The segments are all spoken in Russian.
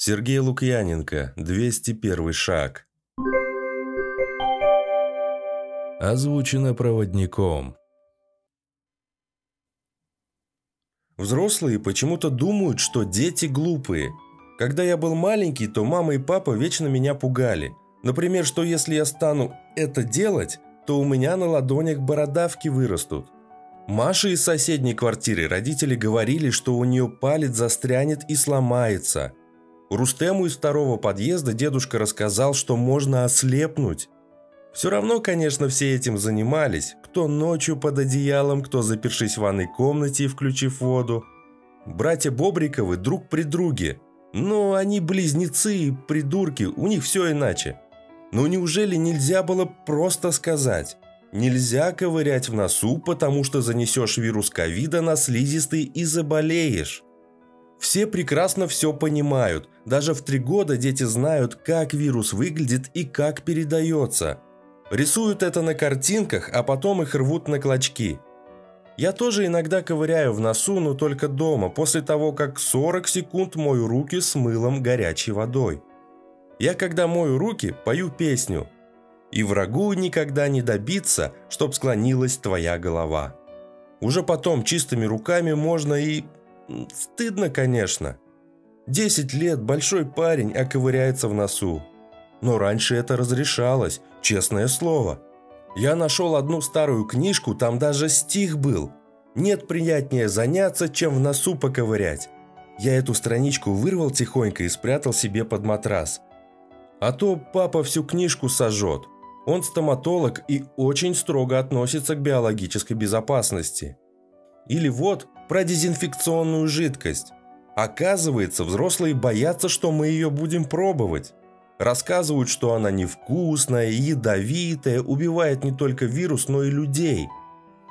Сергей Лукьяненко, 201 шаг. Озвучено проводником. Взрослые почему-то думают, что дети глупые. Когда я был маленький, то мама и папа вечно меня пугали. Например, что если я стану это делать, то у меня на ладонях бородавки вырастут. Маше из соседней квартиры родители говорили, что у нее палец застрянет и сломается. Рустему из второго подъезда дедушка рассказал, что можно ослепнуть. Все равно, конечно, все этим занимались. Кто ночью под одеялом, кто запершись в ванной комнате и включив воду. Братья Бобриковы друг при друге. Но они близнецы и придурки, у них все иначе. Но неужели нельзя было просто сказать? Нельзя ковырять в носу, потому что занесешь вирус ковида на слизистый и заболеешь. Все прекрасно все понимают. Даже в три года дети знают, как вирус выглядит и как передается. Рисуют это на картинках, а потом их рвут на клочки. Я тоже иногда ковыряю в носу, но только дома, после того, как 40 секунд мою руки с мылом горячей водой. Я, когда мою руки, пою песню. И врагу никогда не добиться, чтоб склонилась твоя голова. Уже потом чистыми руками можно и... Стыдно, конечно. Десять лет большой парень оковыряется в носу. Но раньше это разрешалось, честное слово. Я нашел одну старую книжку, там даже стих был. Нет приятнее заняться, чем в носу поковырять. Я эту страничку вырвал тихонько и спрятал себе под матрас. А то папа всю книжку сожжет. Он стоматолог и очень строго относится к биологической безопасности. Или вот про дезинфекционную жидкость. Оказывается, взрослые боятся, что мы ее будем пробовать. Рассказывают, что она невкусная, ядовитая, убивает не только вирус, но и людей.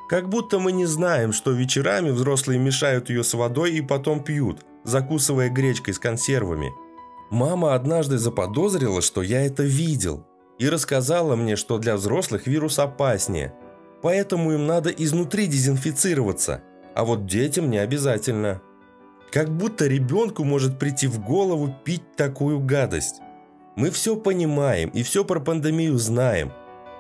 Как будто мы не знаем, что вечерами взрослые мешают ее с водой и потом пьют, закусывая гречкой с консервами. Мама однажды заподозрила, что я это видел, и рассказала мне, что для взрослых вирус опаснее, поэтому им надо изнутри дезинфицироваться, а вот детям не обязательно. Как будто ребенку может прийти в голову пить такую гадость. Мы все понимаем и все про пандемию знаем.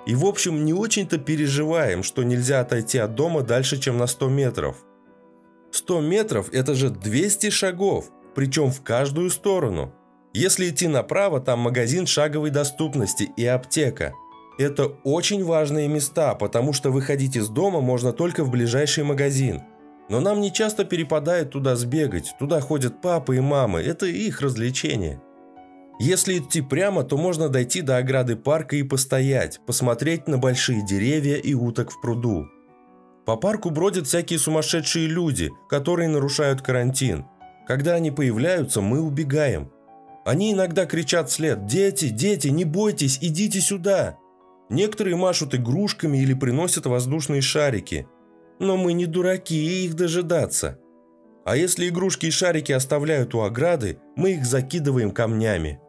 И в общем не очень-то переживаем, что нельзя отойти от дома дальше, чем на 100 метров. 100 метров – это же 200 шагов, причем в каждую сторону. Если идти направо, там магазин шаговой доступности и аптека. Это очень важные места, потому что выходить из дома можно только в ближайший магазин. Но нам не часто перепадает туда сбегать, туда ходят папы и мамы, это их развлечение. Если идти прямо, то можно дойти до ограды парка и постоять, посмотреть на большие деревья и уток в пруду. По парку бродят всякие сумасшедшие люди, которые нарушают карантин. Когда они появляются, мы убегаем. Они иногда кричат вслед «Дети, дети, не бойтесь, идите сюда!» Некоторые машут игрушками или приносят воздушные шарики. Но мы не дураки их дожидаться. А если игрушки и шарики оставляют у ограды, мы их закидываем камнями.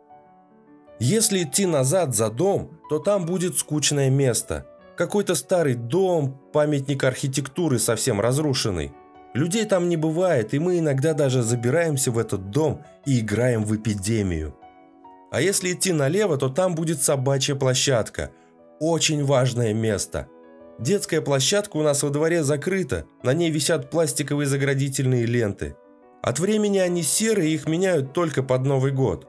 Если идти назад за дом, то там будет скучное место. Какой-то старый дом, памятник архитектуры совсем разрушенный. Людей там не бывает, и мы иногда даже забираемся в этот дом и играем в эпидемию. А если идти налево, то там будет собачья площадка. Очень важное место. Детская площадка у нас во дворе закрыта, на ней висят пластиковые заградительные ленты. От времени они серые, их меняют только под Новый год.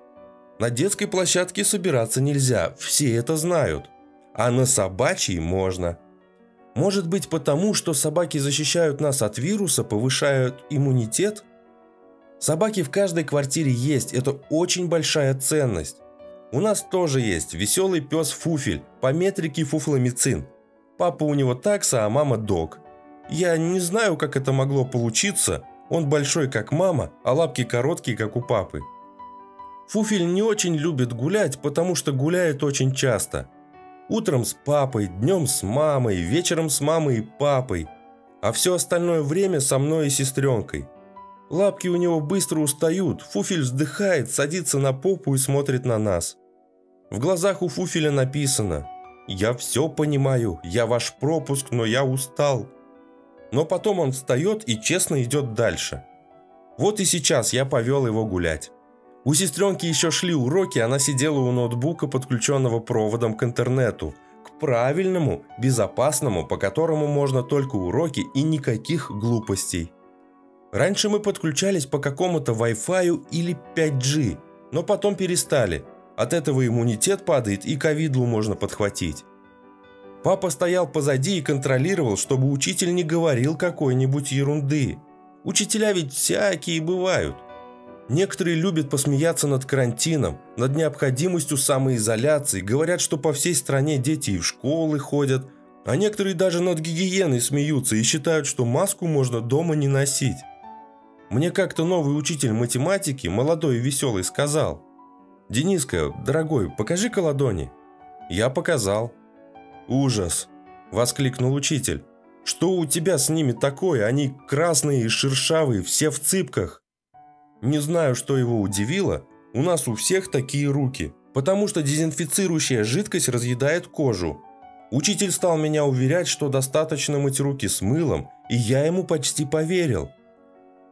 На детской площадке собираться нельзя, все это знают. А на собачьей можно. Может быть потому, что собаки защищают нас от вируса, повышают иммунитет? Собаки в каждой квартире есть, это очень большая ценность. У нас тоже есть веселый пес Фуфель, по метрике фуфломицин. Папа у него такса, а мама дог. Я не знаю, как это могло получиться. Он большой, как мама, а лапки короткие, как у папы. Фуфель не очень любит гулять, потому что гуляет очень часто. Утром с папой, днем с мамой, вечером с мамой и папой. А все остальное время со мной и сестренкой. Лапки у него быстро устают, Фуфель вздыхает, садится на попу и смотрит на нас. В глазах у Фуфеля написано «Я все понимаю, я ваш пропуск, но я устал». Но потом он встает и честно идет дальше. Вот и сейчас я повел его гулять. У сестренки еще шли уроки, она сидела у ноутбука, подключенного проводом к интернету. К правильному, безопасному, по которому можно только уроки и никаких глупостей. Раньше мы подключались по какому-то Wi-Fi или 5G, но потом перестали. От этого иммунитет падает и ковидлу можно подхватить. Папа стоял позади и контролировал, чтобы учитель не говорил какой-нибудь ерунды. Учителя ведь всякие бывают. Некоторые любят посмеяться над карантином, над необходимостью самоизоляции, говорят, что по всей стране дети и в школы ходят, а некоторые даже над гигиеной смеются и считают, что маску можно дома не носить. Мне как-то новый учитель математики, молодой и веселый, сказал, «Дениска, дорогой, покажи-ка ладони». Я показал. «Ужас!» – воскликнул учитель. «Что у тебя с ними такое? Они красные и шершавые, все в цыпках». Не знаю, что его удивило, у нас у всех такие руки, потому что дезинфицирующая жидкость разъедает кожу. Учитель стал меня уверять, что достаточно мыть руки с мылом, и я ему почти поверил.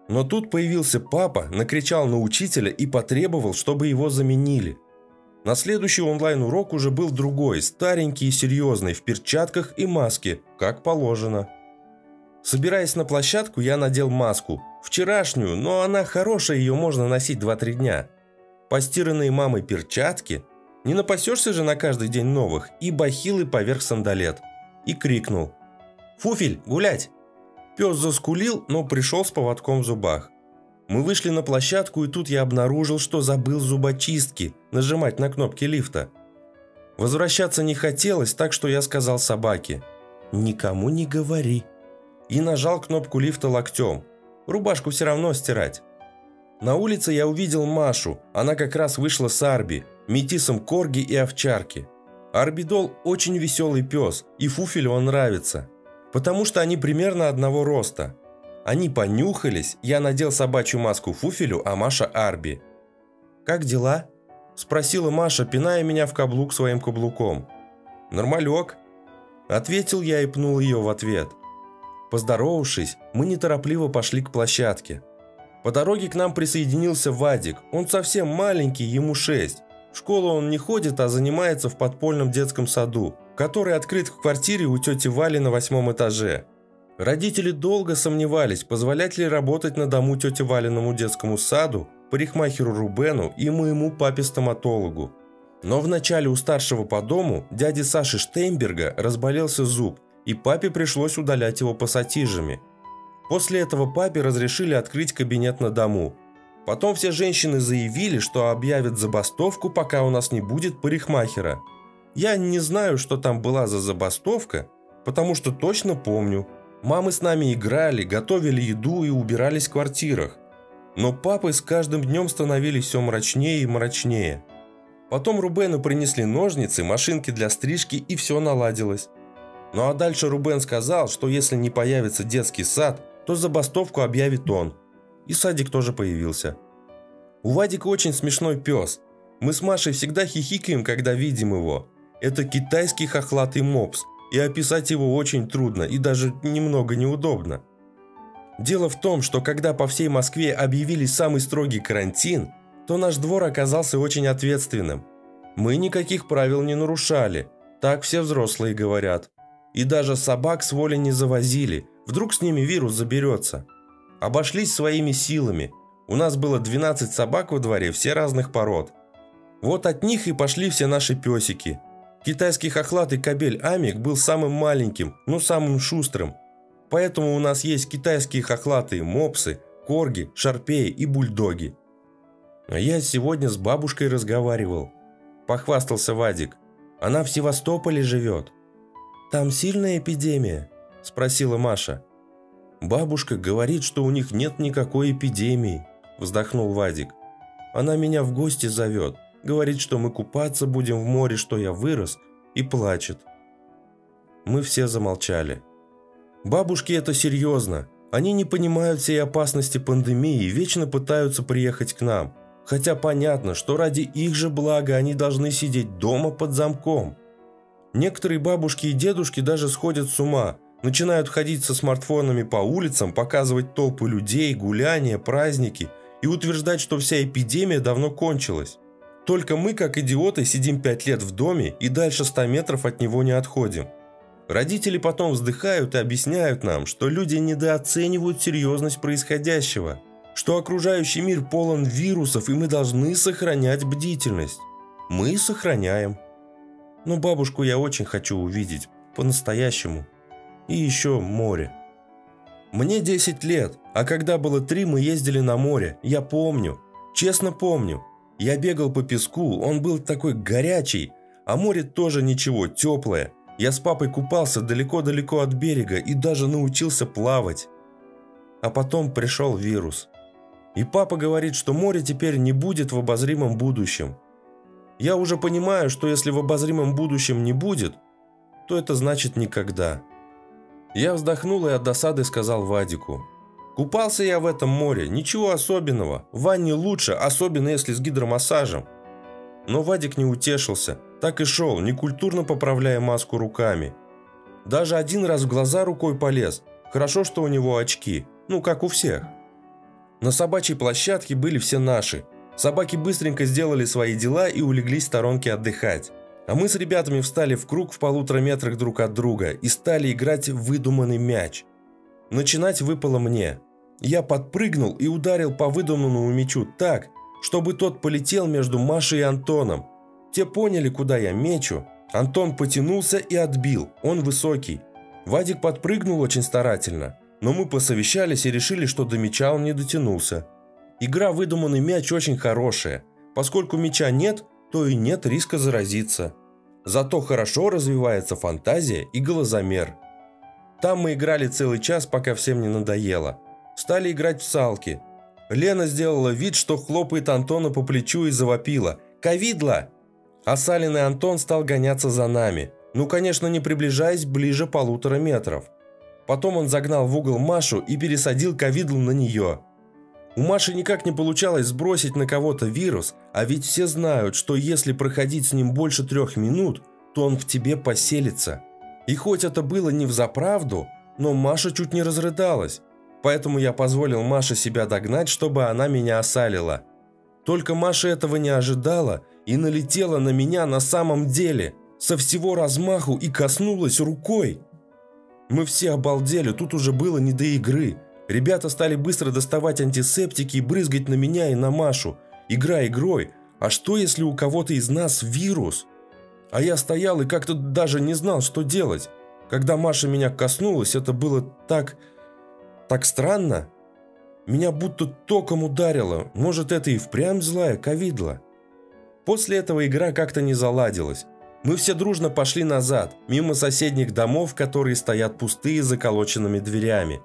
Но тут появился папа, накричал на учителя и потребовал, чтобы его заменили. На следующий онлайн-урок уже был другой, старенький и серьезный, в перчатках и маске, как положено. Собираясь на площадку, я надел маску. Вчерашнюю, но она хорошая, ее можно носить 2-3 дня. Постиранные мамой перчатки. Не напасешься же на каждый день новых. И бахилы поверх сандалет. И крикнул. «Фуфель, гулять!» Пес заскулил, но пришел с поводком в зубах. Мы вышли на площадку, и тут я обнаружил, что забыл зубочистки, нажимать на кнопки лифта. Возвращаться не хотелось, так что я сказал собаке. «Никому не говори» и нажал кнопку лифта локтем. Рубашку все равно стирать. На улице я увидел Машу, она как раз вышла с Арби, метисом корги и овчарки. Арбидол очень веселый пес, и Фуфелю он нравится, потому что они примерно одного роста. Они понюхались, я надел собачью маску Фуфелю, а Маша Арби. «Как дела?» – спросила Маша, пиная меня в каблук своим каблуком. «Нормалек», – ответил я и пнул ее в ответ – Поздоровавшись, мы неторопливо пошли к площадке. По дороге к нам присоединился Вадик. Он совсем маленький, ему 6. В школу он не ходит, а занимается в подпольном детском саду, который открыт в квартире у тети Вали на восьмом этаже. Родители долго сомневались, позволять ли работать на дому тете Валиному детскому саду, парикмахеру Рубену и моему папе-стоматологу. Но вначале у старшего по дому, дяди Саши Штейнберга, разболелся зуб, и папе пришлось удалять его пассатижами. После этого папе разрешили открыть кабинет на дому. Потом все женщины заявили, что объявят забастовку, пока у нас не будет парикмахера. Я не знаю, что там была за забастовка, потому что точно помню. Мамы с нами играли, готовили еду и убирались в квартирах. Но папы с каждым днем становились все мрачнее и мрачнее. Потом Рубену принесли ножницы, машинки для стрижки и все наладилось. Ну а дальше Рубен сказал, что если не появится детский сад, то забастовку объявит он. И садик тоже появился. У Вадика очень смешной пес. Мы с Машей всегда хихикаем, когда видим его. Это китайский хохлатый мопс, и описать его очень трудно и даже немного неудобно. Дело в том, что когда по всей Москве объявили самый строгий карантин, то наш двор оказался очень ответственным. Мы никаких правил не нарушали, так все взрослые говорят. И даже собак с воли не завозили, вдруг с ними вирус заберется. Обошлись своими силами. У нас было 12 собак во дворе, все разных пород. Вот от них и пошли все наши песики. Китайский хохлатый кобель Амик был самым маленьким, но самым шустрым. Поэтому у нас есть китайские хохлатые мопсы, корги, шарпеи и бульдоги. А я сегодня с бабушкой разговаривал. Похвастался Вадик. Она в Севастополе живет. «Там сильная эпидемия?» – спросила Маша. «Бабушка говорит, что у них нет никакой эпидемии», – вздохнул Вадик. «Она меня в гости зовет, говорит, что мы купаться будем в море, что я вырос, и плачет». Мы все замолчали. «Бабушки это серьезно. Они не понимают всей опасности пандемии и вечно пытаются приехать к нам. Хотя понятно, что ради их же блага они должны сидеть дома под замком». Некоторые бабушки и дедушки даже сходят с ума, начинают ходить со смартфонами по улицам, показывать толпы людей, гуляния, праздники и утверждать, что вся эпидемия давно кончилась. Только мы, как идиоты, сидим пять лет в доме и дальше 100 метров от него не отходим. Родители потом вздыхают и объясняют нам, что люди недооценивают серьезность происходящего, что окружающий мир полон вирусов и мы должны сохранять бдительность. Мы сохраняем. Но бабушку я очень хочу увидеть, по-настоящему. И еще море. Мне 10 лет, а когда было 3, мы ездили на море, я помню. Честно помню. Я бегал по песку, он был такой горячий, а море тоже ничего, теплое. Я с папой купался далеко-далеко от берега и даже научился плавать. А потом пришел вирус. И папа говорит, что море теперь не будет в обозримом будущем. Я уже понимаю, что если в обозримом будущем не будет, то это значит никогда. Я вздохнул и от досады сказал Вадику. Купался я в этом море, ничего особенного. В ванне лучше, особенно если с гидромассажем. Но Вадик не утешился, так и шел, некультурно поправляя маску руками. Даже один раз в глаза рукой полез. Хорошо, что у него очки. Ну, как у всех. На собачьей площадке были все наши. Собаки быстренько сделали свои дела и улеглись в сторонке отдыхать. А мы с ребятами встали в круг в полутора метрах друг от друга и стали играть в выдуманный мяч. Начинать выпало мне. Я подпрыгнул и ударил по выдуманному мячу так, чтобы тот полетел между Машей и Антоном. Те поняли, куда я мечу. Антон потянулся и отбил, он высокий. Вадик подпрыгнул очень старательно, но мы посовещались и решили, что до мяча он не дотянулся. Игра «Выдуманный мяч» очень хорошая. Поскольку мяча нет, то и нет риска заразиться. Зато хорошо развивается фантазия и глазомер. Там мы играли целый час, пока всем не надоело. Стали играть в салки. Лена сделала вид, что хлопает Антона по плечу и завопила. «Ковидла!» А Салин и Антон стал гоняться за нами. Ну, конечно, не приближаясь ближе полутора метров. Потом он загнал в угол Машу и пересадил ковидлу на нее. У Маши никак не получалось сбросить на кого-то вирус, а ведь все знают, что если проходить с ним больше трех минут, то он в тебе поселится. И хоть это было не в заправду, но Маша чуть не разрыдалась. Поэтому я позволил Маше себя догнать, чтобы она меня осалила. Только Маша этого не ожидала и налетела на меня на самом деле, со всего размаху и коснулась рукой. Мы все обалдели, тут уже было не до игры. Ребята стали быстро доставать антисептики и брызгать на меня и на Машу. Игра игрой, а что если у кого-то из нас вирус? А я стоял и как-то даже не знал, что делать. Когда Маша меня коснулась, это было так... Так странно. Меня будто током ударило. Может, это и впрямь злая ковидла. После этого игра как-то не заладилась. Мы все дружно пошли назад, мимо соседних домов, которые стоят пустые заколоченными дверями.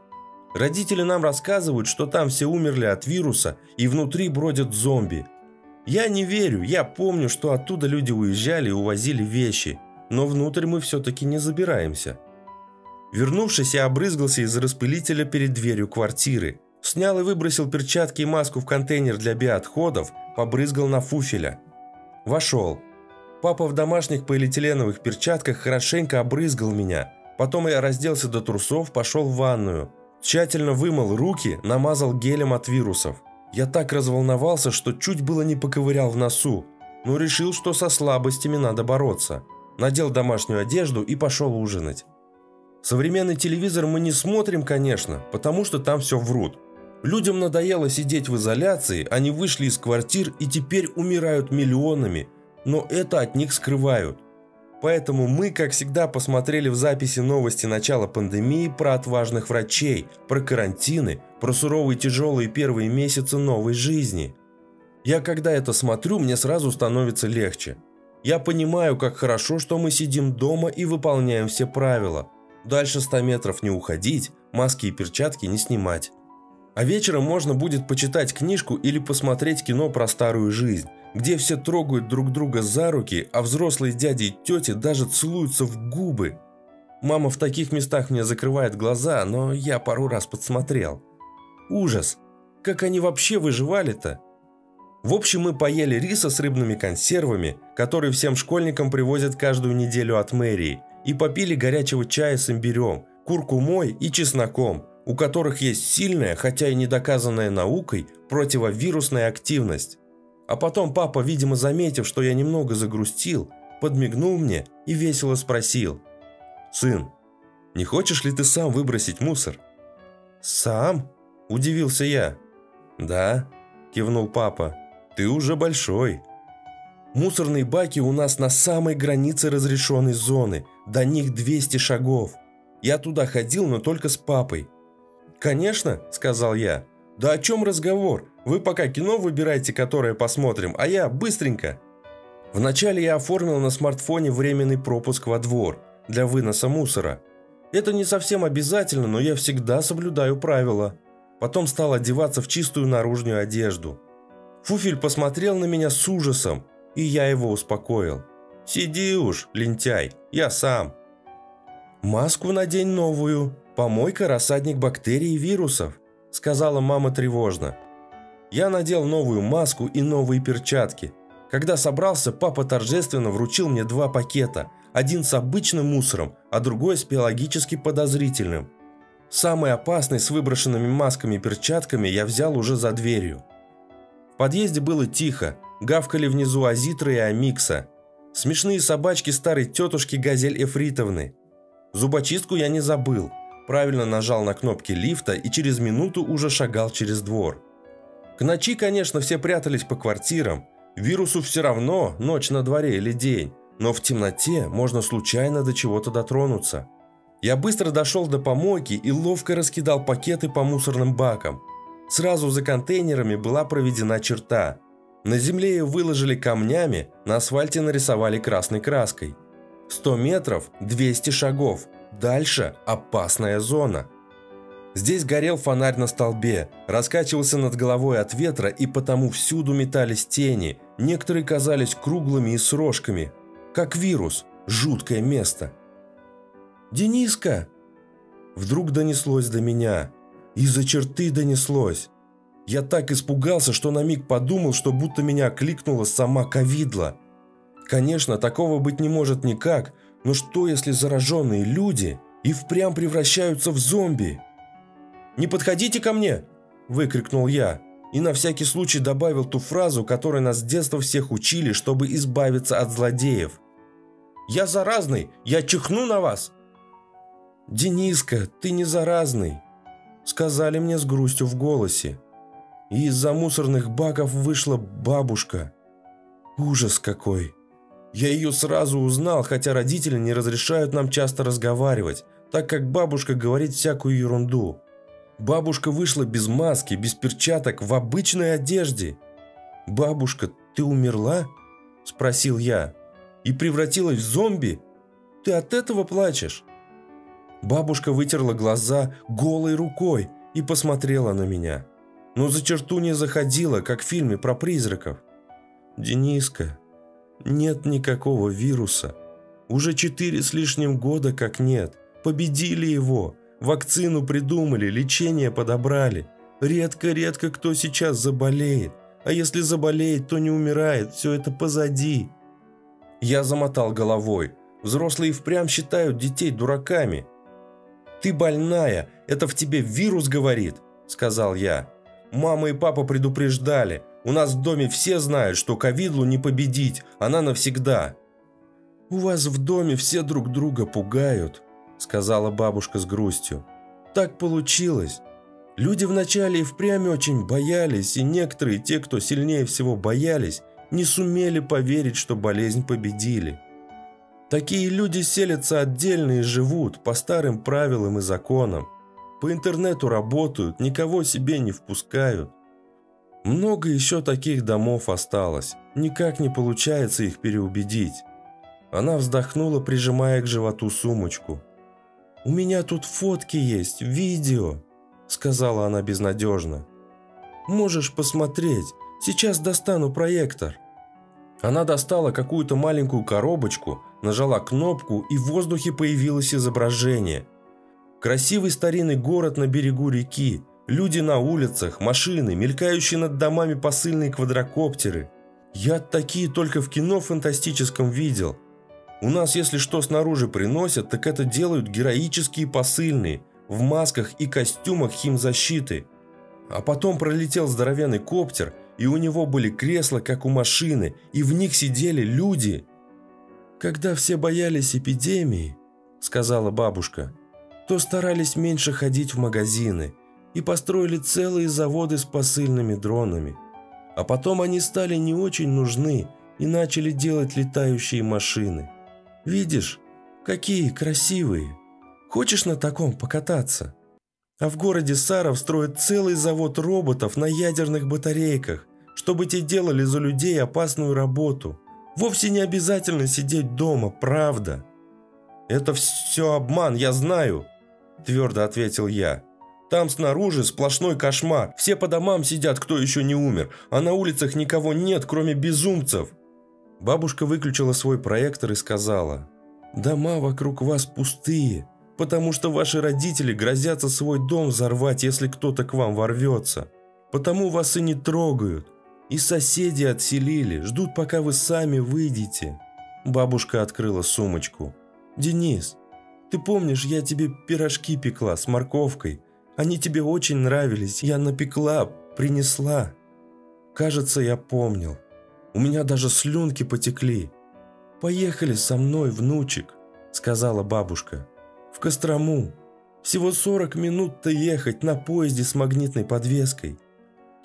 Родители нам рассказывают, что там все умерли от вируса и внутри бродят зомби. Я не верю, я помню, что оттуда люди уезжали и увозили вещи, но внутрь мы все-таки не забираемся. Вернувшись, я обрызгался из распылителя перед дверью квартиры. Снял и выбросил перчатки и маску в контейнер для биоотходов, побрызгал на фуфеля. Вошел. Папа в домашних полиэтиленовых перчатках хорошенько обрызгал меня. Потом я разделся до трусов, пошел в ванную. Тщательно вымыл руки, намазал гелем от вирусов. Я так разволновался, что чуть было не поковырял в носу, но решил, что со слабостями надо бороться. Надел домашнюю одежду и пошел ужинать. Современный телевизор мы не смотрим, конечно, потому что там все врут. Людям надоело сидеть в изоляции, они вышли из квартир и теперь умирают миллионами, но это от них скрывают. Поэтому мы, как всегда, посмотрели в записи новости начала пандемии про отважных врачей, про карантины, про суровые тяжелые первые месяцы новой жизни. Я когда это смотрю, мне сразу становится легче. Я понимаю, как хорошо, что мы сидим дома и выполняем все правила – Дальше 100 метров не уходить, маски и перчатки не снимать. А вечером можно будет почитать книжку или посмотреть кино про старую жизнь, где все трогают друг друга за руки, а взрослые дяди и тети даже целуются в губы. Мама в таких местах мне закрывает глаза, но я пару раз подсмотрел. Ужас! Как они вообще выживали-то? В общем, мы поели риса с рыбными консервами, которые всем школьникам привозят каждую неделю от мэрии – и попили горячего чая с имбирем, куркумой и чесноком, у которых есть сильное, хотя и недоказанное наукой, противовирусная активность. А потом папа, видимо, заметив, что я немного загрустил, подмигнул мне и весело спросил. «Сын, не хочешь ли ты сам выбросить мусор?» «Сам?» – удивился я. «Да», – кивнул папа, – «ты уже большой». Мусорные баки у нас на самой границе разрешенной зоны, до них 200 шагов. Я туда ходил, но только с папой. «Конечно», – сказал я. «Да о чем разговор? Вы пока кино выбирайте, которое посмотрим, а я быстренько». Вначале я оформил на смартфоне временный пропуск во двор для выноса мусора. Это не совсем обязательно, но я всегда соблюдаю правила. Потом стал одеваться в чистую наружную одежду. Фуфель посмотрел на меня с ужасом, и я его успокоил. «Сиди уж, лентяй, я сам». «Маску надень новую, помойка – рассадник бактерий и вирусов», – сказала мама тревожно. Я надел новую маску и новые перчатки. Когда собрался, папа торжественно вручил мне два пакета. Один с обычным мусором, а другой с биологически подозрительным. Самый опасный с выброшенными масками и перчатками я взял уже за дверью. В подъезде было тихо, гавкали внизу Азитра и Амикса. Смешные собачки старой тетушки Газель Эфритовны. Зубочистку я не забыл. Правильно нажал на кнопки лифта и через минуту уже шагал через двор. К ночи, конечно, все прятались по квартирам. Вирусу все равно, ночь на дворе или день. Но в темноте можно случайно до чего-то дотронуться. Я быстро дошел до помойки и ловко раскидал пакеты по мусорным бакам. Сразу за контейнерами была проведена черта. На земле ее выложили камнями, на асфальте нарисовали красной краской. 100 метров – 200 шагов. Дальше – опасная зона. Здесь горел фонарь на столбе, раскачивался над головой от ветра, и потому всюду метались тени. Некоторые казались круглыми и с рожками. Как вирус. Жуткое место. «Дениска!» Вдруг донеслось до меня. Из-за черты донеслось. Я так испугался, что на миг подумал, что будто меня кликнула сама ковидла. Конечно, такого быть не может никак, но что если зараженные люди и впрямь превращаются в зомби? «Не подходите ко мне!» – выкрикнул я. И на всякий случай добавил ту фразу, которой нас с детства всех учили, чтобы избавиться от злодеев. «Я заразный! Я чихну на вас!» «Дениска, ты не заразный!» – сказали мне с грустью в голосе и из-за мусорных баков вышла бабушка. Ужас какой! Я ее сразу узнал, хотя родители не разрешают нам часто разговаривать, так как бабушка говорит всякую ерунду. Бабушка вышла без маски, без перчаток, в обычной одежде. «Бабушка, ты умерла?» – спросил я. «И превратилась в зомби? Ты от этого плачешь?» Бабушка вытерла глаза голой рукой и посмотрела на меня но за черту не заходила, как в фильме про призраков. Дениска, нет никакого вируса. Уже четыре с лишним года как нет. Победили его. Вакцину придумали, лечение подобрали. Редко-редко кто сейчас заболеет. А если заболеет, то не умирает. Все это позади. Я замотал головой. Взрослые впрямь считают детей дураками. «Ты больная, это в тебе вирус говорит», – сказал я. Мама и папа предупреждали. У нас в доме все знают, что ковидлу не победить, она навсегда. «У вас в доме все друг друга пугают», – сказала бабушка с грустью. «Так получилось. Люди вначале и впрямь очень боялись, и некоторые, те, кто сильнее всего боялись, не сумели поверить, что болезнь победили. Такие люди селятся отдельно и живут по старым правилам и законам. По интернету работают, никого себе не впускают. Много еще таких домов осталось. Никак не получается их переубедить. Она вздохнула, прижимая к животу сумочку. «У меня тут фотки есть, видео», — сказала она безнадежно. «Можешь посмотреть. Сейчас достану проектор». Она достала какую-то маленькую коробочку, нажала кнопку, и в воздухе появилось изображение. Красивый старинный город на берегу реки, люди на улицах, машины, мелькающие над домами посыльные квадрокоптеры. Я такие только в кино фантастическом видел. У нас, если что снаружи приносят, так это делают героические посыльные, в масках и костюмах химзащиты. А потом пролетел здоровенный коптер, и у него были кресла, как у машины, и в них сидели люди. «Когда все боялись эпидемии», — сказала бабушка, то старались меньше ходить в магазины и построили целые заводы с посыльными дронами. А потом они стали не очень нужны и начали делать летающие машины. Видишь, какие красивые. Хочешь на таком покататься? А в городе Саров строят целый завод роботов на ядерных батарейках, чтобы те делали за людей опасную работу. Вовсе не обязательно сидеть дома, правда. Это все обман, я знаю, твердо ответил я. Там снаружи сплошной кошмар. Все по домам сидят, кто еще не умер, а на улицах никого нет, кроме безумцев. Бабушка выключила свой проектор и сказала, «Дома вокруг вас пустые, потому что ваши родители грозятся свой дом взорвать, если кто-то к вам ворвется. Потому вас и не трогают. И соседи отселили, ждут, пока вы сами выйдете». Бабушка открыла сумочку. «Денис, ты помнишь, я тебе пирожки пекла с морковкой?» Они тебе очень нравились, я напекла, принесла. Кажется, я помнил. У меня даже слюнки потекли. Поехали со мной, внучек, сказала бабушка. В Кострому. Всего 40 минут-то ехать на поезде с магнитной подвеской.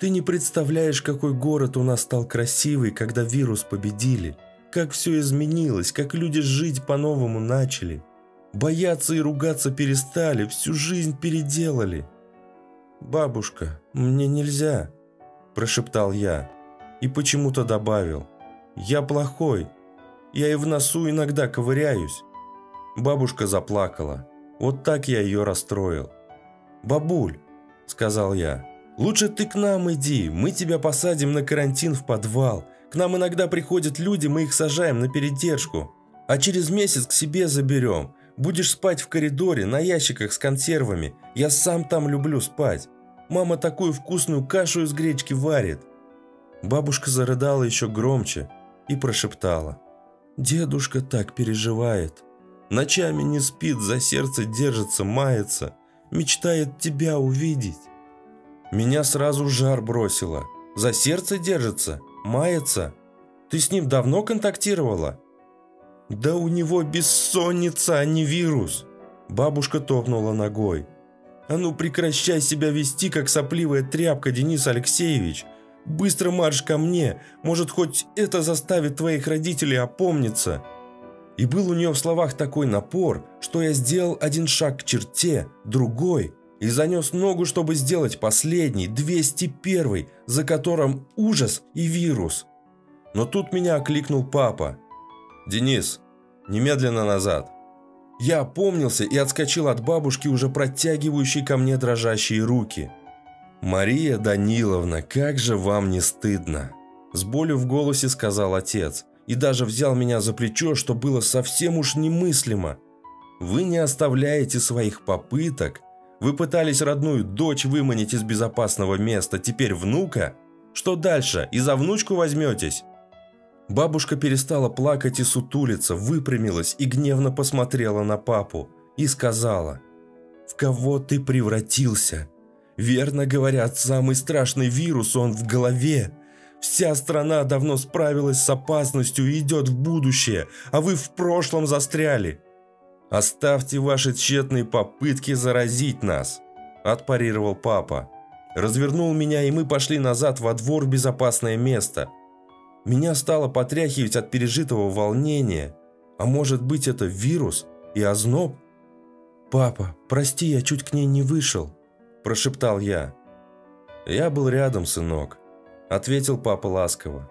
Ты не представляешь, какой город у нас стал красивый, когда вирус победили. Как все изменилось, как люди жить по-новому начали. Бояться и ругаться перестали, всю жизнь переделали. «Бабушка, мне нельзя», – прошептал я. И почему-то добавил. «Я плохой. Я и в носу иногда ковыряюсь». Бабушка заплакала. Вот так я ее расстроил. «Бабуль», – сказал я, – «лучше ты к нам иди, мы тебя посадим на карантин в подвал. К нам иногда приходят люди, мы их сажаем на передержку, а через месяц к себе заберем. Будешь спать в коридоре на ящиках с консервами. Я сам там люблю спать. Мама такую вкусную кашу из гречки варит». Бабушка зарыдала еще громче и прошептала. «Дедушка так переживает. Ночами не спит, за сердце держится, мается. Мечтает тебя увидеть». Меня сразу жар бросило. «За сердце держится? Мается? Ты с ним давно контактировала?» «Да у него бессонница, а не вирус!» Бабушка топнула ногой. «А ну прекращай себя вести, как сопливая тряпка, Денис Алексеевич! Быстро марш ко мне! Может, хоть это заставит твоих родителей опомниться!» И был у нее в словах такой напор, что я сделал один шаг к черте, другой, и занес ногу, чтобы сделать последний, 201, за которым ужас и вирус. Но тут меня окликнул папа. «Денис, немедленно назад!» Я опомнился и отскочил от бабушки, уже протягивающей ко мне дрожащие руки. «Мария Даниловна, как же вам не стыдно!» С болью в голосе сказал отец и даже взял меня за плечо, что было совсем уж немыслимо. «Вы не оставляете своих попыток. Вы пытались родную дочь выманить из безопасного места, теперь внука? Что дальше, и за внучку возьметесь?» Бабушка перестала плакать и сутулиться, выпрямилась и гневно посмотрела на папу и сказала, «В кого ты превратился? Верно говорят, самый страшный вирус он в голове. Вся страна давно справилась с опасностью и идет в будущее, а вы в прошлом застряли. Оставьте ваши тщетные попытки заразить нас», – отпарировал папа. Развернул меня, и мы пошли назад во двор безопасное место – меня стало потряхивать от пережитого волнения. А может быть это вирус и озноб? «Папа, прости, я чуть к ней не вышел», – прошептал я. «Я был рядом, сынок», – ответил папа ласково.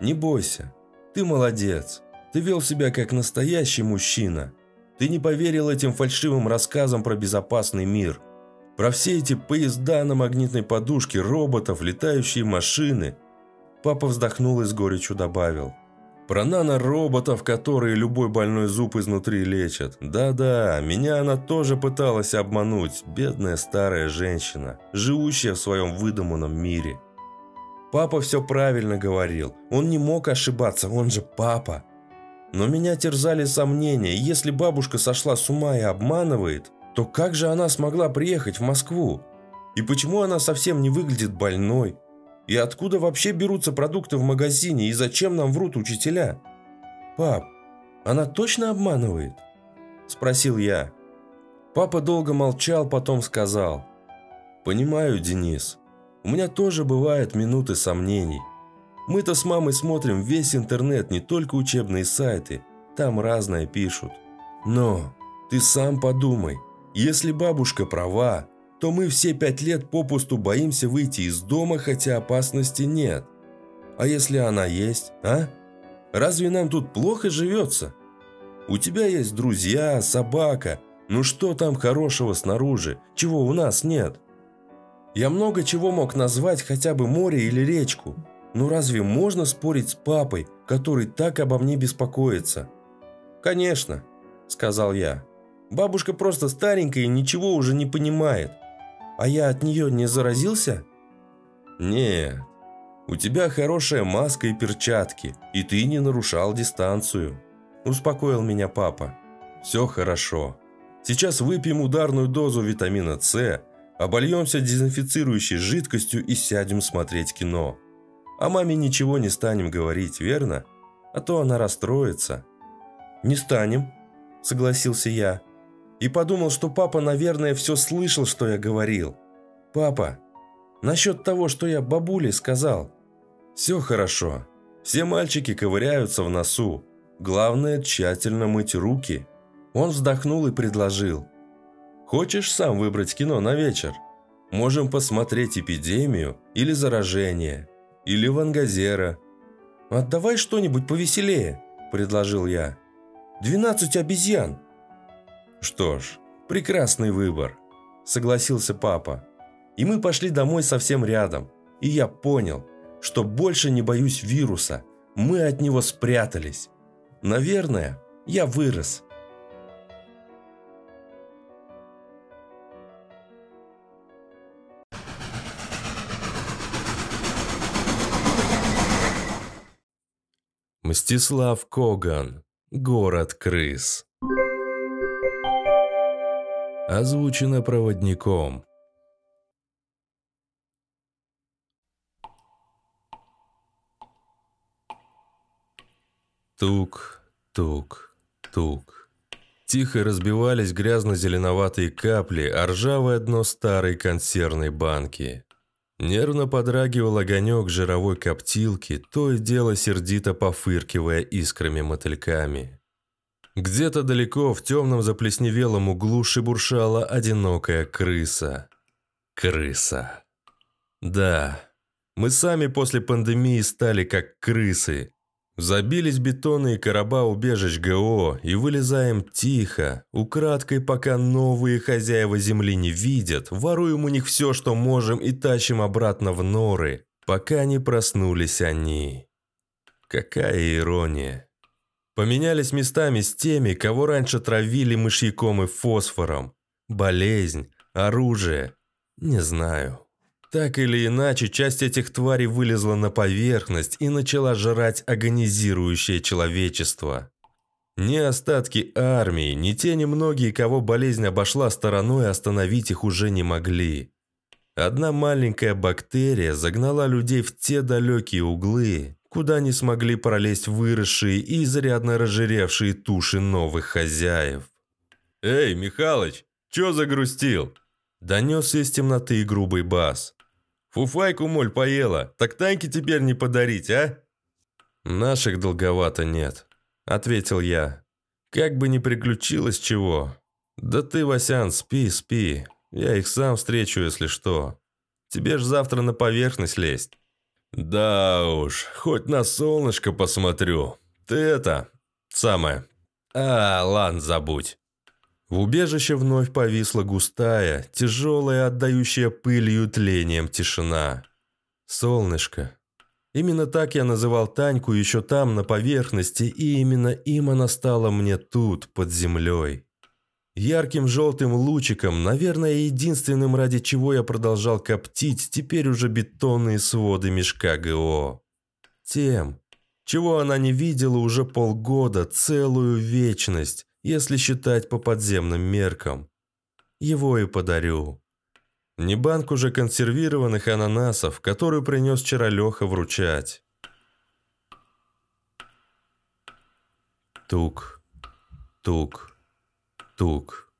«Не бойся, ты молодец, ты вел себя как настоящий мужчина. Ты не поверил этим фальшивым рассказам про безопасный мир, про все эти поезда на магнитной подушке, роботов, летающие машины – Папа вздохнул и с горечью добавил. Про нанороботов, которые любой больной зуб изнутри лечат. Да-да, меня она тоже пыталась обмануть, бедная старая женщина, живущая в своем выдуманном мире. Папа все правильно говорил, он не мог ошибаться, он же папа. Но меня терзали сомнения, если бабушка сошла с ума и обманывает, то как же она смогла приехать в Москву? И почему она совсем не выглядит больной? И откуда вообще берутся продукты в магазине? И зачем нам врут учителя? Пап, она точно обманывает? Спросил я. Папа долго молчал, потом сказал. Понимаю, Денис. У меня тоже бывают минуты сомнений. Мы-то с мамой смотрим весь интернет, не только учебные сайты. Там разное пишут. Но ты сам подумай, если бабушка права, то мы все пять лет попусту боимся выйти из дома, хотя опасности нет. А если она есть, а? Разве нам тут плохо живется? У тебя есть друзья, собака. Ну что там хорошего снаружи, чего у нас нет? Я много чего мог назвать, хотя бы море или речку. Но разве можно спорить с папой, который так обо мне беспокоится? «Конечно», – сказал я. «Бабушка просто старенькая и ничего уже не понимает. А я от нее не заразился? Нет. У тебя хорошая маска и перчатки, и ты не нарушал дистанцию. Успокоил меня папа. Все хорошо. Сейчас выпьем ударную дозу витамина С, обольемся дезинфицирующей жидкостью и сядем смотреть кино. О маме ничего не станем говорить, верно? А то она расстроится. Не станем, согласился я. И подумал, что папа, наверное, все слышал, что я говорил. «Папа, насчет того, что я бабуле сказал». «Все хорошо. Все мальчики ковыряются в носу. Главное, тщательно мыть руки». Он вздохнул и предложил. «Хочешь сам выбрать кино на вечер? Можем посмотреть «Эпидемию» или «Заражение», или «Вангазера». «Отдавай что-нибудь повеселее», – предложил я. «Двенадцать обезьян». «Что ж, прекрасный выбор», – согласился папа. И мы пошли домой совсем рядом. И я понял, что больше не боюсь вируса. Мы от него спрятались. Наверное, я вырос. Мстислав Коган. Город крыс. Озвучено проводником. Тук, тук, тук. Тихо разбивались грязно-зеленоватые капли, а ржавое дно старой консервной банки. Нервно подрагивал огонек жировой коптилки, то и дело сердито пофыркивая искрами-мотыльками. Где-то далеко в темном заплесневелом углу шебуршала одинокая крыса. Крыса. Да, мы сами после пандемии стали как крысы. Забились бетонные короба убежищ ГО и вылезаем тихо, украдкой, пока новые хозяева земли не видят, воруем у них все, что можем и тащим обратно в норы, пока не проснулись они. Какая ирония. Поменялись местами с теми, кого раньше травили мышьяком и фосфором. Болезнь, оружие. Не знаю. Так или иначе, часть этих тварей вылезла на поверхность и начала жрать агонизирующее человечество. Ни остатки армии, ни те немногие, кого болезнь обошла стороной, остановить их уже не могли. Одна маленькая бактерия загнала людей в те далекие углы, куда не смогли пролезть выросшие и изрядно разжиревшие туши новых хозяев. «Эй, Михалыч, чё загрустил?» Донесся из темноты грубый бас. «Фуфайку, моль, поела, так танки теперь не подарить, а?» «Наших долговато нет», — ответил я. «Как бы ни приключилось чего. Да ты, Васян, спи, спи. Я их сам встречу, если что. Тебе ж завтра на поверхность лезть». «Да уж, хоть на солнышко посмотрю. Ты это... самое... А, ладно, забудь». В убежище вновь повисла густая, тяжелая, отдающая пылью тлением тишина. «Солнышко». Именно так я называл Таньку еще там, на поверхности, и именно им она стала мне тут, под землей. Ярким желтым лучиком, наверное, единственным, ради чего я продолжал коптить теперь уже бетонные своды мешка ГО. Тем, чего она не видела уже полгода, целую вечность, если считать по подземным меркам. Его и подарю. Не банку же консервированных ананасов, которую принес вчера Леха вручать. Тук, тук, тук.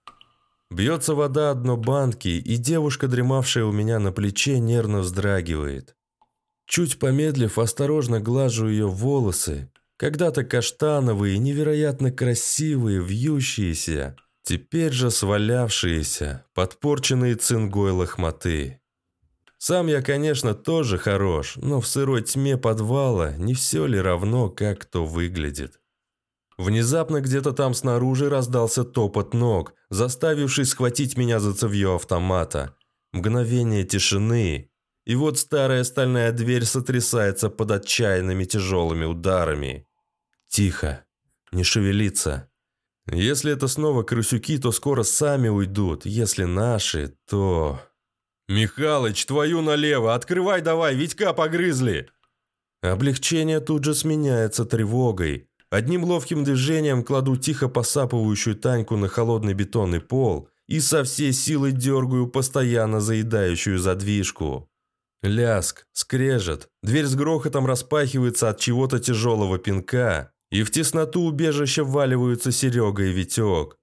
Бьется вода о дно банки, и девушка, дремавшая у меня на плече, нервно вздрагивает. Чуть помедлив, осторожно глажу ее волосы, когда-то каштановые, невероятно красивые, вьющиеся, теперь же свалявшиеся, подпорченные цингой лохматы. Сам я, конечно, тоже хорош, но в сырой тьме подвала не все ли равно, как кто выглядит. Внезапно где-то там снаружи раздался топот ног, заставивший схватить меня за цевьё автомата. Мгновение тишины, и вот старая стальная дверь сотрясается под отчаянными тяжелыми ударами. Тихо, не шевелиться. Если это снова крысюки, то скоро сами уйдут, если наши, то... «Михалыч, твою налево! Открывай давай, Витька погрызли!» Облегчение тут же сменяется тревогой. Одним ловким движением кладу тихо посапывающую Таньку на холодный бетонный пол и со всей силы дергаю постоянно заедающую задвижку. Ляск, скрежет, дверь с грохотом распахивается от чего-то тяжелого пинка, и в тесноту убежища вваливаются Серега и Витек.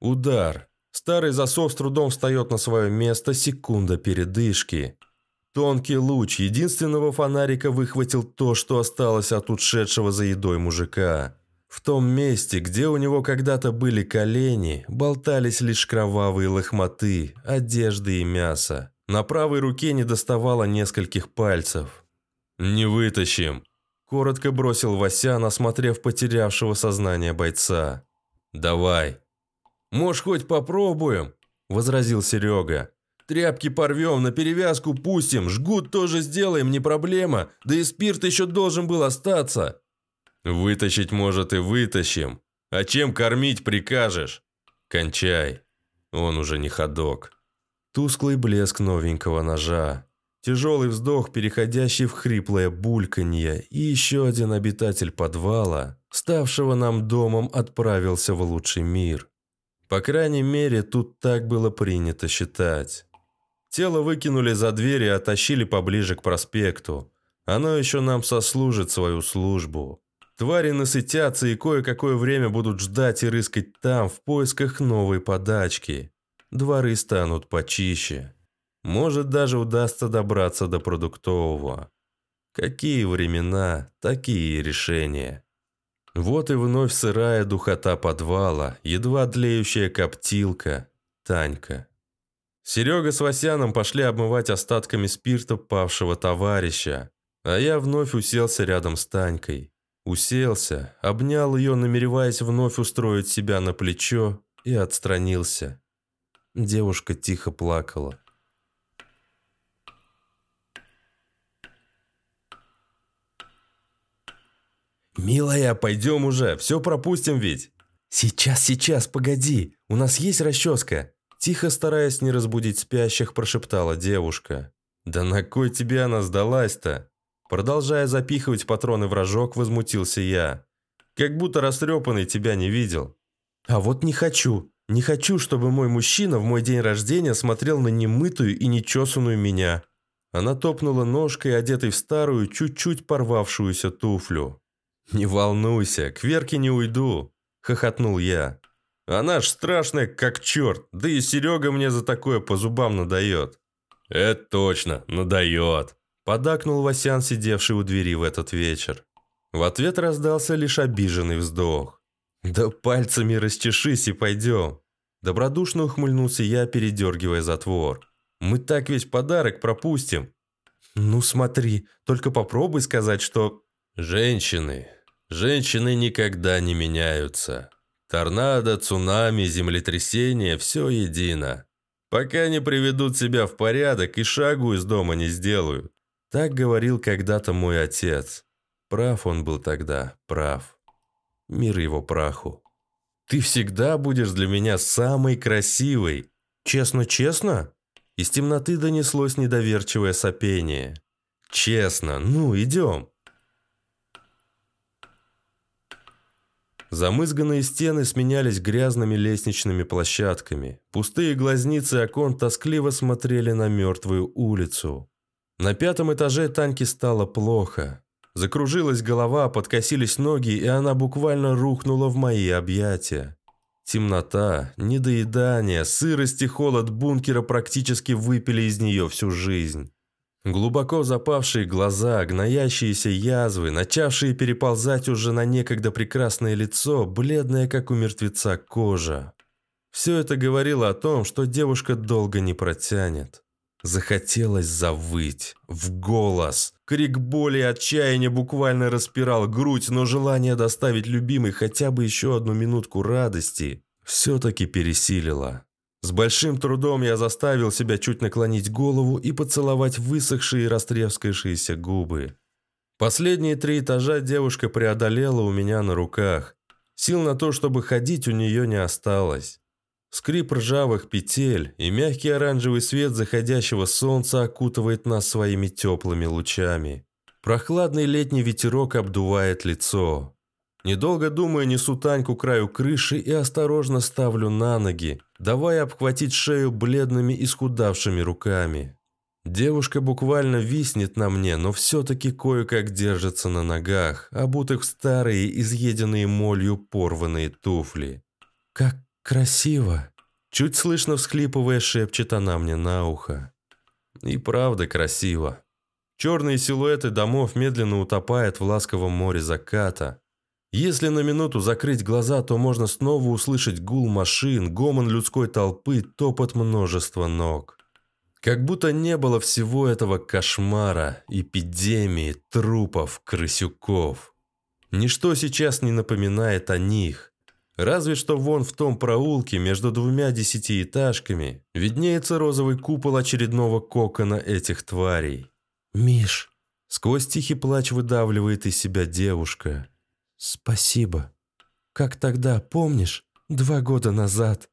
Удар. Старый засов с трудом встает на свое место, секунда передышки. Тонкий луч единственного фонарика выхватил то, что осталось от ушедшего за едой мужика. В том месте, где у него когда-то были колени, болтались лишь кровавые лохматы, одежды и мясо. На правой руке не доставало нескольких пальцев. «Не вытащим», – коротко бросил Васян, осмотрев потерявшего сознание бойца. «Давай». «Может, хоть попробуем?» – возразил Серега. Тряпки порвем, на перевязку пустим, жгут тоже сделаем, не проблема. Да и спирт еще должен был остаться. Вытащить, может, и вытащим. А чем кормить прикажешь? Кончай. Он уже не ходок. Тусклый блеск новенького ножа. Тяжелый вздох, переходящий в хриплое бульканье, и еще один обитатель подвала, ставшего нам домом, отправился в лучший мир. По крайней мере, тут так было принято считать. Тело выкинули за дверь и оттащили поближе к проспекту. Оно еще нам сослужит свою службу. Твари насытятся и кое-какое время будут ждать и рыскать там в поисках новой подачки. Дворы станут почище. Может, даже удастся добраться до продуктового. Какие времена, такие решения. Вот и вновь сырая духота подвала, едва тлеющая коптилка, Танька. Серега с Васяном пошли обмывать остатками спирта павшего товарища, а я вновь уселся рядом с Танькой. Уселся, обнял ее, намереваясь вновь устроить себя на плечо, и отстранился. Девушка тихо плакала. «Милая, пойдем уже, все пропустим ведь!» «Сейчас, сейчас, погоди, у нас есть расческа!» Тихо, стараясь не разбудить спящих, прошептала девушка. «Да на кой тебе она сдалась-то?» Продолжая запихивать патроны в рожок, возмутился я. «Как будто растрепанный тебя не видел». «А вот не хочу. Не хочу, чтобы мой мужчина в мой день рождения смотрел на немытую и нечесанную меня». Она топнула ножкой, одетой в старую, чуть-чуть порвавшуюся туфлю. «Не волнуйся, к Верке не уйду», – хохотнул я. Она ж страшная, как черт, да и Серега мне за такое по зубам надает». «Это точно, надает», – подакнул Васян, сидевший у двери в этот вечер. В ответ раздался лишь обиженный вздох. «Да пальцами расчешись и пойдем». Добродушно ухмыльнулся я, передергивая затвор. «Мы так весь подарок пропустим». «Ну смотри, только попробуй сказать, что...» «Женщины. Женщины никогда не меняются», Торнадо, цунами, землетрясение – все едино. Пока не приведут себя в порядок и шагу из дома не сделают. Так говорил когда-то мой отец. Прав он был тогда, прав. Мир его праху. Ты всегда будешь для меня самой красивой. Честно-честно? Из темноты донеслось недоверчивое сопение. Честно, ну, идем. Замызганные стены сменялись грязными лестничными площадками. Пустые глазницы окон тоскливо смотрели на мертвую улицу. На пятом этаже Таньке стало плохо. Закружилась голова, подкосились ноги, и она буквально рухнула в мои объятия. Темнота, недоедание, сырость и холод бункера практически выпили из нее всю жизнь. Глубоко запавшие глаза, гноящиеся язвы, начавшие переползать уже на некогда прекрасное лицо, бледная, как у мертвеца, кожа. Все это говорило о том, что девушка долго не протянет. Захотелось завыть. В голос. Крик боли и отчаяния буквально распирал грудь, но желание доставить любимой хотя бы еще одну минутку радости все-таки пересилило. С большим трудом я заставил себя чуть наклонить голову и поцеловать высохшие и растрескавшиеся губы. Последние три этажа девушка преодолела у меня на руках. Сил на то, чтобы ходить, у нее не осталось. Скрип ржавых петель и мягкий оранжевый свет заходящего солнца окутывает нас своими теплыми лучами. Прохладный летний ветерок обдувает лицо. Недолго думая, несу Таньку к краю крыши и осторожно ставлю на ноги, давая обхватить шею бледными и скудавшими руками. Девушка буквально виснет на мне, но все-таки кое-как держится на ногах, обутых в старые, изъеденные молью порванные туфли. «Как красиво!» Чуть слышно всхлипывая, шепчет она мне на ухо. И правда красиво. Черные силуэты домов медленно утопают в ласковом море заката. Если на минуту закрыть глаза, то можно снова услышать гул машин, гомон людской толпы, топот множества ног. Как будто не было всего этого кошмара, эпидемии, трупов, крысюков. Ничто сейчас не напоминает о них. Разве что вон в том проулке между двумя десятиэтажками виднеется розовый купол очередного кокона этих тварей. «Миш!» Сквозь тихий плач выдавливает из себя девушка. «Спасибо. Как тогда, помнишь, два года назад?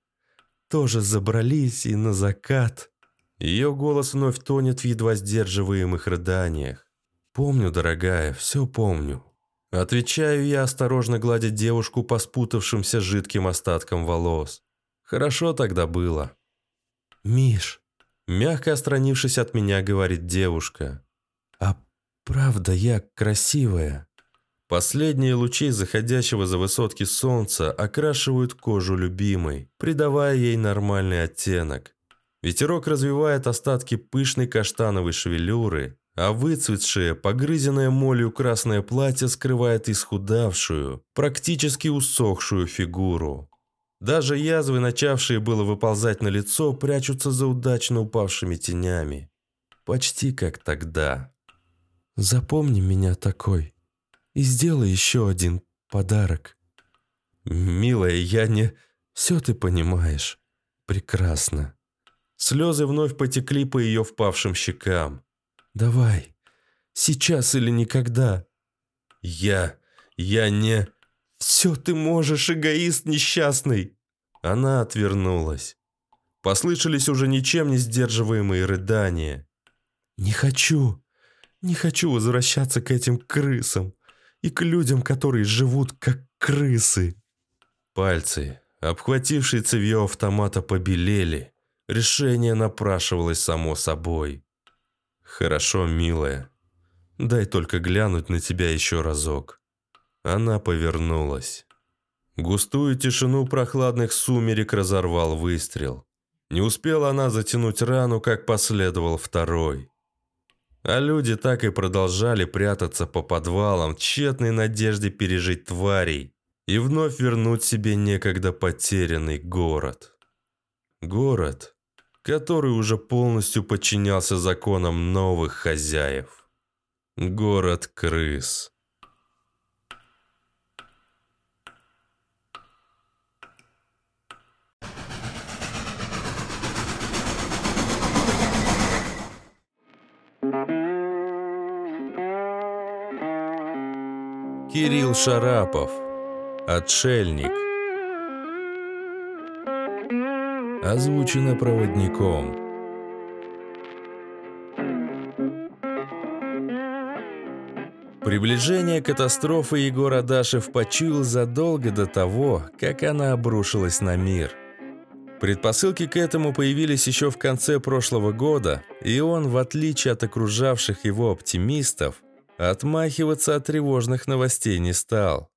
Тоже забрались и на закат». Ее голос вновь тонет в едва сдерживаемых рыданиях. «Помню, дорогая, все помню. Отвечаю я, осторожно гладя девушку по спутавшимся жидким остаткам волос. Хорошо тогда было. «Миш», мягко отстранившись от меня, говорит девушка. «А правда я красивая?» Последние лучи заходящего за высотки солнца окрашивают кожу любимой, придавая ей нормальный оттенок. Ветерок развивает остатки пышной каштановой шевелюры, а выцветшее, погрызенное молью красное платье скрывает исхудавшую, практически усохшую фигуру. Даже язвы, начавшие было выползать на лицо, прячутся за удачно упавшими тенями. Почти как тогда. «Запомни меня такой и сделай еще один подарок». «Милая, я не...» «Все ты понимаешь. Прекрасно». Слезы вновь потекли по ее впавшим щекам. Давай. Сейчас или никогда. Я... я не... Все ты можешь, эгоист несчастный. Она отвернулась. Послышались уже ничем не сдерживаемые рыдания. Не хочу. Не хочу возвращаться к этим крысам. И к людям, которые живут как крысы. Пальцы, обхватившие цевье автомата, побелели. Решение напрашивалось само собой. «Хорошо, милая. Дай только глянуть на тебя еще разок». Она повернулась. Густую тишину прохладных сумерек разорвал выстрел. Не успела она затянуть рану, как последовал второй. А люди так и продолжали прятаться по подвалам в тщетной надежде пережить тварей и вновь вернуть себе некогда потерянный город. Город, который уже полностью подчинялся законам новых хозяев. Город крыс. Кирилл Шарапов. Отшельник. Озвучено проводником. Приближение катастрофы Егор Адашев почуял задолго до того, как она обрушилась на мир. Предпосылки к этому появились еще в конце прошлого года, и он, в отличие от окружавших его оптимистов, отмахиваться от тревожных новостей не стал.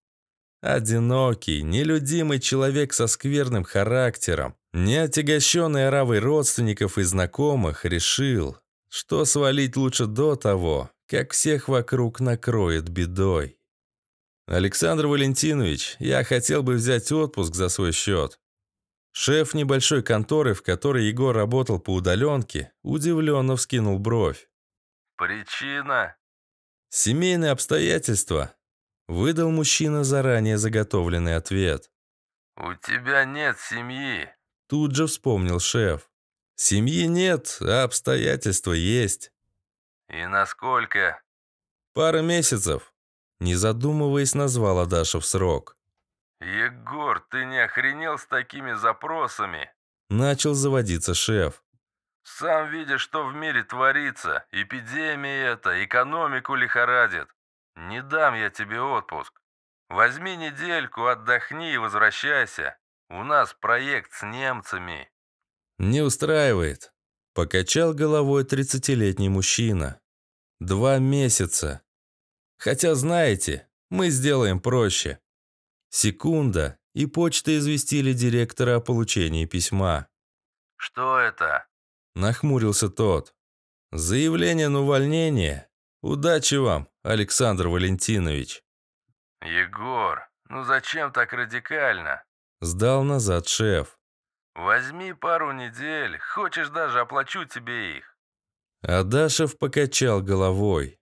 Одинокий, нелюдимый человек со скверным характером, не отягощенный оравой родственников и знакомых, решил, что свалить лучше до того, как всех вокруг накроет бедой. «Александр Валентинович, я хотел бы взять отпуск за свой счет». Шеф небольшой конторы, в которой Егор работал по удаленке, удивленно вскинул бровь. «Причина?» «Семейные обстоятельства», — выдал мужчина заранее заготовленный ответ. «У тебя нет семьи», — тут же вспомнил шеф. «Семьи нет, а обстоятельства есть». «И насколько?» «Пара месяцев», — не задумываясь, назвал Адашев срок. «Егор, ты не охренел с такими запросами?» Начал заводиться шеф. «Сам видишь, что в мире творится. Эпидемия это, экономику лихорадит. Не дам я тебе отпуск. Возьми недельку, отдохни и возвращайся. У нас проект с немцами». «Не устраивает», Покачал головой тридцатилетний мужчина. Два месяца. Хотя, знаете, мы сделаем проще. Секунда, и почта известили директора о получении письма. «Что это?» Нахмурился тот. «Заявление на увольнение. Удачи вам, Александр Валентинович». «Егор, ну зачем так радикально?» Сдал назад шеф. «Возьми пару недель, хочешь даже оплачу тебе их». Адашев покачал головой.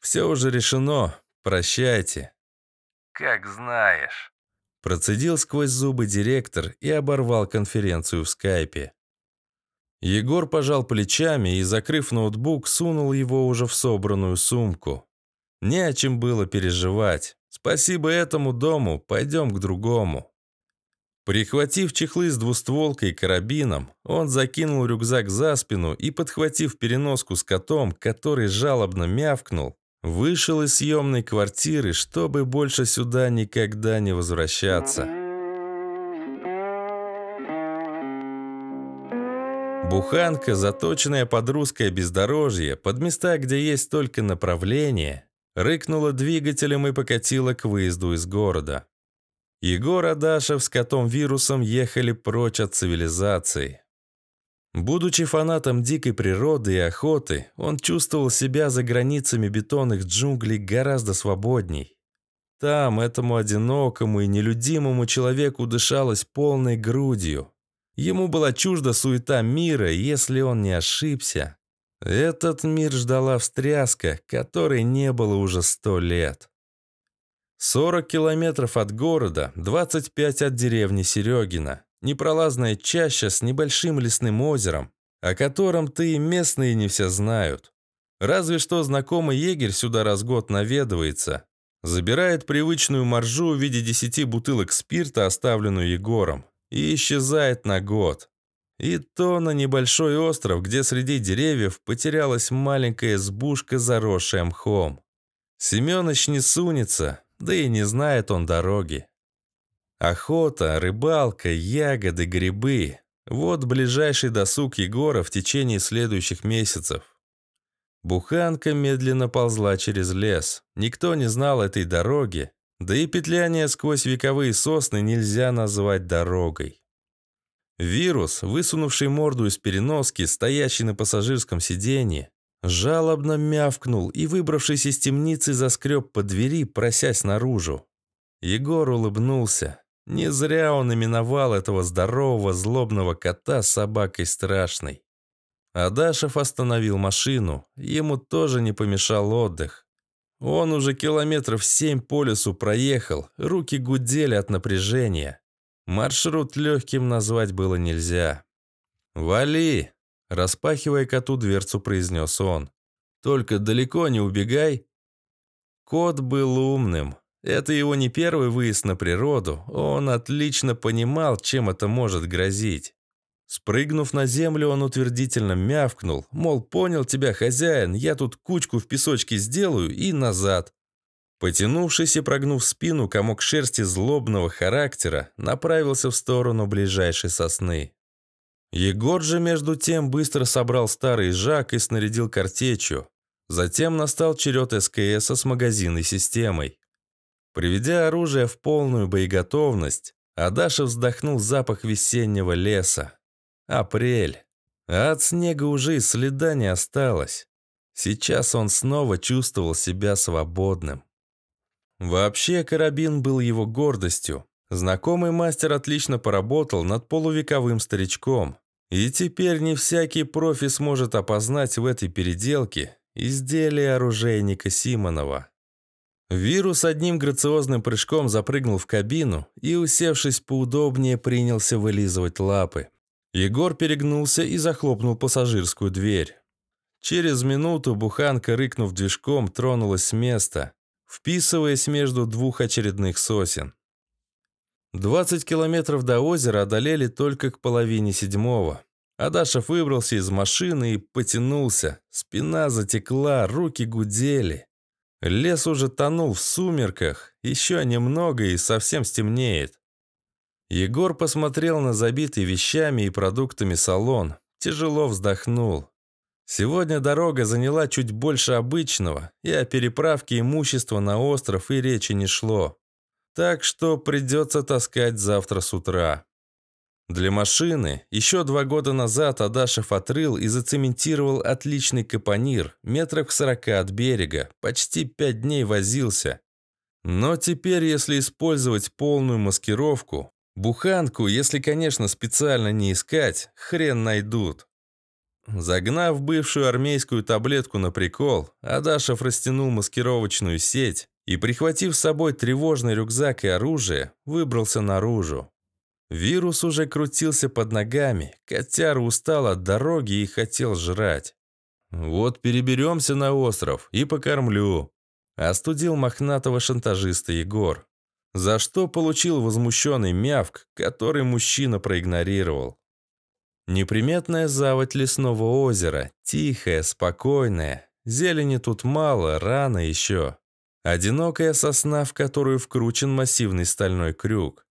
«Все уже решено, прощайте». «Как знаешь». Процедил сквозь зубы директор и оборвал конференцию в скайпе. Егор пожал плечами и, закрыв ноутбук, сунул его уже в собранную сумку. Не о чем было переживать. Спасибо этому дому, пойдем к другому. Прихватив чехлы с двустволкой и карабином, он закинул рюкзак за спину и, подхватив переноску с котом, который жалобно мявкнул, вышел из съемной квартиры, чтобы больше сюда никогда не возвращаться. Буханка, заточенная под русское бездорожье, под места, где есть только направление, рыкнула двигателем и покатила к выезду из города. Егор Адашев с котом-вирусом ехали прочь от цивилизации. Будучи фанатом дикой природы и охоты, он чувствовал себя за границами бетонных джунглей гораздо свободней. Там этому одинокому и нелюдимому человеку дышалось полной грудью. Ему была чужда суета мира, если он не ошибся. Этот мир ждала встряска, которой не было уже сто лет. 40 километров от города, 25 от деревни Серегина. Непролазная чаща с небольшим лесным озером, о котором ты и местные не все знают. Разве что знакомый егерь сюда раз год наведывается. Забирает привычную маржу в виде 10 бутылок спирта, оставленную Егором, и исчезает на год. И то на небольшой остров, где среди деревьев потерялась маленькая избушка, заросшая мхом. Семёныч не сунется, да и не знает он дороги. Охота, рыбалка, ягоды, грибы – вот ближайший досуг Егора в течение следующих месяцев. Буханка медленно ползла через лес. Никто не знал этой дороги, да и петляние сквозь вековые сосны нельзя назвать дорогой. Вирус, высунувший морду из переноски, стоящий на пассажирском сиденье, Жалобно мявкнул и, выбравшись из темницы, заскреб по двери, просясь наружу. Егор улыбнулся. Не зря он именовал этого здорового, злобного кота собакой страшной. Адашев остановил машину. Ему тоже не помешал отдых. Он уже километров семь по лесу проехал, руки гудели от напряжения. Маршрут легким назвать было нельзя. «Вали!» Распахивая коту дверцу, произнес он. «Только далеко не убегай». Кот был умным. Это его не первый выезд на природу. Он отлично понимал, чем это может грозить. Спрыгнув на землю, он утвердительно мявкнул, мол, понял тебя, хозяин, я тут кучку в песочке сделаю и назад. Потянувшись и прогнув спину, комок шерсти злобного характера направился в сторону ближайшей сосны. Егор же, между тем, быстро собрал старый жак и снарядил картечью. Затем настал черед СКС с магазинной системой. Приведя оружие в полную боеготовность, Адаша вздохнул запах весеннего леса. Апрель. А от снега уже и следа не осталось. Сейчас он снова чувствовал себя свободным. Вообще, карабин был его гордостью. Знакомый мастер отлично поработал над полувековым старичком. И теперь не всякий профи сможет опознать в этой переделке изделие оружейника Симонова. Вирус одним грациозным прыжком запрыгнул в кабину и, усевшись поудобнее, принялся вылизывать лапы. Егор перегнулся и захлопнул пассажирскую дверь. Через минуту буханка, рыкнув движком, тронулась с места, вписываясь между двух очередных сосен. 20 километров до озера одолели только к половине седьмого. Адашев выбрался из машины и потянулся. Спина затекла, руки гудели. Лес уже тонул в сумерках, еще немного и совсем стемнеет. Егор посмотрел на забитый вещами и продуктами салон, тяжело вздохнул. Сегодня дорога заняла чуть больше обычного, и о переправке имущества на остров и речи не шло. Так что придется таскать завтра с утра. Для машины еще два года назад Адашев отрыл и зацементировал отличный капонир, метрах в сорока от берега, почти пять дней возился. Но теперь, если использовать полную маскировку, буханку, если, конечно, специально не искать, хрен найдут. Загнав бывшую армейскую таблетку на прикол, Адашев растянул маскировочную сеть и, прихватив с собой тревожный рюкзак и оружие, выбрался наружу. Вирус уже крутился под ногами, котяра устал от дороги и хотел жрать. «Вот переберемся на остров и покормлю», – остудил мохнатого шантажиста Егор. За что получил возмущенный мявк, который мужчина проигнорировал. Неприметная заводь лесного озера, тихая, спокойная. Зелени тут мало, рано еще. Одинокая сосна, в которую вкручен массивный стальной крюк.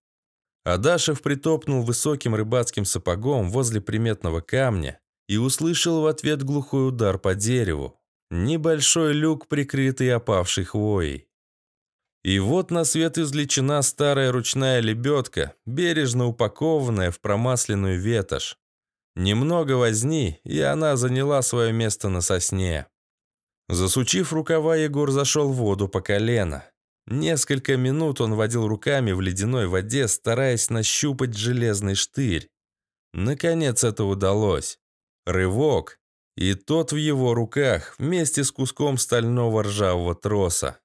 Адашев притопнул высоким рыбацким сапогом возле приметного камня и услышал в ответ глухой удар по дереву. Небольшой люк, прикрытый опавшей хвоей. И вот на свет извлечена старая ручная лебедка, бережно упакованная в промасленную ветошь. Немного возни, и она заняла свое место на сосне. Засучив рукава, Егор зашел в воду по колено. Несколько минут он водил руками в ледяной воде, стараясь нащупать железный штырь. Наконец это удалось. Рывок, и тот в его руках, вместе с куском стального ржавого троса.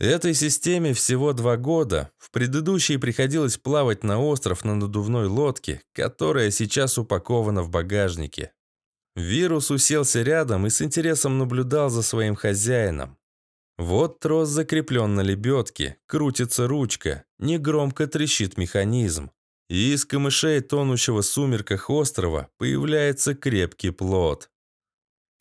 Этой системе всего два года. В предыдущей приходилось плавать на остров на надувной лодке, которая сейчас упакована в багажнике. Вирус уселся рядом и с интересом наблюдал за своим хозяином. Вот трос закреплен на лебедке, крутится ручка, негромко трещит механизм. И из камышей тонущего сумерках острова появляется крепкий плод.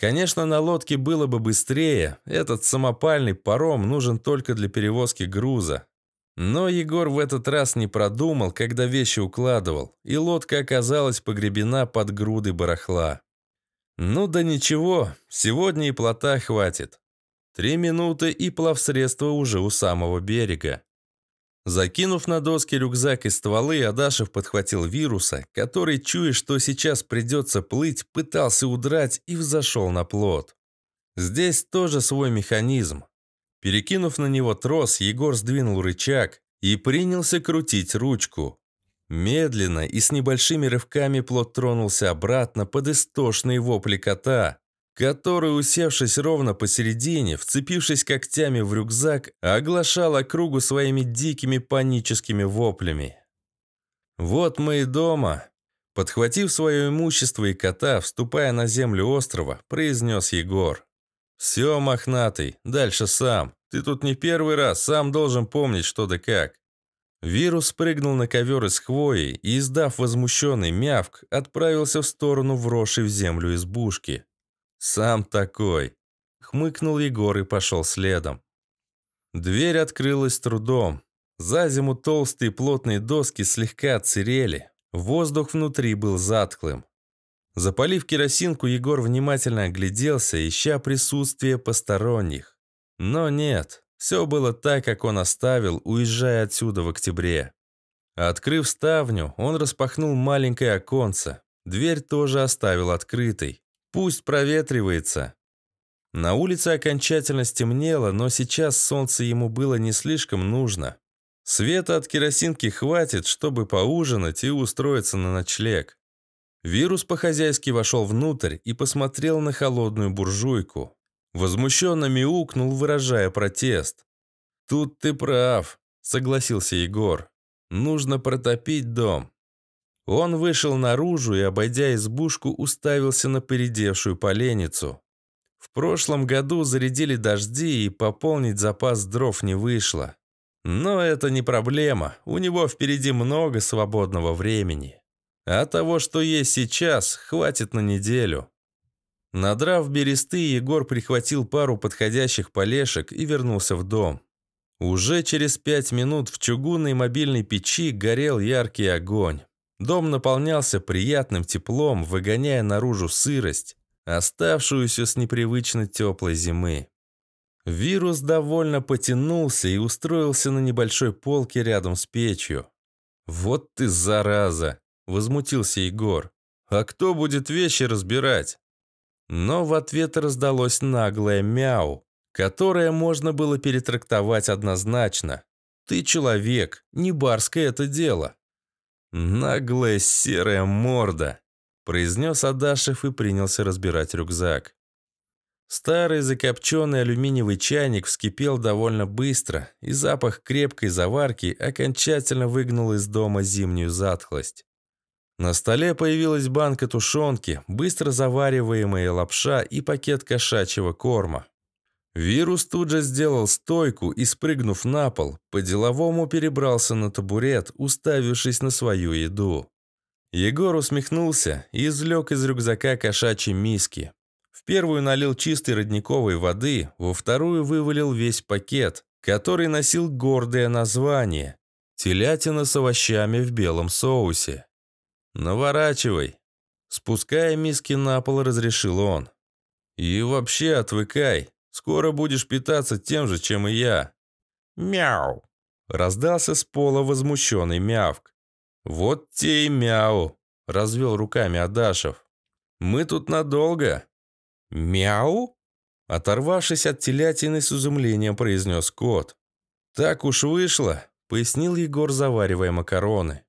Конечно, на лодке было бы быстрее, этот самопальный паром нужен только для перевозки груза. Но Егор в этот раз не продумал, когда вещи укладывал, и лодка оказалась погребена под груды барахла. Ну да ничего, сегодня и плота хватит. Три минуты, и плавсредство уже у самого берега. Закинув на доски рюкзак и стволы, Адашев подхватил вируса, который, чуя, что сейчас придется плыть, пытался удрать и взошел на плот. Здесь тоже свой механизм. Перекинув на него трос, Егор сдвинул рычаг и принялся крутить ручку. Медленно и с небольшими рывками плот тронулся обратно под истошные вопли кота, который, усевшись ровно посередине, вцепившись когтями в рюкзак, оглашал округу своими дикими паническими воплями. «Вот мы и дома», Подхватив свое имущество и кота, вступая на землю острова, произнес Егор. «Все, мохнатый, дальше сам. Ты тут не первый раз, сам должен помнить, что да как». Вирус прыгнул на ковер из хвои и, издав возмущенный мявк, отправился в сторону вросшей в землю избушки. «Сам такой!» — хмыкнул Егор и пошел следом. Дверь открылась трудом. За зиму толстые плотные доски слегка отсырели. Воздух внутри был затхлым. Запалив керосинку, Егор внимательно огляделся, ища присутствие посторонних. Но нет, все было так, как он оставил, уезжая отсюда в октябре. Открыв ставню, он распахнул маленькое оконце. Дверь тоже оставил открытой. Пусть проветривается. На улице окончательно стемнело, но сейчас солнце ему было не слишком нужно. Света от керосинки хватит, чтобы поужинать и устроиться на ночлег. Вирус по-хозяйски вошел внутрь и посмотрел на холодную буржуйку. Возмущенно мяукнул, выражая протест. «Тут ты прав», — согласился Егор. «Нужно протопить дом». Он вышел наружу и, обойдя избушку, уставился на передевшую поленницу. В прошлом году зарядили дожди, и пополнить запас дров не вышло. Но это не проблема, у него впереди много свободного времени. А того, что есть сейчас, хватит на неделю. Надрав бересты, Егор прихватил пару подходящих полешек и вернулся в дом. Уже через пять минут в чугунной мобильной печи горел яркий огонь. Дом наполнялся приятным теплом, выгоняя наружу сырость, оставшуюся с непривычно теплой зимы. Вирус довольно потянулся и устроился на небольшой полке рядом с печью. «Вот ты зараза!» – возмутился Егор. «А кто будет вещи разбирать?» Но в ответ раздалось наглое мяу, которое можно было перетрактовать однозначно. «Ты человек, не барское это дело». «Наглая серая морда», – произнес Адашев и принялся разбирать рюкзак. Старый закопченный алюминиевый чайник вскипел довольно быстро, и запах крепкой заварки окончательно выгнал из дома зимнюю затхлость. На столе появилась банка тушенки, быстро завариваемая лапша и пакет кошачьего корма. Вирус тут же сделал стойку и, спрыгнув на пол, по-деловому перебрался на табурет, уставившись на свою еду. Егор усмехнулся и извлек из рюкзака кошачьи миски. В первую налил чистой родниковой воды, во вторую вывалил весь пакет, который носил гордое название – телятина с овощами в белом соусе. «Наворачивай!» Спуская миски на пол, разрешил он. «И вообще отвыкай, скоро будешь питаться тем же, чем и я». «Мяу!» Раздался с пола возмущенный мявк. «Вот те и мяу!» – развел руками Адашев. «Мы тут надолго. «Мяу?» Оторвавшись от телятины, с изумлением произнес кот. «Так уж вышло», — пояснил Егор, заваривая макароны.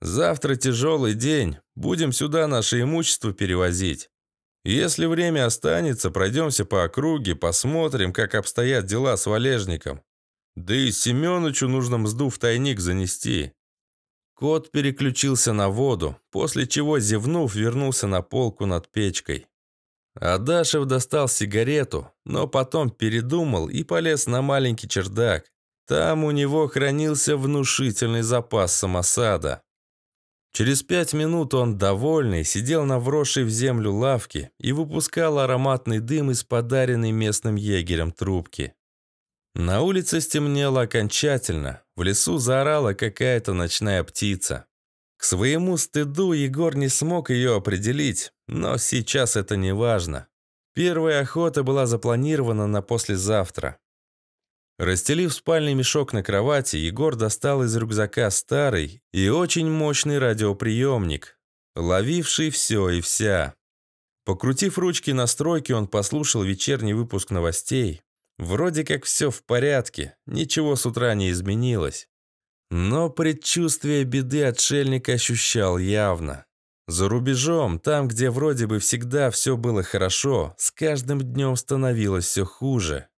«Завтра тяжелый день. Будем сюда наше имущество перевозить. Если время останется, пройдемся по округе, посмотрим, как обстоят дела с валежником. Да и Семеновичу нужно мзду в тайник занести». Кот переключился на воду, после чего, зевнув, вернулся на полку над печкой. Адашев достал сигарету, но потом передумал и полез на маленький чердак. Там у него хранился внушительный запас самосада. Через пять минут он, довольный, сидел на вросшей в землю лавке и выпускал ароматный дым из подаренной местным егерем трубки. На улице стемнело окончательно, в лесу заорала какая-то ночная птица. К своему стыду Егор не смог ее определить, но сейчас это не важно. Первая охота была запланирована на послезавтра. Расстелив спальный мешок на кровати, Егор достал из рюкзака старый и очень мощный радиоприемник, ловивший все и вся. Покрутив ручки настройки, он послушал вечерний выпуск новостей. Вроде как все в порядке, ничего с утра не изменилось. Но предчувствие беды отшельник ощущал явно. За рубежом, там, где вроде бы всегда все было хорошо, с каждым днем становилось все хуже.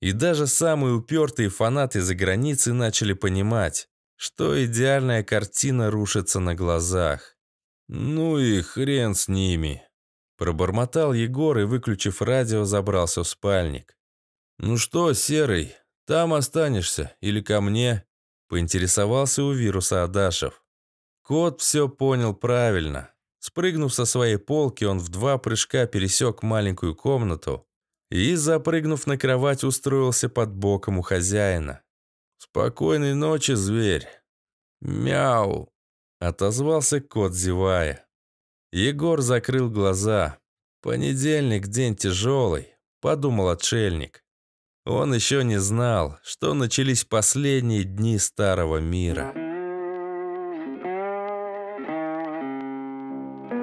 И даже самые упертые фанаты за границей начали понимать, что идеальная картина рушится на глазах. «Ну и хрен с ними!» Пробормотал Егор и, выключив радио, забрался в спальник. «Ну что, Серый, там останешься или ко мне?» Поинтересовался у вируса Адашев. Кот все понял правильно. Спрыгнув со своей полки, он в два прыжка пересек маленькую комнату и, запрыгнув на кровать, устроился под боком у хозяина. «Спокойной ночи, зверь!» «Мяу!» — отозвался кот, зевая. Егор закрыл глаза. «Понедельник, день тяжелый», — подумал отшельник. Он еще не знал, что начались последние дни старого мира.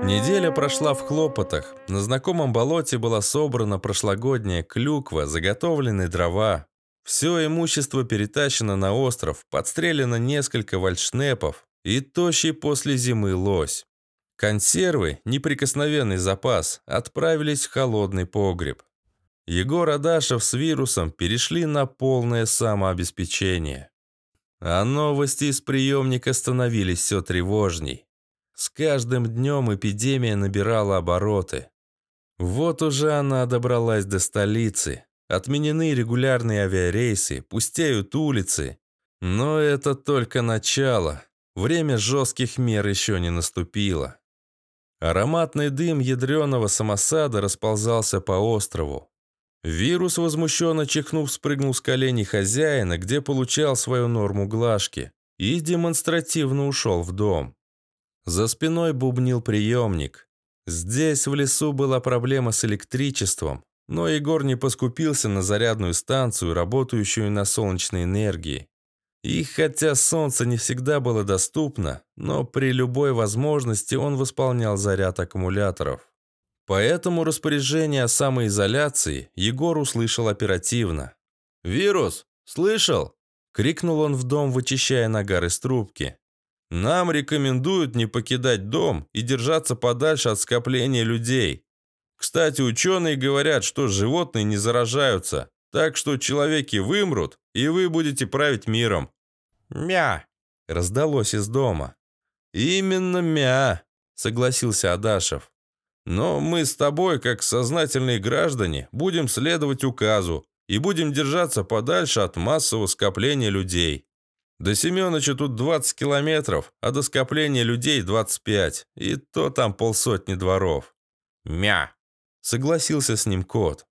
Неделя прошла в хлопотах. На знакомом болоте была собрана прошлогодняя клюква, заготовленные дрова. Все имущество перетащено на остров, подстрелено несколько вальшнепов и тощий после зимы лось. Консервы, неприкосновенный запас, отправились в холодный погреб. Егор Адашев с вирусом перешли на полное самообеспечение. А новости из приемника становились все тревожней. С каждым днем эпидемия набирала обороты. Вот уже она добралась до столицы. Отменены регулярные авиарейсы, пустеют улицы. Но это только начало. Время жестких мер еще не наступило. Ароматный дым ядреного самосада расползался по острову. Вирус, возмущенно чихнув, спрыгнул с коленей хозяина, где получал свою норму глажки, и демонстративно ушел в дом. За спиной бубнил приемник. Здесь, в лесу, была проблема с электричеством, но Егор не поскупился на зарядную станцию, работающую на солнечной энергии. И хотя солнце не всегда было доступно, но при любой возможности он восполнял заряд аккумуляторов. Поэтому распоряжение о самоизоляции Егор услышал оперативно. «Вирус, слышал?» – крикнул он в дом, вычищая нагар из трубки. «Нам рекомендуют не покидать дом и держаться подальше от скопления людей. Кстати, ученые говорят, что животные не заражаются, так что человеки вымрут, и вы будете править миром». «Мя!» – раздалось из дома. «Именно мя!» – согласился Адашев. Но мы с тобой, как сознательные граждане, будем следовать указу и будем держаться подальше от массового скопления людей. До Семеновича тут 20 километров, а до скопления людей 25, и то там полсотни дворов. Мя! Согласился с ним кот.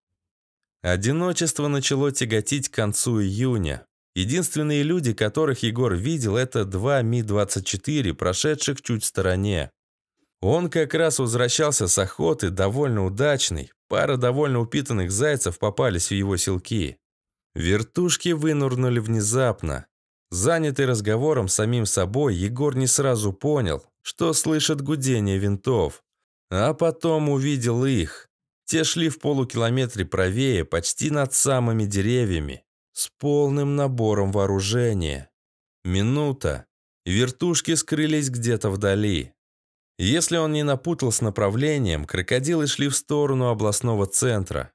Одиночество начало тяготить к концу июня. Единственные люди, которых Егор видел, это два Ми-24, прошедших чуть в стороне. Он как раз возвращался с охоты, довольно удачный. Пара довольно упитанных зайцев попались в его селки. Вертушки вынурнули внезапно. Занятый разговором с самим собой, Егор не сразу понял, что слышит гудение винтов. А потом увидел их. Те шли в полукилометре правее, почти над самыми деревьями, с полным набором вооружения. Минута. Вертушки скрылись где-то вдали. Если он не напутал с направлением, крокодилы шли в сторону областного центра.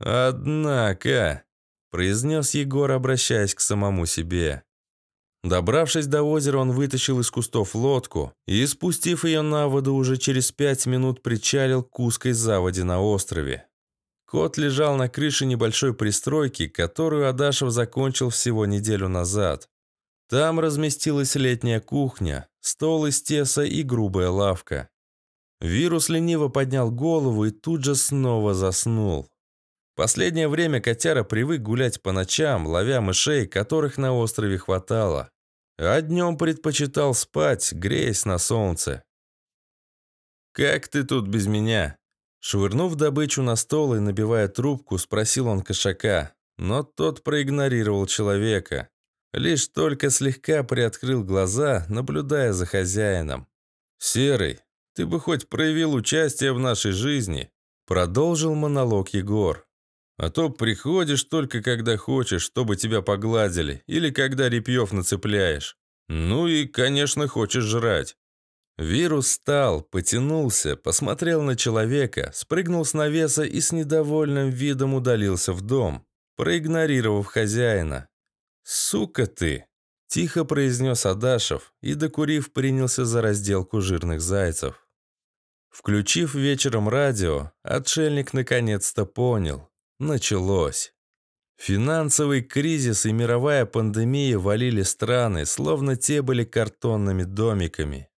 «Однако», – произнес Егор, обращаясь к самому себе. Добравшись до озера, он вытащил из кустов лодку и, спустив ее на воду, уже через пять минут причалил к узкой заводе на острове. Кот лежал на крыше небольшой пристройки, которую Адашев закончил всего неделю назад. Там разместилась летняя кухня, стол из теса и грубая лавка. Вирус лениво поднял голову и тут же снова заснул. Последнее время котяра привык гулять по ночам, ловя мышей, которых на острове хватало. А днем предпочитал спать, греясь на солнце. «Как ты тут без меня?» Швырнув добычу на стол и набивая трубку, спросил он кошака, но тот проигнорировал человека. Лишь только слегка приоткрыл глаза, наблюдая за хозяином. «Серый, ты бы хоть проявил участие в нашей жизни», продолжил монолог Егор. «А то приходишь только когда хочешь, чтобы тебя погладили, или когда репьев нацепляешь. Ну и, конечно, хочешь жрать». Вирус встал, потянулся, посмотрел на человека, спрыгнул с навеса и с недовольным видом удалился в дом, проигнорировав хозяина. «Сука ты!» – тихо произнес Адашев и, докурив, принялся за разделку жирных зайцев. Включив вечером радио, отшельник наконец-то понял – началось. Финансовый кризис и мировая пандемия валили страны, словно те были картонными домиками.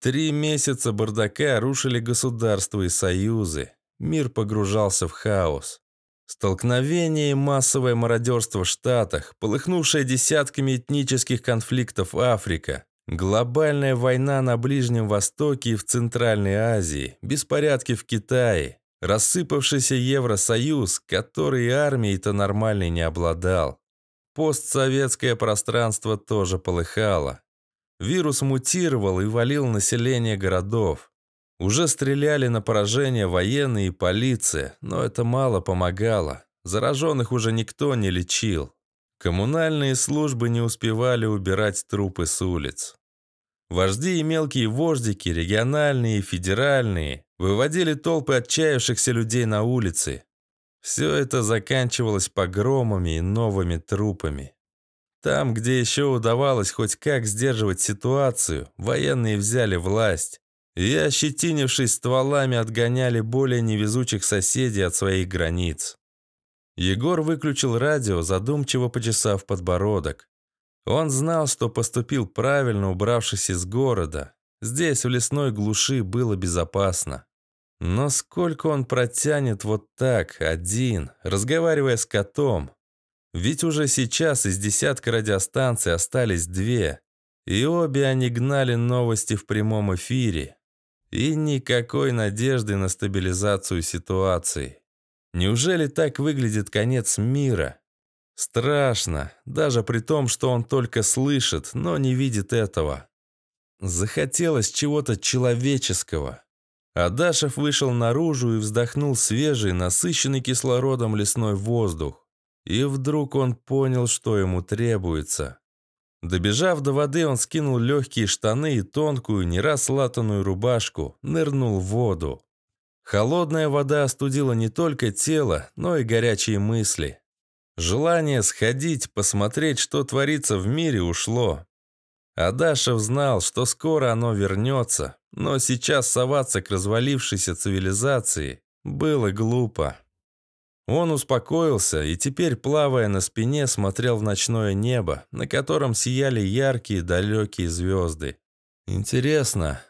Три месяца бардака рушили государства и союзы. Мир погружался в хаос. Столкновение и массовое мародерство в Штатах, полыхнувшая десятками этнических конфликтов Африка, глобальная война на Ближнем Востоке и в Центральной Азии, беспорядки в Китае, рассыпавшийся Евросоюз, который армией-то нормальной не обладал. Постсоветское пространство тоже полыхало. Вирус мутировал и валил население городов. Уже стреляли на поражение военные и полиция, но это мало помогало. Зараженных уже никто не лечил. Коммунальные службы не успевали убирать трупы с улиц. Вожди и мелкие вождики, региональные и федеральные, выводили толпы отчаявшихся людей на улицы. Все это заканчивалось погромами и новыми трупами. Там, где еще удавалось хоть как сдерживать ситуацию, военные взяли власть и, ощетинившись стволами, отгоняли более невезучих соседей от своих границ. Егор выключил радио, задумчиво почесав подбородок. Он знал, что поступил правильно, убравшись из города. Здесь, в лесной глуши, было безопасно. Но сколько он протянет вот так, один, разговаривая с котом? Ведь уже сейчас из десятка радиостанций остались две, и обе они гнали новости в прямом эфире. И никакой надежды на стабилизацию ситуации. Неужели так выглядит конец мира? Страшно, даже при том, что он только слышит, но не видит этого. Захотелось чего-то человеческого. Адашев вышел наружу и вздохнул свежий, насыщенный кислородом лесной воздух. И вдруг он понял, что ему требуется. Добежав до воды, он скинул легкие штаны и тонкую, не раз латаную рубашку, нырнул в воду. Холодная вода остудила не только тело, но и горячие мысли. Желание сходить, посмотреть, что творится в мире, ушло. Адашев знал, что скоро оно вернется, но сейчас соваться к развалившейся цивилизации было глупо. Он успокоился и теперь, плавая на спине, смотрел в ночное небо, на котором сияли яркие далекие звезды. «Интересно,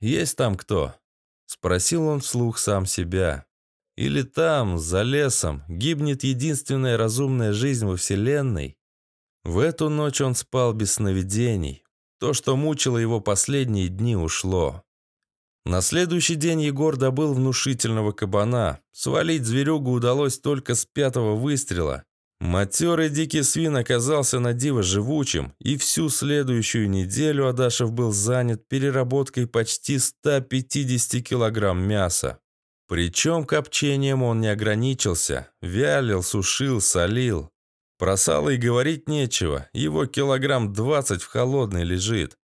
есть там кто?» – спросил он вслух сам себя. «Или там, за лесом, гибнет единственная разумная жизнь во Вселенной?» В эту ночь он спал без сновидений. То, что мучило его последние дни, ушло. На следующий день Егор добыл внушительного кабана. Свалить зверюгу удалось только с пятого выстрела. Матерый дикий свин оказался на диво живучим, и всю следующую неделю Адашев был занят переработкой почти 150 килограмм мяса. Причем копчением он не ограничился. Вялил, сушил, солил. Про сало и говорить нечего, его килограмм 20 в холодной лежит.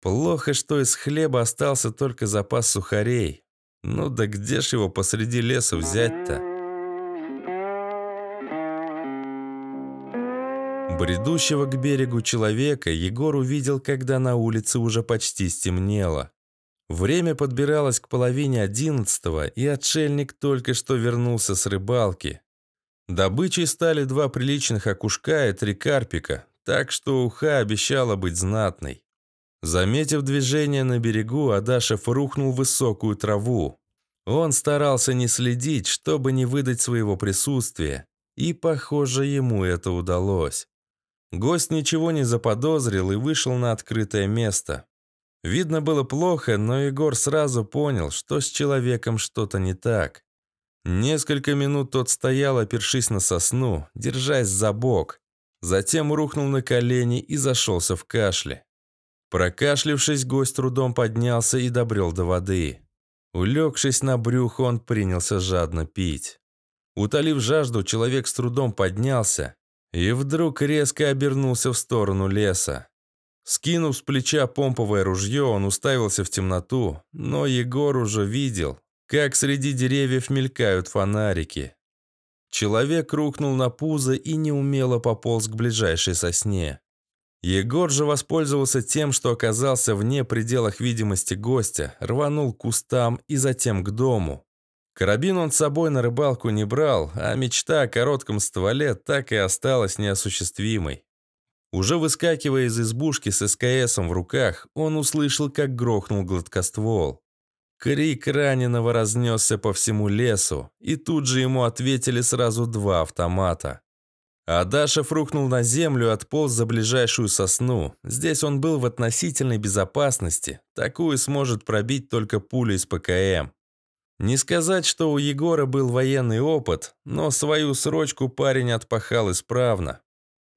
Плохо, что из хлеба остался только запас сухарей. Ну да где ж его посреди леса взять-то? Бредущего к берегу человека Егор увидел, когда на улице уже почти стемнело. Время подбиралось к половине одиннадцатого, и отшельник только что вернулся с рыбалки. Добычей стали два приличных окушка и три карпика, так что уха обещала быть знатной. Заметив движение на берегу, Адашев рухнул в высокую траву. Он старался не следить, чтобы не выдать своего присутствия, и, похоже, ему это удалось. Гость ничего не заподозрил и вышел на открытое место. Видно было плохо, но Егор сразу понял, что с человеком что-то не так. Несколько минут тот стоял, опершись на сосну, держась за бок. Затем рухнул на колени и зашелся в кашле. Прокашлившись, гость трудом поднялся и добрел до воды. Улегшись на брюхо, он принялся жадно пить. Утолив жажду, человек с трудом поднялся и вдруг резко обернулся в сторону леса. Скинув с плеча помповое ружье, он уставился в темноту, но Егор уже видел, как среди деревьев мелькают фонарики. Человек рухнул на пузо и неумело пополз к ближайшей сосне. Егор же воспользовался тем, что оказался вне пределах видимости гостя, рванул к кустам и затем к дому. Карабин он с собой на рыбалку не брал, а мечта о коротком стволе так и осталась неосуществимой. Уже выскакивая из избушки с СКСом в руках, он услышал, как грохнул гладкоствол. Крик раненого разнесся по всему лесу, и тут же ему ответили сразу два автомата. Адашев рухнул на землю и отполз за ближайшую сосну. Здесь он был в относительной безопасности. Такую сможет пробить только пуля из ПКМ. Не сказать, что у Егора был военный опыт, но свою срочку парень отпахал исправно.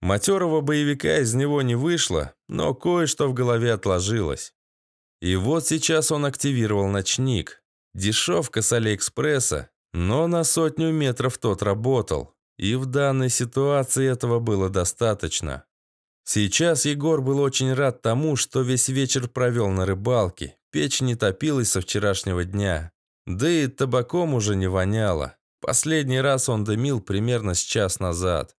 Матерого боевика из него не вышло, но кое-что в голове отложилось. И вот сейчас он активировал ночник. Дешевка с Алиэкспресса, но на сотню метров тот работал. И в данной ситуации этого было достаточно. Сейчас Егор был очень рад тому, что весь вечер провел на рыбалке. Печь не топилась со вчерашнего дня. Да и табаком уже не воняло. Последний раз он дымил примерно с час назад.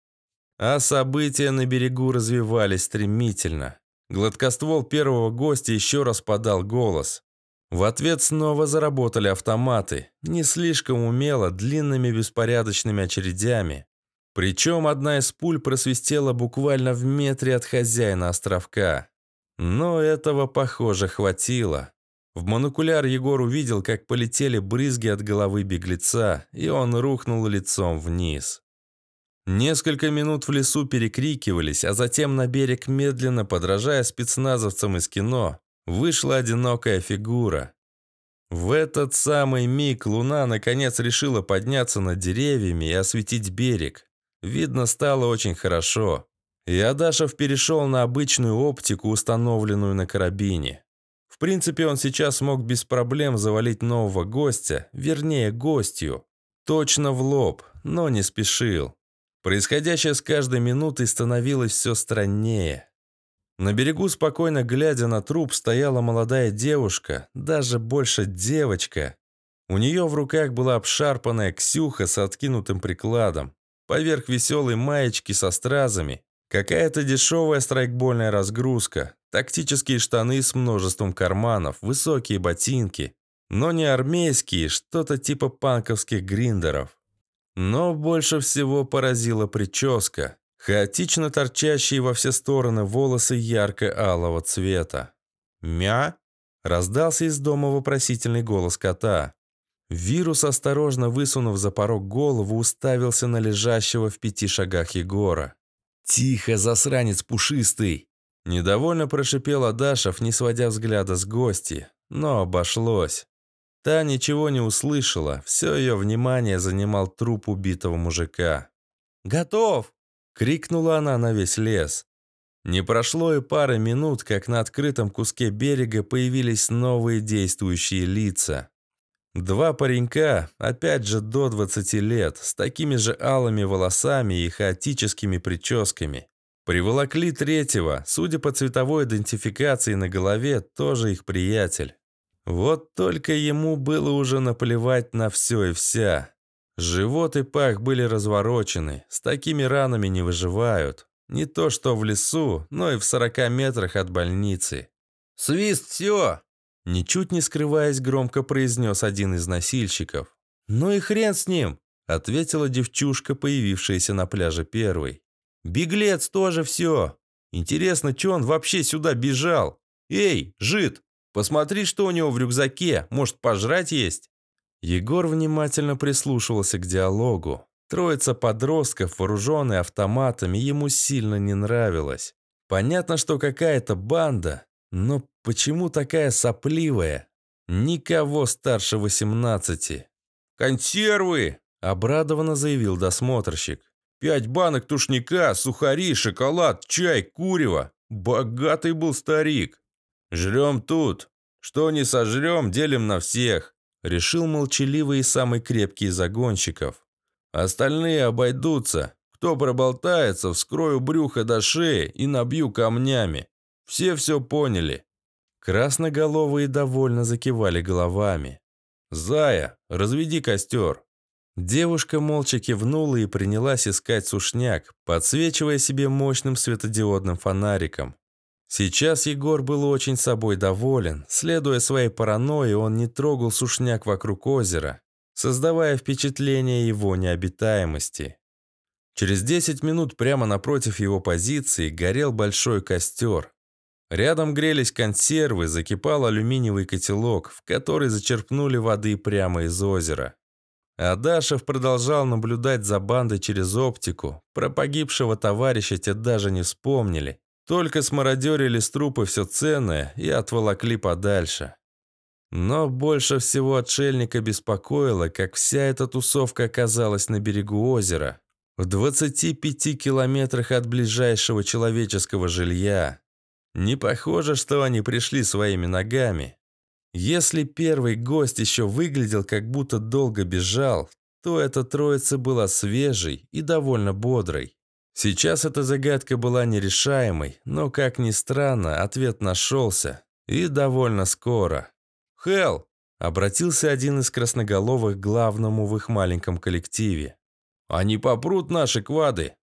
А события на берегу развивались стремительно. Гладкоствол первого гостя еще раз подал голос. В ответ снова заработали автоматы, не слишком умело, длинными беспорядочными очередями. Причем одна из пуль просвистела буквально в метре от хозяина островка. Но этого, похоже, хватило. В монокуляр Егор увидел, как полетели брызги от головы беглеца, и он рухнул лицом вниз. Несколько минут в лесу перекрикивались, а затем на берег, медленно подражая спецназовцам из кино, вышла одинокая фигура. В этот самый миг луна наконец решила подняться над деревьями и осветить берег. Видно стало очень хорошо. И Адашев перешел на обычную оптику, установленную на карабине. В принципе, он сейчас мог без проблем завалить нового гостя, вернее, гостью. Точно в лоб, но не спешил. Происходящее с каждой минутой становилось все страннее. На берегу, спокойно глядя на труп, стояла молодая девушка, даже больше девочка. У нее в руках была обшарпанная Ксюха с откинутым прикладом. Поверх веселой маечки со стразами. Какая-то дешевая страйкбольная разгрузка. Тактические штаны с множеством карманов, высокие ботинки. Но не армейские, что-то типа панковских гриндеров. Но больше всего поразила прическа. Хаотично торчащие во все стороны волосы ярко-алого цвета. «Мя?» – раздался из дома вопросительный голос кота. Вирус, осторожно высунув за порог голову, уставился на лежащего в пяти шагах Егора. «Тихо, засранец пушистый!» Недовольно прошипел Адашев, не сводя взгляда с гости, но обошлось. Та ничего не услышала, все ее внимание занимал труп убитого мужика. «Готов!» — крикнула она на весь лес. Не прошло и пары минут, как на открытом куске берега появились новые действующие лица. Два паренька, опять же до 20 лет, с такими же алыми волосами и хаотическими прическами. Приволокли третьего, судя по цветовой идентификации на голове, тоже их приятель. Вот только ему было уже наплевать на все и вся. Живот и пах были разворочены, с такими ранами не выживают. Не то что в лесу, но и в 40 метрах от больницы. «Свист, все!» Ничуть не скрываясь, громко произнес один из носильщиков. «Ну и хрен с ним!» ответила девчушка, появившаяся на пляже первой. «Беглец тоже все! Интересно, что он вообще сюда бежал? Эй, жид, Посмотри, что у него в рюкзаке. Может, пожрать есть?» Егор внимательно прислушивался к диалогу. Троица подростков, вооруженные автоматами, ему сильно не нравилась. Понятно, что какая-то банда, но почему такая сопливая? Никого старше 18. «Консервы!» – обрадованно заявил досмотрщик. «Пять банок тушника, сухари, шоколад, чай, курево. Богатый был старик!» «Жрем тут. Что не сожрем, делим на всех», — решил молчаливый и самый крепкий загонщиков. «Остальные обойдутся. Кто проболтается, вскрою брюхо до шеи и набью камнями. Все все поняли». Красноголовые довольно закивали головами. «Зая, разведи костер». Девушка молча кивнула и принялась искать сушняк, подсвечивая себе мощным светодиодным фонариком. Сейчас Егор был очень собой доволен. Следуя своей паранойи, он не трогал сушняк вокруг озера, создавая впечатление его необитаемости. Через 10 минут прямо напротив его позиции горел большой костер. Рядом грелись консервы, закипал алюминиевый котелок, в который зачерпнули воды прямо из озера. Адашев продолжал наблюдать за бандой через оптику. Про погибшего товарища те даже не вспомнили. Только смародерили с трупы все ценное и отволокли подальше. Но больше всего отшельника беспокоило, как вся эта тусовка оказалась на берегу озера, в 25 километрах от ближайшего человеческого жилья. Не похоже, что они пришли своими ногами. Если первый гость еще выглядел, как будто долго бежал, то эта троица была свежей и довольно бодрой. Сейчас эта загадка была нерешаемой, но, как ни странно, ответ нашелся. И довольно скоро. «Хелл!» – обратился один из красноголовых к главному в их маленьком коллективе. «Они попрут наши квады!»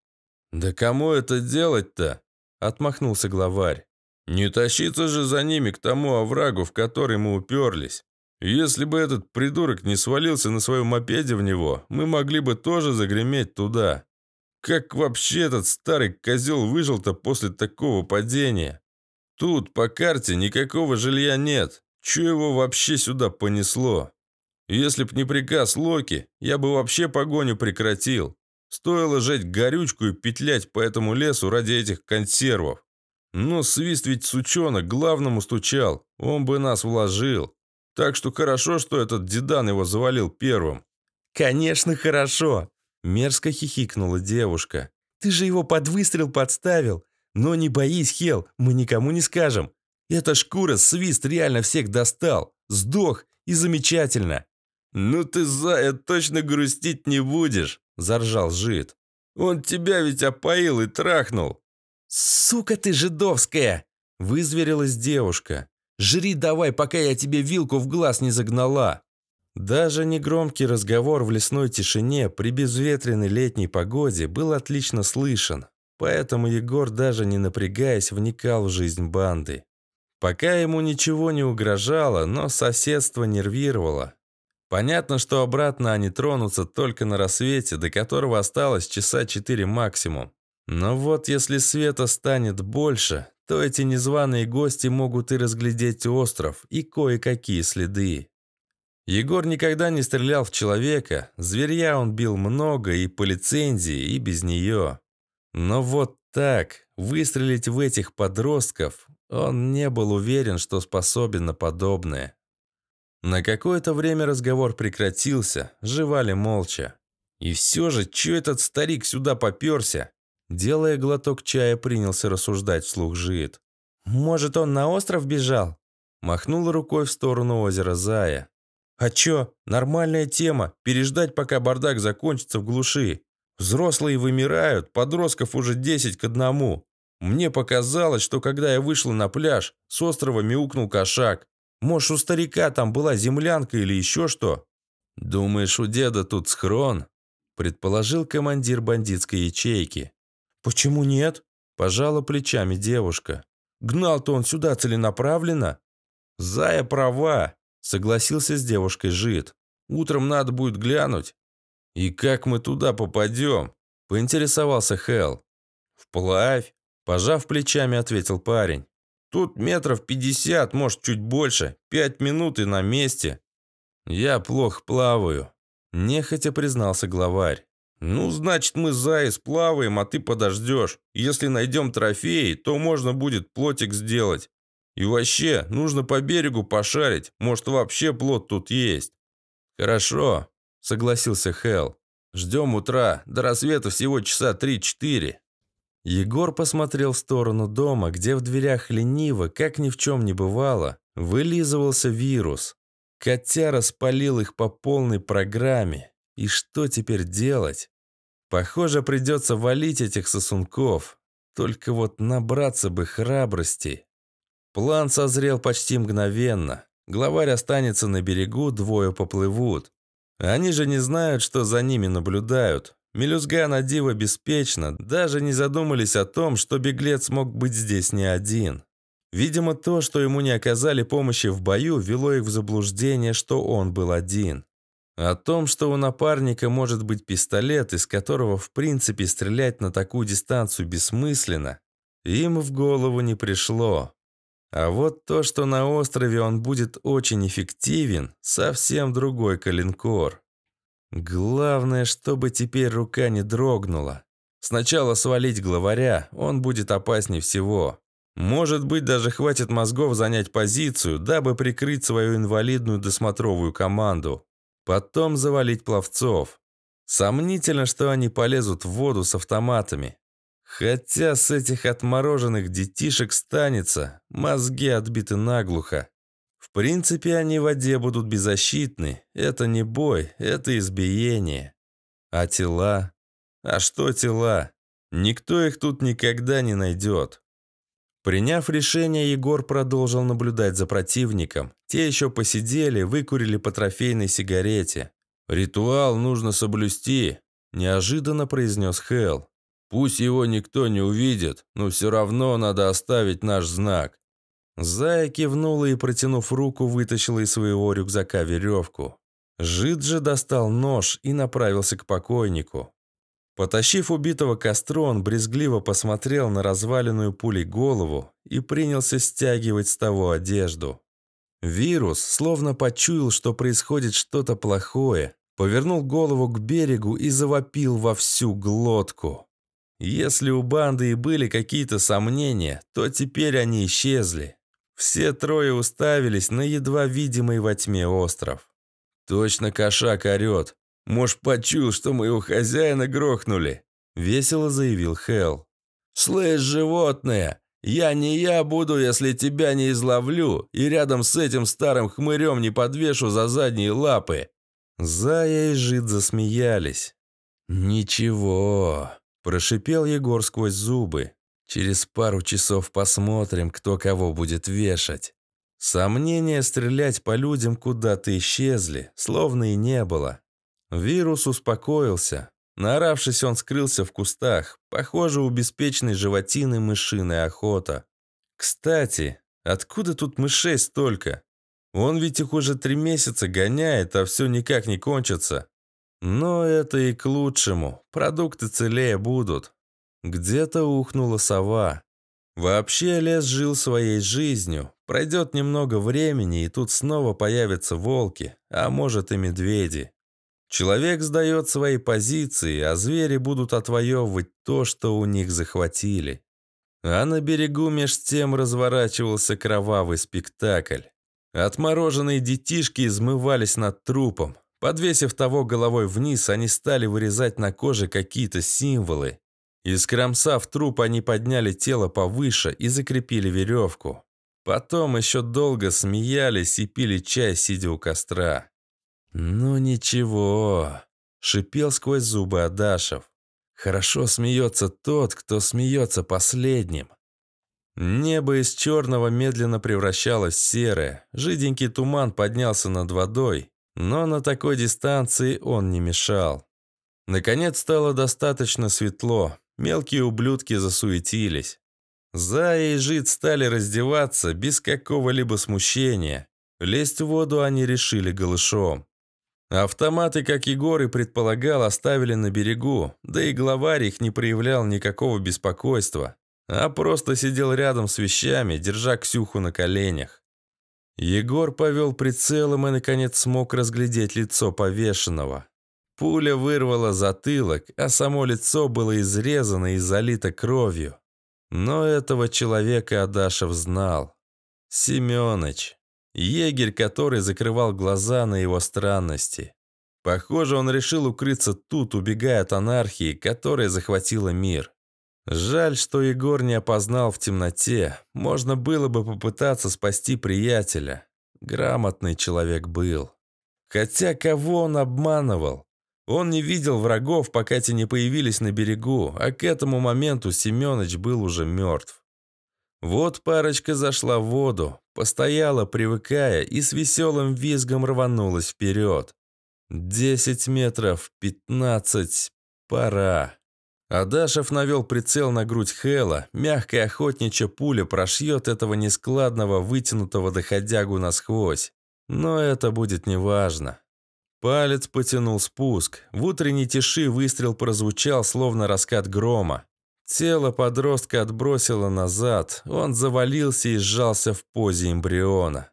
«Да кому это делать-то?» – отмахнулся главарь. «Не тащиться же за ними к тому оврагу, в который мы уперлись. Если бы этот придурок не свалился на своем мопеде в него, мы могли бы тоже загреметь туда. Как вообще этот старый козел выжил-то после такого падения? Тут по карте никакого жилья нет. Че его вообще сюда понесло? Если б не приказ Локи, я бы вообще погоню прекратил. Стоило жать горючку и петлять по этому лесу ради этих консервов. Но свист ведь сучонок главному стучал, он бы нас вложил. Так что хорошо, что этот дедан его завалил первым. «Конечно, хорошо!» – мерзко хихикнула девушка. «Ты же его под выстрел подставил. Но не боись, Хел, мы никому не скажем. Эта шкура свист реально всех достал. Сдох и замечательно. «Ну ты, зая, точно грустить не будешь», – заржал жид. «Он тебя ведь опоил и трахнул». «Сука ты жидовская!» – вызверилась девушка. «Жри давай, пока я тебе вилку в глаз не загнала». Даже негромкий разговор в лесной тишине при безветренной летней погоде был отлично слышен, поэтому Егор, даже не напрягаясь, вникал в жизнь банды. Пока ему ничего не угрожало, но соседство нервировало. Понятно, что обратно они тронутся только на рассвете, до которого осталось часа четыре максимум. Но вот если света станет больше, то эти незваные гости могут и разглядеть остров, и кое-какие следы. Егор никогда не стрелял в человека, зверья он бил много и по лицензии, и без нее. Но вот так, выстрелить в этих подростков, он не был уверен, что способен на подобное. На какое-то время разговор прекратился, жевали молча. И все же, че этот старик сюда поперся? Делая глоток чая, принялся рассуждать вслух жид. «Может, он на остров бежал?» Махнул рукой в сторону озера Зая. «А чё? Нормальная тема. Переждать, пока бардак закончится в глуши. Взрослые вымирают, подростков уже десять к одному. Мне показалось, что когда я вышла на пляж, с острова мяукнул кошак. Может, у старика там была землянка или еще что? Думаешь, у деда тут схрон? Предположил командир бандитской ячейки. Почему нет? Пожала плечами девушка. Гнал-то он сюда целенаправленно. Зая права, согласился с девушкой Жид. Утром надо будет глянуть. И как мы туда попадем? Поинтересовался Хелл. Вплавь, Пожав плечами, ответил парень. Тут метров пятьдесят, может, чуть больше. Пять минут и на месте. Я плохо плаваю. Нехотя признался главарь. «Ну, значит, мы заяц плаваем, а ты подождешь. Если найдем трофеи, то можно будет плотик сделать. И вообще, нужно по берегу пошарить. Может, вообще плот тут есть». «Хорошо», — согласился Хелл. «Ждем утра. До рассвета всего часа три-четыре». Егор посмотрел в сторону дома, где в дверях лениво, как ни в чем не бывало, вылизывался вирус. Котя распалил их по полной программе. И что теперь делать? Похоже, придется валить этих сосунков. Только вот набраться бы храбрости. План созрел почти мгновенно. Главарь останется на берегу, двое поплывут. Они же не знают, что за ними наблюдают. Мелюзга на диво беспечно, даже не задумались о том, что беглец мог быть здесь не один. Видимо, то, что ему не оказали помощи в бою, вело их в заблуждение, что он был один. О том, что у напарника может быть пистолет, из которого в принципе стрелять на такую дистанцию бессмысленно, им в голову не пришло. А вот то, что на острове он будет очень эффективен, совсем другой калинкор. Главное, чтобы теперь рука не дрогнула. Сначала свалить главаря, он будет опаснее всего. Может быть, даже хватит мозгов занять позицию, дабы прикрыть свою инвалидную досмотровую команду. Потом завалить пловцов. Сомнительно, что они полезут в воду с автоматами. Хотя с этих отмороженных детишек станется, мозги отбиты наглухо. В принципе, они в воде будут беззащитны. Это не бой, это избиение. А тела? А что тела? Никто их тут никогда не найдет. Приняв решение, Егор продолжил наблюдать за противником. Те еще посидели, выкурили по трофейной сигарете. «Ритуал нужно соблюсти», – неожиданно произнес Хелл. «Пусть его никто не увидит, но все равно надо оставить наш знак». Зая кивнула и, протянув руку, вытащила из своего рюкзака веревку. Жид же достал нож и направился к покойнику. Потащив убитого к костру, он брезгливо посмотрел на разваленную пулей голову и принялся стягивать с того одежду. Вирус словно почуял, что происходит что-то плохое, повернул голову к берегу и завопил во всю глотку. Если у банды и были какие-то сомнения, то теперь они исчезли. Все трое уставились на едва видимый во тьме остров. «Точно кошак орет. Может, почуял, что моего хозяина грохнули?» Весело заявил Хелл. «Слышь, животное, я не я буду, если тебя не изловлю и рядом с этим старым хмырем не подвешу за задние лапы». Зая и Жид засмеялись. «Ничего», – прошипел Егор сквозь зубы. «Через пару часов посмотрим, кто кого будет вешать». Сомнения стрелять по людям куда-то исчезли, словно и не было. Вирус успокоился. Наоравшись, он скрылся в кустах. Похоже, у беспечной животины мышиная охота. Кстати, откуда тут мышей столько? Он ведь их уже три месяца гоняет, а все никак не кончится. Но это и к лучшему. Продукты целее будут. Где-то ухнула сова. Вообще лес жил своей жизнью. Пройдет немного времени, и тут снова появятся волки, а может и медведи. Человек сдает свои позиции, а звери будут отвоевывать то, что у них захватили. А на берегу меж тем разворачивался кровавый спектакль. Отмороженные детишки измывались над трупом. Подвесив того головой вниз, они стали вырезать на коже какие-то символы. Искромсав труп, они подняли тело повыше и закрепили веревку. Потом еще долго смеялись и пили чай, сидя у костра. «Ну ничего», — шипел сквозь зубы Адашев. «Хорошо смеется тот, кто смеется последним». Небо из черного медленно превращалось в серое. Жиденький туман поднялся над водой, но на такой дистанции он не мешал. Наконец стало достаточно светло. Мелкие ублюдки засуетились. Зая и Жид стали раздеваться без какого-либо смущения. Лезть в воду они решили голышом. Автоматы, как Егор и предполагал, оставили на берегу, да и главарь их не проявлял никакого беспокойства, а просто сидел рядом с вещами, держа Ксюху на коленях. Егор повел прицелом и, наконец, смог разглядеть лицо повешенного. Пуля вырвала затылок, а само лицо было изрезано и залито кровью. Но этого человека Адашев знал. Семёныч. Егерь, который закрывал глаза на его странности. Похоже, он решил укрыться тут, убегая от анархии, которая захватила мир. Жаль, что Егор не опознал в темноте. Можно было бы попытаться спасти приятеля. Грамотный человек был. Хотя кого он обманывал? Он не видел врагов, пока те не появились на берегу, а к этому моменту Семёныч был уже мертв. Вот парочка зашла в воду, постояла, привыкая, и с веселым визгом рванулась вперед. Десять метров, пятнадцать, пора. Адашев навел прицел на грудь Хэла. Мягкая охотничья пуля прошьет этого нескладного, вытянутого доходягу насквозь. Но это будет неважно. Палец потянул спуск. В утренней тиши выстрел прозвучал, словно раскат грома. Тело подростка отбросило назад, он завалился и сжался в позе эмбриона.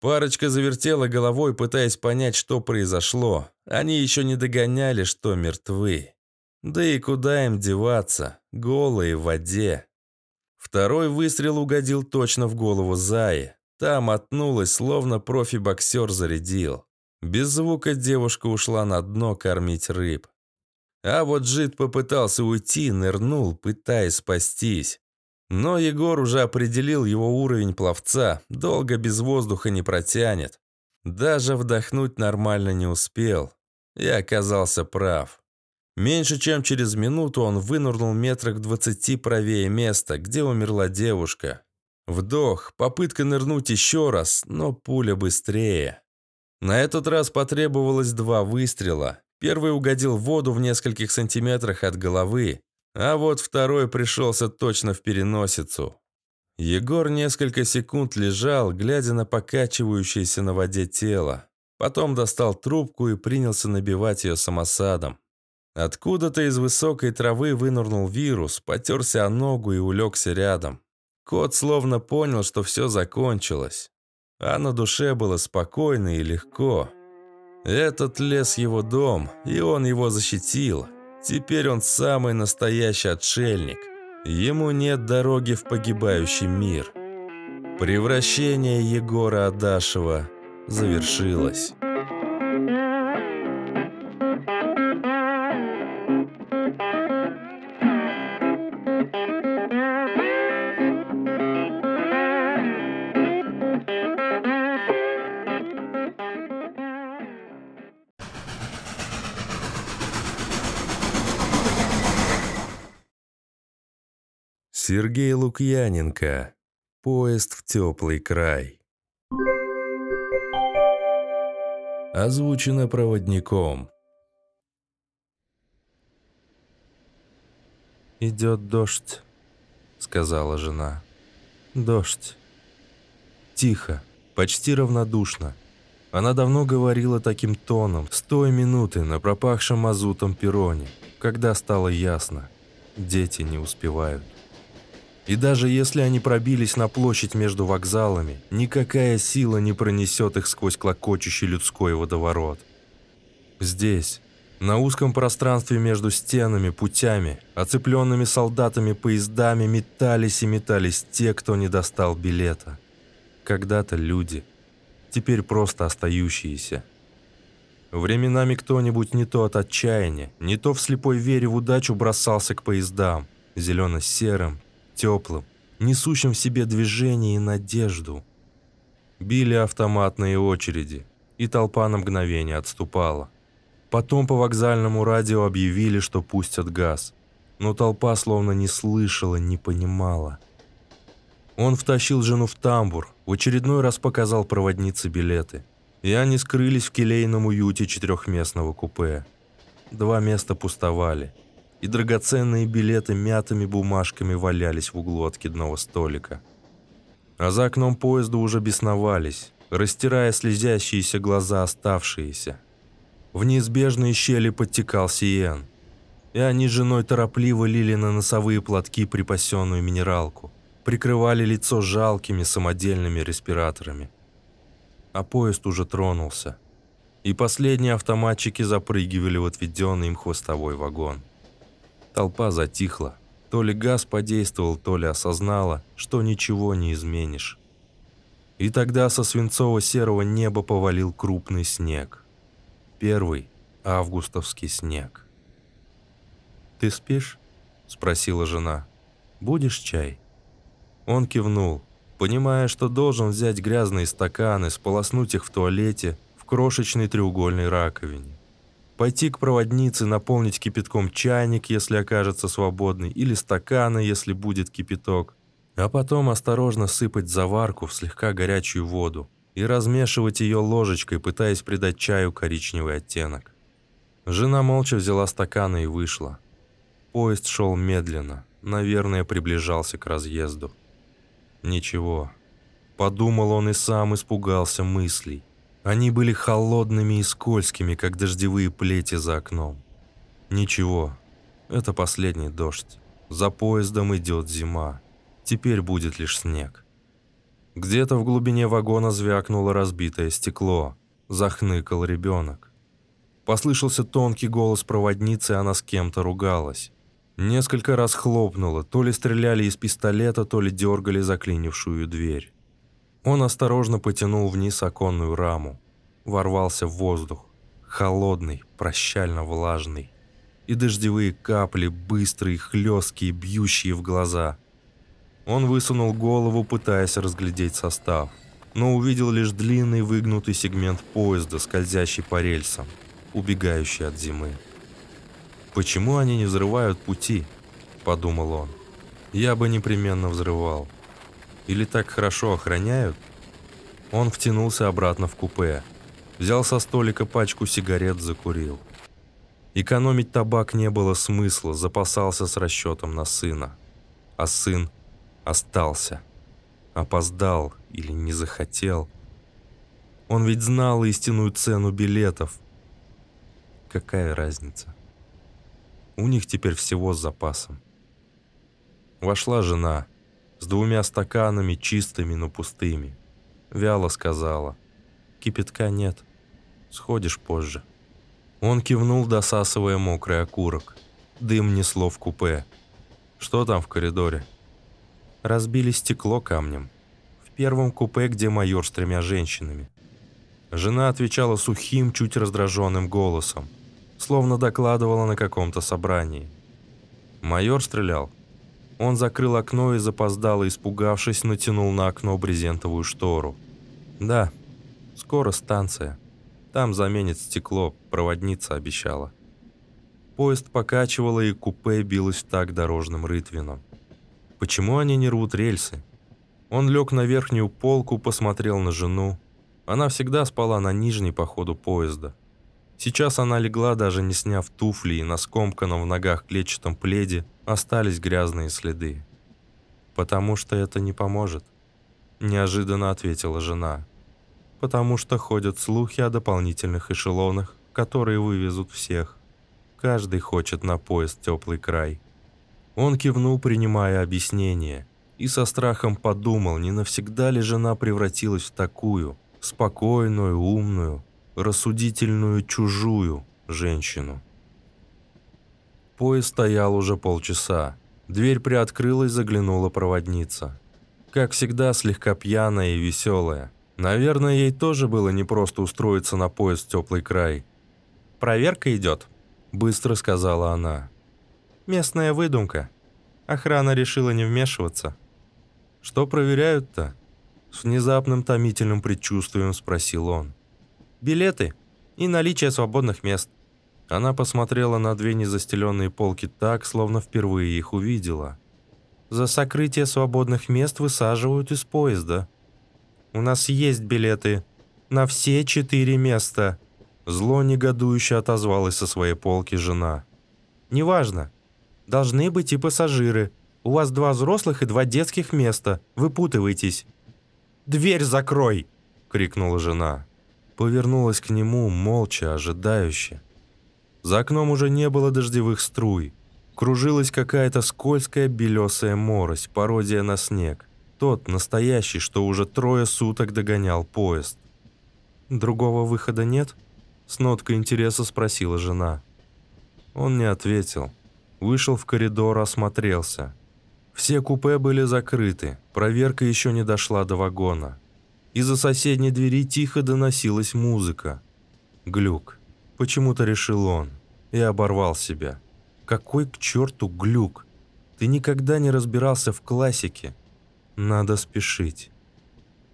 Парочка завертела головой, пытаясь понять, что произошло. Они еще не догоняли, что мертвы. Да и куда им деваться, голые в воде. Второй выстрел угодил точно в голову Заи. Там отнулась, словно профи-боксер зарядил. Без звука девушка ушла на дно кормить рыб. А вот Жид попытался уйти, нырнул, пытаясь спастись. Но Егор уже определил его уровень пловца, долго без воздуха не протянет. Даже вдохнуть нормально не успел. И оказался прав. Меньше чем через минуту он вынырнул метрах двадцати правее места, где умерла девушка. Вдох, попытка нырнуть еще раз, но пуля быстрее. На этот раз потребовалось два выстрела. Первый угодил в воду в нескольких сантиметрах от головы, а вот второй пришелся точно в переносицу. Егор несколько секунд лежал, глядя на покачивающееся на воде тело. Потом достал трубку и принялся набивать ее самосадом. Откуда-то из высокой травы вынырнул вирус, потерся о ногу и улегся рядом. Кот словно понял, что все закончилось. А на душе было спокойно и легко. Этот лес его дом, и он его защитил. Теперь он самый настоящий отшельник. Ему нет дороги в погибающий мир. Превращение Егора Адашева завершилось. Сергей Лукьяненко. Поезд в теплый край. Озвучено проводником. «Идет дождь», — сказала жена. «Дождь». Тихо, почти равнодушно. Она давно говорила таким тоном, с той минуты на пропахшем мазутом перроне, когда стало ясно, дети не успевают. И даже если они пробились на площадь между вокзалами, никакая сила не пронесет их сквозь клокочущий людской водоворот. Здесь, на узком пространстве между стенами, путями, оцепленными солдатами поездами, метались и метались те, кто не достал билета. Когда-то люди, теперь просто остающиеся. Временами кто-нибудь не то от отчаяния, не то в слепой вере в удачу бросался к поездам, зелено-серым, теплым, несущим в себе движение и надежду. Били автоматные очереди, и толпа на мгновение отступала. Потом по вокзальному радио объявили, что пустят газ, но толпа словно не слышала, не понимала. Он втащил жену в тамбур, в очередной раз показал проводнице билеты, и они скрылись в келейном уюте четырехместного купе. Два места пустовали – и драгоценные билеты мятыми бумажками валялись в углу откидного столика. А за окном поезда уже бесновались, растирая слезящиеся глаза оставшиеся. В неизбежные щели подтекал Сиен, и они с женой торопливо лили на носовые платки припасенную минералку, прикрывали лицо жалкими самодельными респираторами. А поезд уже тронулся, и последние автоматчики запрыгивали в отведенный им хвостовой вагон. Толпа затихла. То ли газ подействовал, то ли осознала, что ничего не изменишь. И тогда со свинцово-серого неба повалил крупный снег. Первый августовский снег. «Ты спишь?» – спросила жена. «Будешь чай?» Он кивнул, понимая, что должен взять грязные стаканы, сполоснуть их в туалете в крошечной треугольной раковине. Пойти к проводнице, наполнить кипятком чайник, если окажется свободный, или стаканы, если будет кипяток. А потом осторожно сыпать заварку в слегка горячую воду и размешивать ее ложечкой, пытаясь придать чаю коричневый оттенок. Жена молча взяла стаканы и вышла. Поезд шел медленно, наверное, приближался к разъезду. Ничего. Подумал он и сам испугался мыслей. Они были холодными и скользкими, как дождевые плети за окном. Ничего, это последний дождь. За поездом идет зима. Теперь будет лишь снег. Где-то в глубине вагона звякнуло разбитое стекло. Захныкал ребенок. Послышался тонкий голос проводницы, она с кем-то ругалась. Несколько раз хлопнуло, то ли стреляли из пистолета, то ли дергали заклинившую дверь. Он осторожно потянул вниз оконную раму. Ворвался в воздух. Холодный, прощально влажный. И дождевые капли, быстрые, хлесткие, бьющие в глаза. Он высунул голову, пытаясь разглядеть состав, но увидел лишь длинный выгнутый сегмент поезда, скользящий по рельсам, убегающий от зимы. «Почему они не взрывают пути?» – подумал он. «Я бы непременно взрывал». Или так хорошо охраняют? Он втянулся обратно в купе. Взял со столика пачку сигарет, закурил. Экономить табак не было смысла, запасался с расчетом на сына. А сын остался. Опоздал или не захотел. Он ведь знал истинную цену билетов. Какая разница? У них теперь всего с запасом. Вошла жена с двумя стаканами, чистыми, но пустыми. Вяло сказала. «Кипятка нет. Сходишь позже». Он кивнул, досасывая мокрый окурок. Дым несло в купе. «Что там в коридоре?» Разбили стекло камнем. В первом купе, где майор с тремя женщинами. Жена отвечала сухим, чуть раздраженным голосом, словно докладывала на каком-то собрании. Майор стрелял. Он закрыл окно и запоздало, испугавшись, натянул на окно брезентовую штору. «Да, скоро станция. Там заменит стекло, проводница обещала». Поезд покачивало, и купе билось так дорожным рытвином. Почему они не рвут рельсы? Он лег на верхнюю полку, посмотрел на жену. Она всегда спала на нижней по ходу поезда. Сейчас она легла, даже не сняв туфли, и на скомканном в ногах клетчатом пледе остались грязные следы. «Потому что это не поможет», – неожиданно ответила жена. «Потому что ходят слухи о дополнительных эшелонах, которые вывезут всех. Каждый хочет на поезд теплый край». Он кивнул, принимая объяснение, и со страхом подумал, не навсегда ли жена превратилась в такую, спокойную, умную, рассудительную чужую женщину. Поезд стоял уже полчаса. Дверь приоткрылась, заглянула проводница. Как всегда, слегка пьяная и веселая. Наверное, ей тоже было непросто устроиться на поезд в теплый край. «Проверка идет», – быстро сказала она. «Местная выдумка. Охрана решила не вмешиваться». «Что проверяют-то?» С внезапным томительным предчувствием спросил он. «Билеты и наличие свободных мест». Она посмотрела на две незастеленные полки так, словно впервые их увидела. «За сокрытие свободных мест высаживают из поезда. У нас есть билеты. На все четыре места». Зло негодующе отозвалась со своей полки жена. «Неважно. Должны быть и пассажиры. У вас два взрослых и два детских места. Выпутывайтесь». «Дверь закрой!» — крикнула жена. Повернулась к нему, молча, ожидающе. За окном уже не было дождевых струй. Кружилась какая-то скользкая белесая морось, пародия на снег. Тот, настоящий, что уже трое суток догонял поезд. «Другого выхода нет?» С ноткой интереса спросила жена. Он не ответил. Вышел в коридор, осмотрелся. Все купе были закрыты, проверка еще не дошла до вагона. Из-за соседней двери тихо доносилась музыка. Глюк. Почему-то решил он. И оборвал себя. Какой к черту глюк? Ты никогда не разбирался в классике. Надо спешить.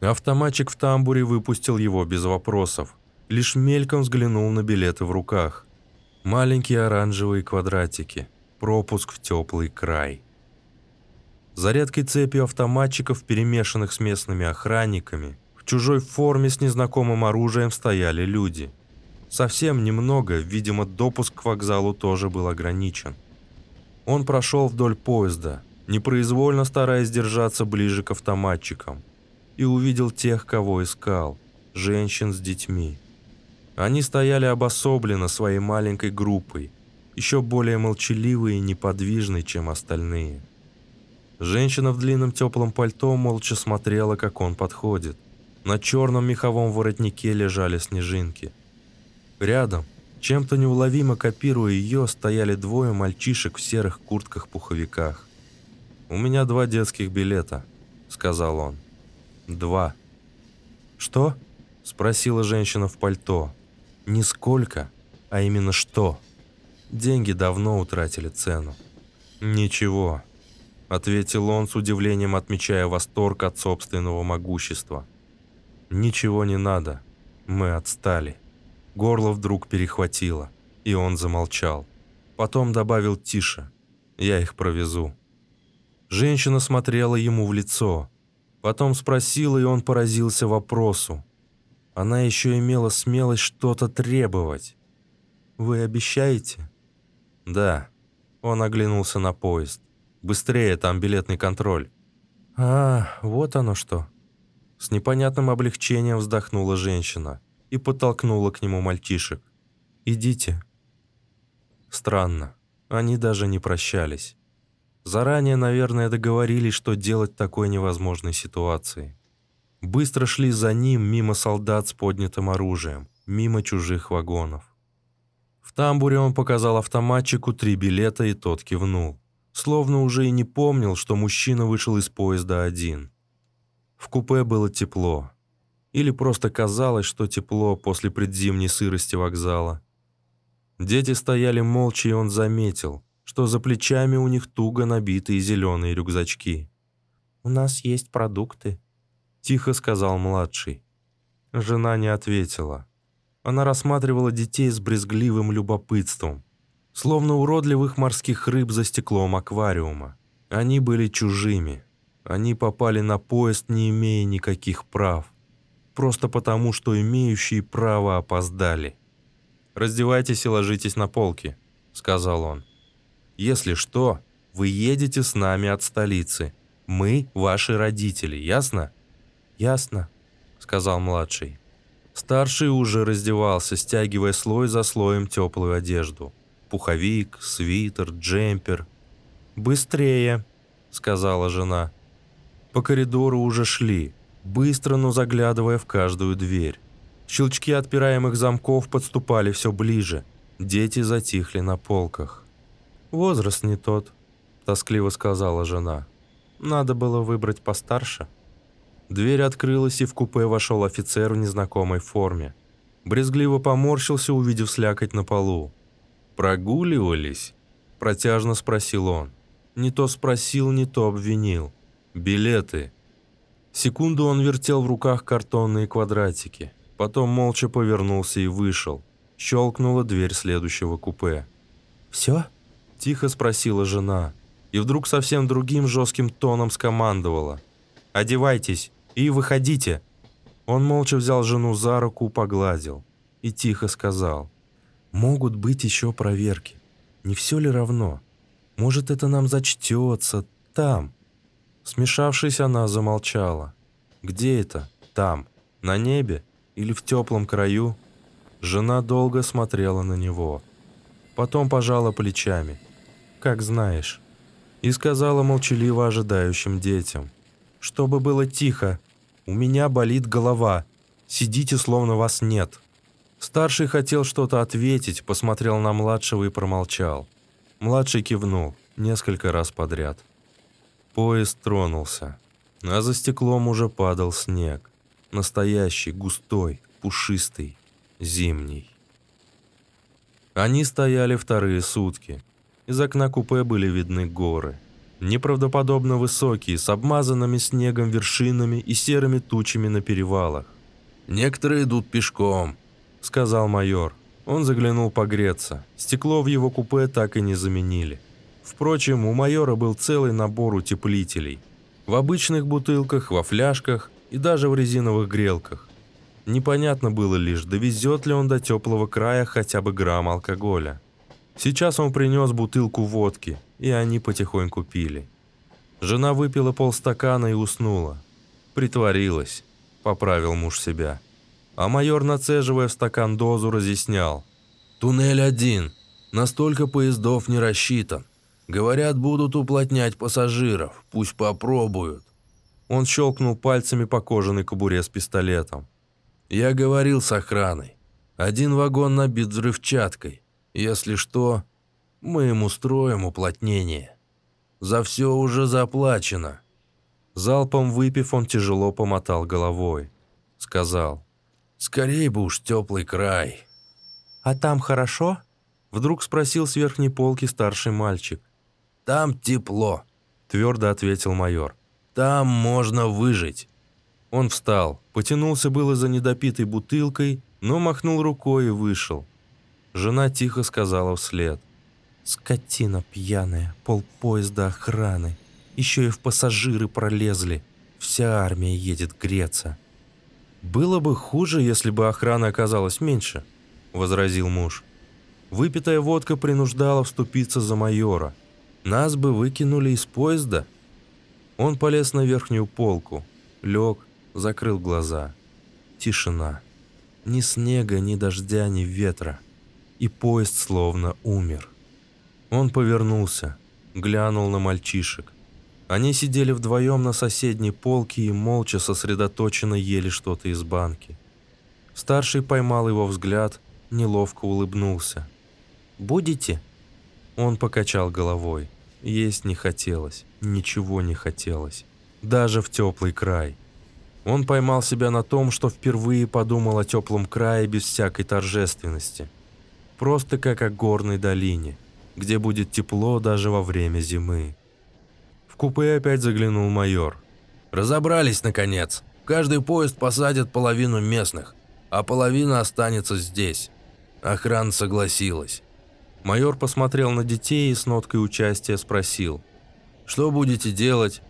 Автоматчик в тамбуре выпустил его без вопросов. Лишь мельком взглянул на билеты в руках. Маленькие оранжевые квадратики. Пропуск в теплый край. За редкой цепью автоматчиков, перемешанных с местными охранниками, в чужой форме с незнакомым оружием стояли люди – Совсем немного, видимо, допуск к вокзалу тоже был ограничен. Он прошел вдоль поезда, непроизвольно стараясь держаться ближе к автоматчикам, и увидел тех, кого искал, женщин с детьми. Они стояли обособленно своей маленькой группой, еще более молчаливый и неподвижный, чем остальные. Женщина в длинном теплом пальто молча смотрела, как он подходит. На черном меховом воротнике лежали снежинки. Рядом, чем-то неуловимо копируя ее, стояли двое мальчишек в серых куртках-пуховиках. «У меня два детских билета», — сказал он. «Два». «Что?» — спросила женщина в пальто. «Не сколько, а именно что?» Деньги давно утратили цену. «Ничего», — ответил он с удивлением, отмечая восторг от собственного могущества. «Ничего не надо. Мы отстали». Горло вдруг перехватило, и он замолчал. Потом добавил тише. «Я их провезу». Женщина смотрела ему в лицо. Потом спросила, и он поразился вопросу. Она еще имела смелость что-то требовать. «Вы обещаете?» «Да». Он оглянулся на поезд. «Быстрее, там билетный контроль». «А, вот оно что». С непонятным облегчением вздохнула женщина и подтолкнула к нему мальчишек. «Идите». Странно. Они даже не прощались. Заранее, наверное, договорились, что делать в такой невозможной ситуации. Быстро шли за ним мимо солдат с поднятым оружием, мимо чужих вагонов. В тамбуре он показал автоматчику три билета, и тот кивнул. Словно уже и не помнил, что мужчина вышел из поезда один. В купе было тепло. Или просто казалось, что тепло после предзимней сырости вокзала. Дети стояли молча, и он заметил, что за плечами у них туго набитые зеленые рюкзачки. «У нас есть продукты», — тихо сказал младший. Жена не ответила. Она рассматривала детей с брезгливым любопытством, словно уродливых морских рыб за стеклом аквариума. Они были чужими. Они попали на поезд, не имея никаких прав. Просто потому, что имеющие право опоздали. «Раздевайтесь и ложитесь на полки», — сказал он. «Если что, вы едете с нами от столицы. Мы ваши родители, ясно?» «Ясно», — сказал младший. Старший уже раздевался, стягивая слой за слоем теплую одежду. Пуховик, свитер, джемпер. «Быстрее!» — сказала жена. По коридору уже шли, быстро, но заглядывая в каждую дверь. Щелчки отпираемых замков подступали все ближе. Дети затихли на полках. «Возраст не тот», — тоскливо сказала жена. «Надо было выбрать постарше». Дверь открылась, и в купе вошел офицер в незнакомой форме. Брезгливо поморщился, увидев слякоть на полу. «Прогуливались?» – протяжно спросил он. Не то спросил, не то обвинил. «Билеты». Секунду он вертел в руках картонные квадратики. Потом молча повернулся и вышел. Щелкнула дверь следующего купе. «Все?» – тихо спросила жена. И вдруг совсем другим жестким тоном скомандовала. «Одевайтесь!» и выходите». Он молча взял жену за руку, погладил и тихо сказал. «Могут быть еще проверки. Не все ли равно? Может, это нам зачтется там?» Смешавшись, она замолчала. «Где это? Там? На небе? Или в теплом краю?» Жена долго смотрела на него. Потом пожала плечами. «Как знаешь». И сказала молчаливо ожидающим детям – чтобы было тихо. У меня болит голова. Сидите, словно вас нет». Старший хотел что-то ответить, посмотрел на младшего и промолчал. Младший кивнул несколько раз подряд. Поезд тронулся, а за стеклом уже падал снег. Настоящий, густой, пушистый, зимний. Они стояли вторые сутки. Из окна купе были видны горы неправдоподобно высокие, с обмазанными снегом вершинами и серыми тучами на перевалах. «Некоторые идут пешком», — сказал майор. Он заглянул погреться. Стекло в его купе так и не заменили. Впрочем, у майора был целый набор утеплителей. В обычных бутылках, во фляжках и даже в резиновых грелках. Непонятно было лишь, довезет ли он до теплого края хотя бы грамм алкоголя. Сейчас он принес бутылку водки — и они потихоньку пили. Жена выпила полстакана и уснула. Притворилась, поправил муж себя. А майор, нацеживая в стакан дозу, разъяснял. «Туннель один. Настолько поездов не рассчитан. Говорят, будут уплотнять пассажиров. Пусть попробуют. Он щелкнул пальцами по кожаной кобуре с пистолетом. Я говорил с охраной. Один вагон набит взрывчаткой. Если что, мы им устроим уплотнение. За все уже заплачено. Залпом выпив, он тяжело помотал головой. Сказал. Скорей бы уж теплый край. «А там хорошо?» Вдруг спросил с верхней полки старший мальчик. «Там тепло», – твердо ответил майор. «Там можно выжить». Он встал, потянулся было за недопитой бутылкой, но махнул рукой и вышел. Жена тихо сказала вслед. «Скотина пьяная, полпоезда охраны. Еще и в пассажиры пролезли. Вся армия едет греться». «Было бы хуже, если бы охрана оказалась меньше», – возразил муж. Выпитая водка принуждала вступиться за майора. Нас бы выкинули из поезда. Он полез на верхнюю полку, лег, закрыл глаза. Тишина. Ни снега, ни дождя, ни ветра. И поезд словно умер. Он повернулся, глянул на мальчишек. Они сидели вдвоем на соседней полке и молча сосредоточенно ели что-то из банки. Старший поймал его взгляд, неловко улыбнулся. «Будете?» Он покачал головой. Есть не хотелось, ничего не хотелось. Даже в теплый край. Он поймал себя на том, что впервые подумал о теплом крае без всякой торжественности. Просто как о горной долине, где будет тепло даже во время зимы. В купе опять заглянул майор. «Разобрались, наконец. Каждый поезд посадят половину местных, а половина останется здесь. Охрана согласилась. Майор посмотрел на детей и с ноткой участия спросил. «Что будете делать?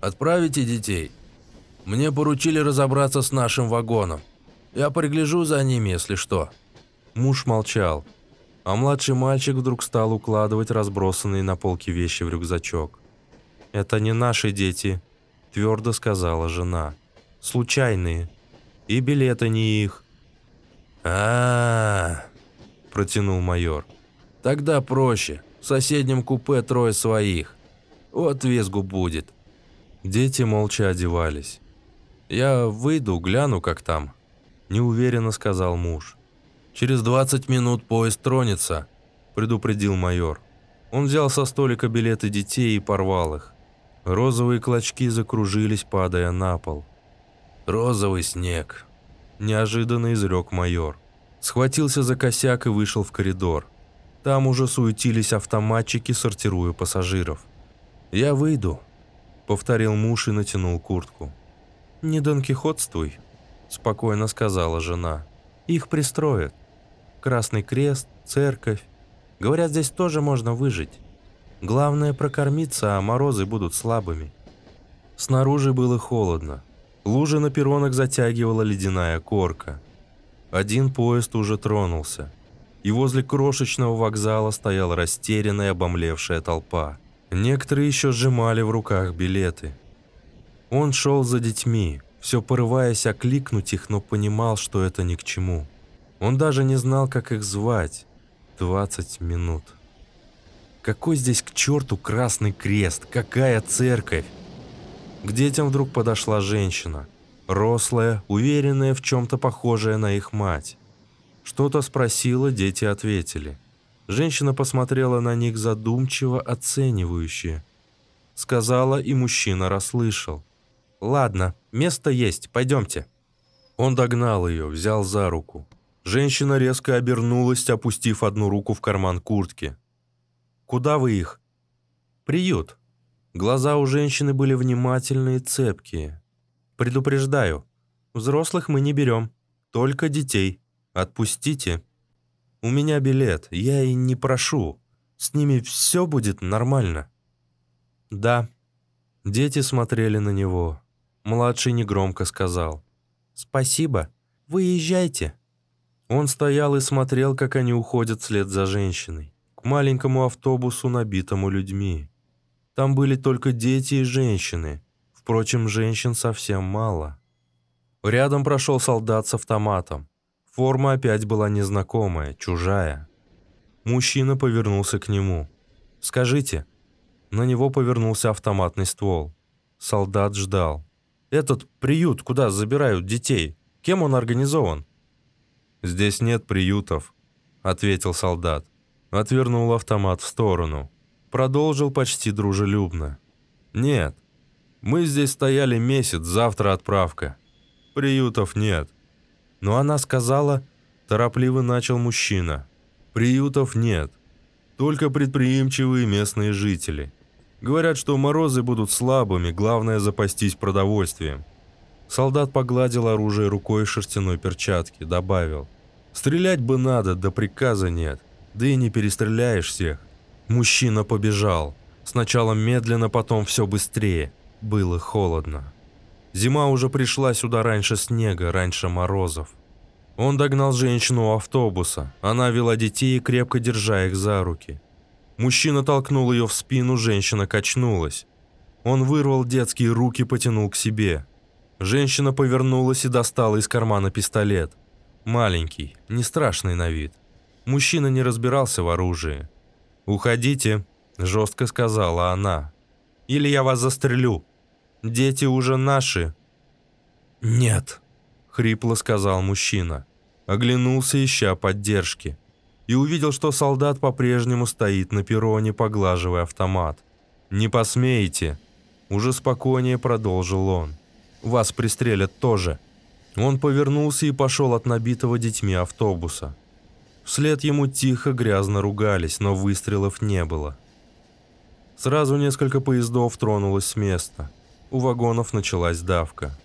Отправите детей? Мне поручили разобраться с нашим вагоном. Я пригляжу за ними, если что». Муж молчал, а младший мальчик вдруг стал укладывать разбросанные на полке вещи в рюкзачок. «Это не наши дети», – твердо сказала жена. «Случайные. И билеты не их». «А-а-а», протянул майор. Тогда проще. В соседнем купе трое своих. Вот визгу будет. Дети молча одевались. «Я выйду, гляну, как там», – неуверенно сказал муж. «Через 20 минут поезд тронется», – предупредил майор. Он взял со столика билеты детей и порвал их. Розовые клочки закружились, падая на пол. «Розовый снег», – неожиданно изрек майор. Схватился за косяк и вышел в коридор. Там уже суетились автоматчики, сортируя пассажиров. «Я выйду», — повторил муж и натянул куртку. «Не донкихотствуй», — спокойно сказала жена. «Их пристроят. Красный крест, церковь. Говорят, здесь тоже можно выжить. Главное прокормиться, а морозы будут слабыми». Снаружи было холодно. Лужи на перронах затягивала ледяная корка. Один поезд уже тронулся и возле крошечного вокзала стояла растерянная обомлевшая толпа. Некоторые еще сжимали в руках билеты. Он шел за детьми, все порываясь окликнуть их, но понимал, что это ни к чему. Он даже не знал, как их звать. 20 минут. Какой здесь к черту красный крест? Какая церковь? К детям вдруг подошла женщина. Рослая, уверенная в чем-то похожая на их мать. Что-то спросила, дети ответили. Женщина посмотрела на них задумчиво, оценивающе. Сказала, и мужчина расслышал. «Ладно, место есть, пойдемте». Он догнал ее, взял за руку. Женщина резко обернулась, опустив одну руку в карман куртки. «Куда вы их?» «Приют». Глаза у женщины были внимательные, цепкие. «Предупреждаю, взрослых мы не берем, только детей». Отпустите. У меня билет, я и не прошу. С ними все будет нормально. Да. Дети смотрели на него. Младший негромко сказал. Спасибо. Вы езжайте. Он стоял и смотрел, как они уходят вслед за женщиной. К маленькому автобусу, набитому людьми. Там были только дети и женщины. Впрочем, женщин совсем мало. Рядом прошел солдат с автоматом. Форма опять была незнакомая, чужая. Мужчина повернулся к нему. «Скажите». На него повернулся автоматный ствол. Солдат ждал. «Этот приют, куда забирают детей, кем он организован?» «Здесь нет приютов», — ответил солдат. Отвернул автомат в сторону. Продолжил почти дружелюбно. «Нет. Мы здесь стояли месяц, завтра отправка. Приютов нет». Но она сказала, торопливо начал мужчина. «Приютов нет. Только предприимчивые местные жители. Говорят, что морозы будут слабыми, главное запастись продовольствием». Солдат погладил оружие рукой шерстяной перчатке, добавил. «Стрелять бы надо, да приказа нет. Да и не перестреляешь всех». Мужчина побежал. Сначала медленно, потом все быстрее. Было холодно. Зима уже пришла сюда раньше снега, раньше морозов. Он догнал женщину у автобуса. Она вела детей, крепко держа их за руки. Мужчина толкнул ее в спину, женщина качнулась. Он вырвал детские руки, потянул к себе. Женщина повернулась и достала из кармана пистолет. Маленький, не страшный на вид. Мужчина не разбирался в оружии. «Уходите», – жестко сказала она. «Или я вас застрелю. Дети уже наши». «Нет», – хрипло сказал мужчина. Оглянулся, ища поддержки. И увидел, что солдат по-прежнему стоит на перроне, поглаживая автомат. «Не посмеете», – уже спокойнее продолжил он. «Вас пристрелят тоже». Он повернулся и пошел от набитого детьми автобуса. Вслед ему тихо, грязно ругались, но выстрелов не было. Сразу несколько поездов тронулось с места. У вагонов началась давка.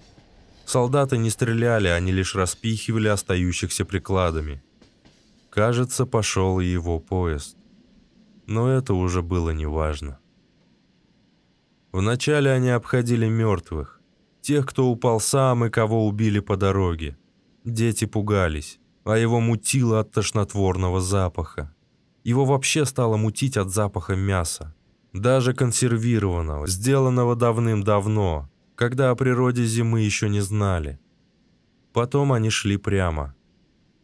Солдаты не стреляли, они лишь распихивали остающихся прикладами. Кажется, пошел и его поезд. Но это уже было неважно. Вначале они обходили мертвых, тех, кто упал сам и кого убили по дороге. Дети пугались а его мутило от тошнотворного запаха. Его вообще стало мутить от запаха мяса. Даже консервированного, сделанного давным-давно, когда о природе зимы еще не знали. Потом они шли прямо.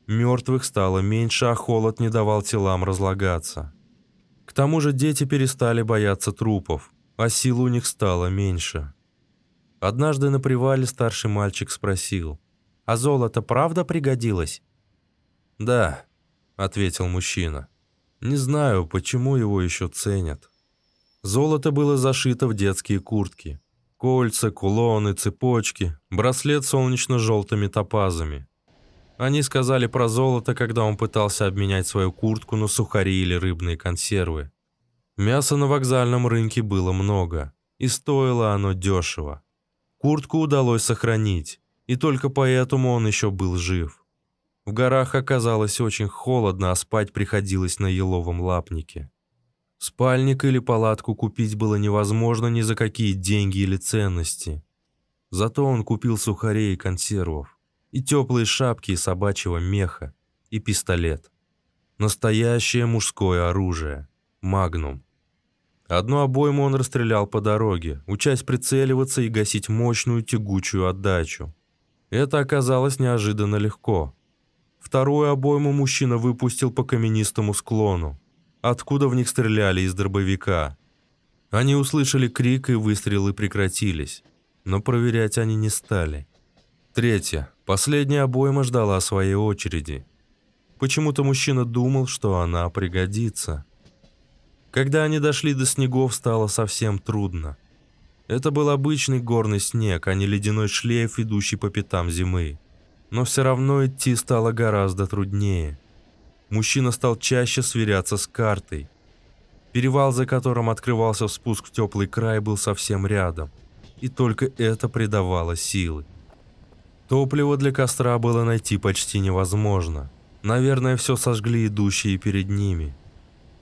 Мертвых стало меньше, а холод не давал телам разлагаться. К тому же дети перестали бояться трупов, а сил у них стало меньше. Однажды на привале старший мальчик спросил, «А золото правда пригодилось?» «Да», — ответил мужчина. «Не знаю, почему его еще ценят». Золото было зашито в детские куртки. Кольца, кулоны, цепочки, браслет солнечно-желтыми топазами. Они сказали про золото, когда он пытался обменять свою куртку на сухари или рыбные консервы. Мяса на вокзальном рынке было много, и стоило оно дешево. Куртку удалось сохранить, и только поэтому он еще был жив. В горах оказалось очень холодно, а спать приходилось на еловом лапнике. Спальник или палатку купить было невозможно ни за какие деньги или ценности. Зато он купил сухарей и консервов, и теплые шапки из собачьего меха, и пистолет. Настоящее мужское оружие. Магнум. Одну обойму он расстрелял по дороге, учась прицеливаться и гасить мощную тягучую отдачу. Это оказалось неожиданно легко. Вторую обойму мужчина выпустил по каменистому склону, откуда в них стреляли из дробовика. Они услышали крик, и выстрелы прекратились, но проверять они не стали. Третья, последняя обойма ждала своей очереди. Почему-то мужчина думал, что она пригодится. Когда они дошли до снегов, стало совсем трудно. Это был обычный горный снег, а не ледяной шлейф, идущий по пятам зимы но все равно идти стало гораздо труднее. Мужчина стал чаще сверяться с картой. Перевал, за которым открывался спуск в теплый край, был совсем рядом, и только это придавало силы. Топливо для костра было найти почти невозможно. Наверное, все сожгли идущие перед ними.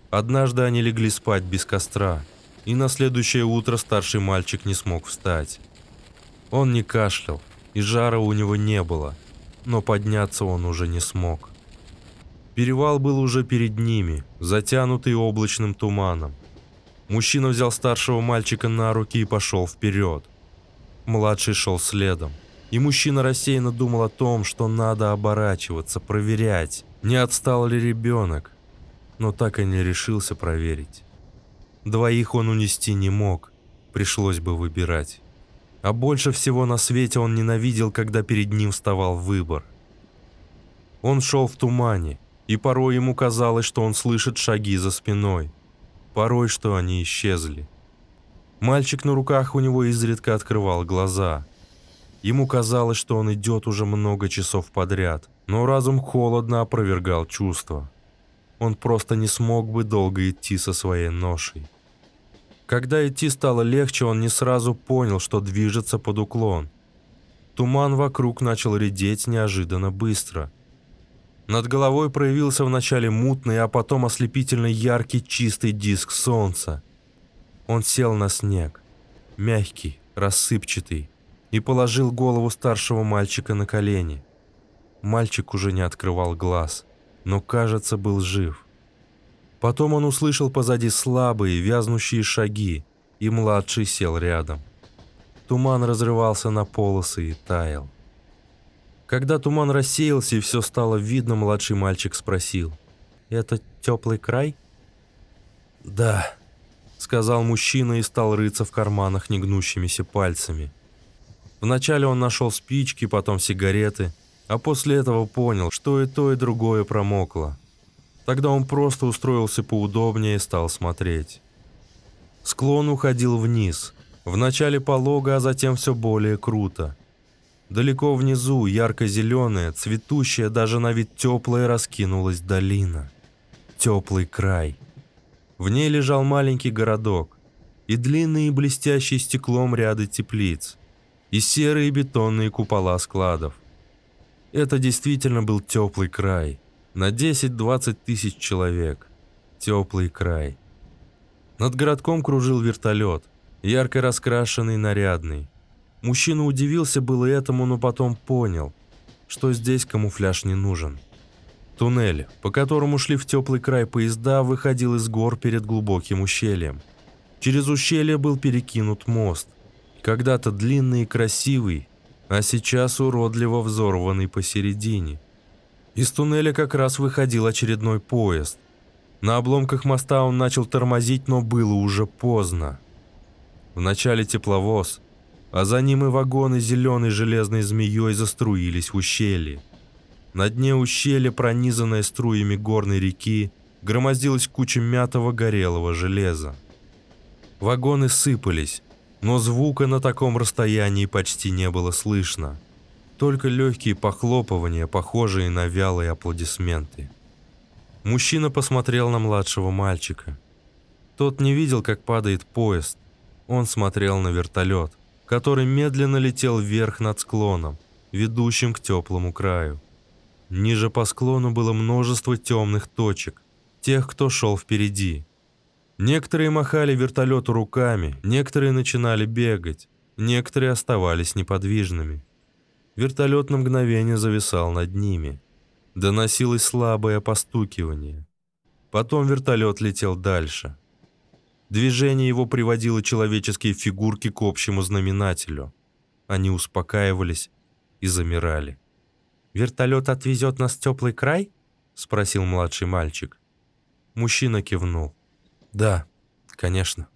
Однажды они легли спать без костра, и на следующее утро старший мальчик не смог встать. Он не кашлял, и жара у него не было – но подняться он уже не смог. Перевал был уже перед ними, затянутый облачным туманом. Мужчина взял старшего мальчика на руки и пошел вперед. Младший шел следом. И мужчина рассеянно думал о том, что надо оборачиваться, проверять, не отстал ли ребенок. но так и не решился проверить. Двоих он унести не мог, пришлось бы выбирать. А больше всего на свете он ненавидел, когда перед ним вставал выбор. Он шел в тумане, и порой ему казалось, что он слышит шаги за спиной. Порой, что они исчезли. Мальчик на руках у него изредка открывал глаза. Ему казалось, что он идет уже много часов подряд, но разум холодно опровергал чувства. Он просто не смог бы долго идти со своей ношей. Когда идти стало легче, он не сразу понял, что движется под уклон. Туман вокруг начал редеть неожиданно быстро. Над головой проявился вначале мутный, а потом ослепительно яркий чистый диск солнца. Он сел на снег, мягкий, рассыпчатый, и положил голову старшего мальчика на колени. Мальчик уже не открывал глаз, но, кажется, был жив. Потом он услышал позади слабые, вязнущие шаги, и младший сел рядом. Туман разрывался на полосы и таял. Когда туман рассеялся и все стало видно, младший мальчик спросил. «Это теплый край?» «Да», — сказал мужчина и стал рыться в карманах негнущимися пальцами. Вначале он нашел спички, потом сигареты, а после этого понял, что и то, и другое промокло. Тогда он просто устроился поудобнее и стал смотреть. Склон уходил вниз, вначале полого, а затем все более круто. Далеко внизу, ярко-зеленая, цветущая, даже на вид теплая, раскинулась долина. Теплый край. В ней лежал маленький городок и длинные блестящие стеклом ряды теплиц, и серые бетонные купола складов. Это действительно был теплый край – на 10-20 тысяч человек. Теплый край. Над городком кружил вертолет, ярко раскрашенный, нарядный. Мужчина удивился было этому, но потом понял, что здесь камуфляж не нужен. Туннель, по которому шли в теплый край поезда, выходил из гор перед глубоким ущельем. Через ущелье был перекинут мост, когда-то длинный и красивый, а сейчас уродливо взорванный посередине – из туннеля как раз выходил очередной поезд. На обломках моста он начал тормозить, но было уже поздно. Вначале тепловоз, а за ним и вагоны зеленой железной змеей заструились в ущелье. На дне ущелья, пронизанное струями горной реки, громоздилась куча мятого горелого железа. Вагоны сыпались, но звука на таком расстоянии почти не было слышно. Только легкие похлопывания, похожие на вялые аплодисменты. Мужчина посмотрел на младшего мальчика. Тот не видел, как падает поезд. Он смотрел на вертолет, который медленно летел вверх над склоном, ведущим к теплому краю. Ниже по склону было множество темных точек, тех, кто шел впереди. Некоторые махали вертолету руками, некоторые начинали бегать, некоторые оставались неподвижными. Вертолет на мгновение зависал над ними. Доносилось слабое постукивание. Потом вертолет летел дальше. Движение его приводило человеческие фигурки к общему знаменателю. Они успокаивались и замирали. «Вертолет отвезет нас в теплый край?» — спросил младший мальчик. Мужчина кивнул. «Да, конечно.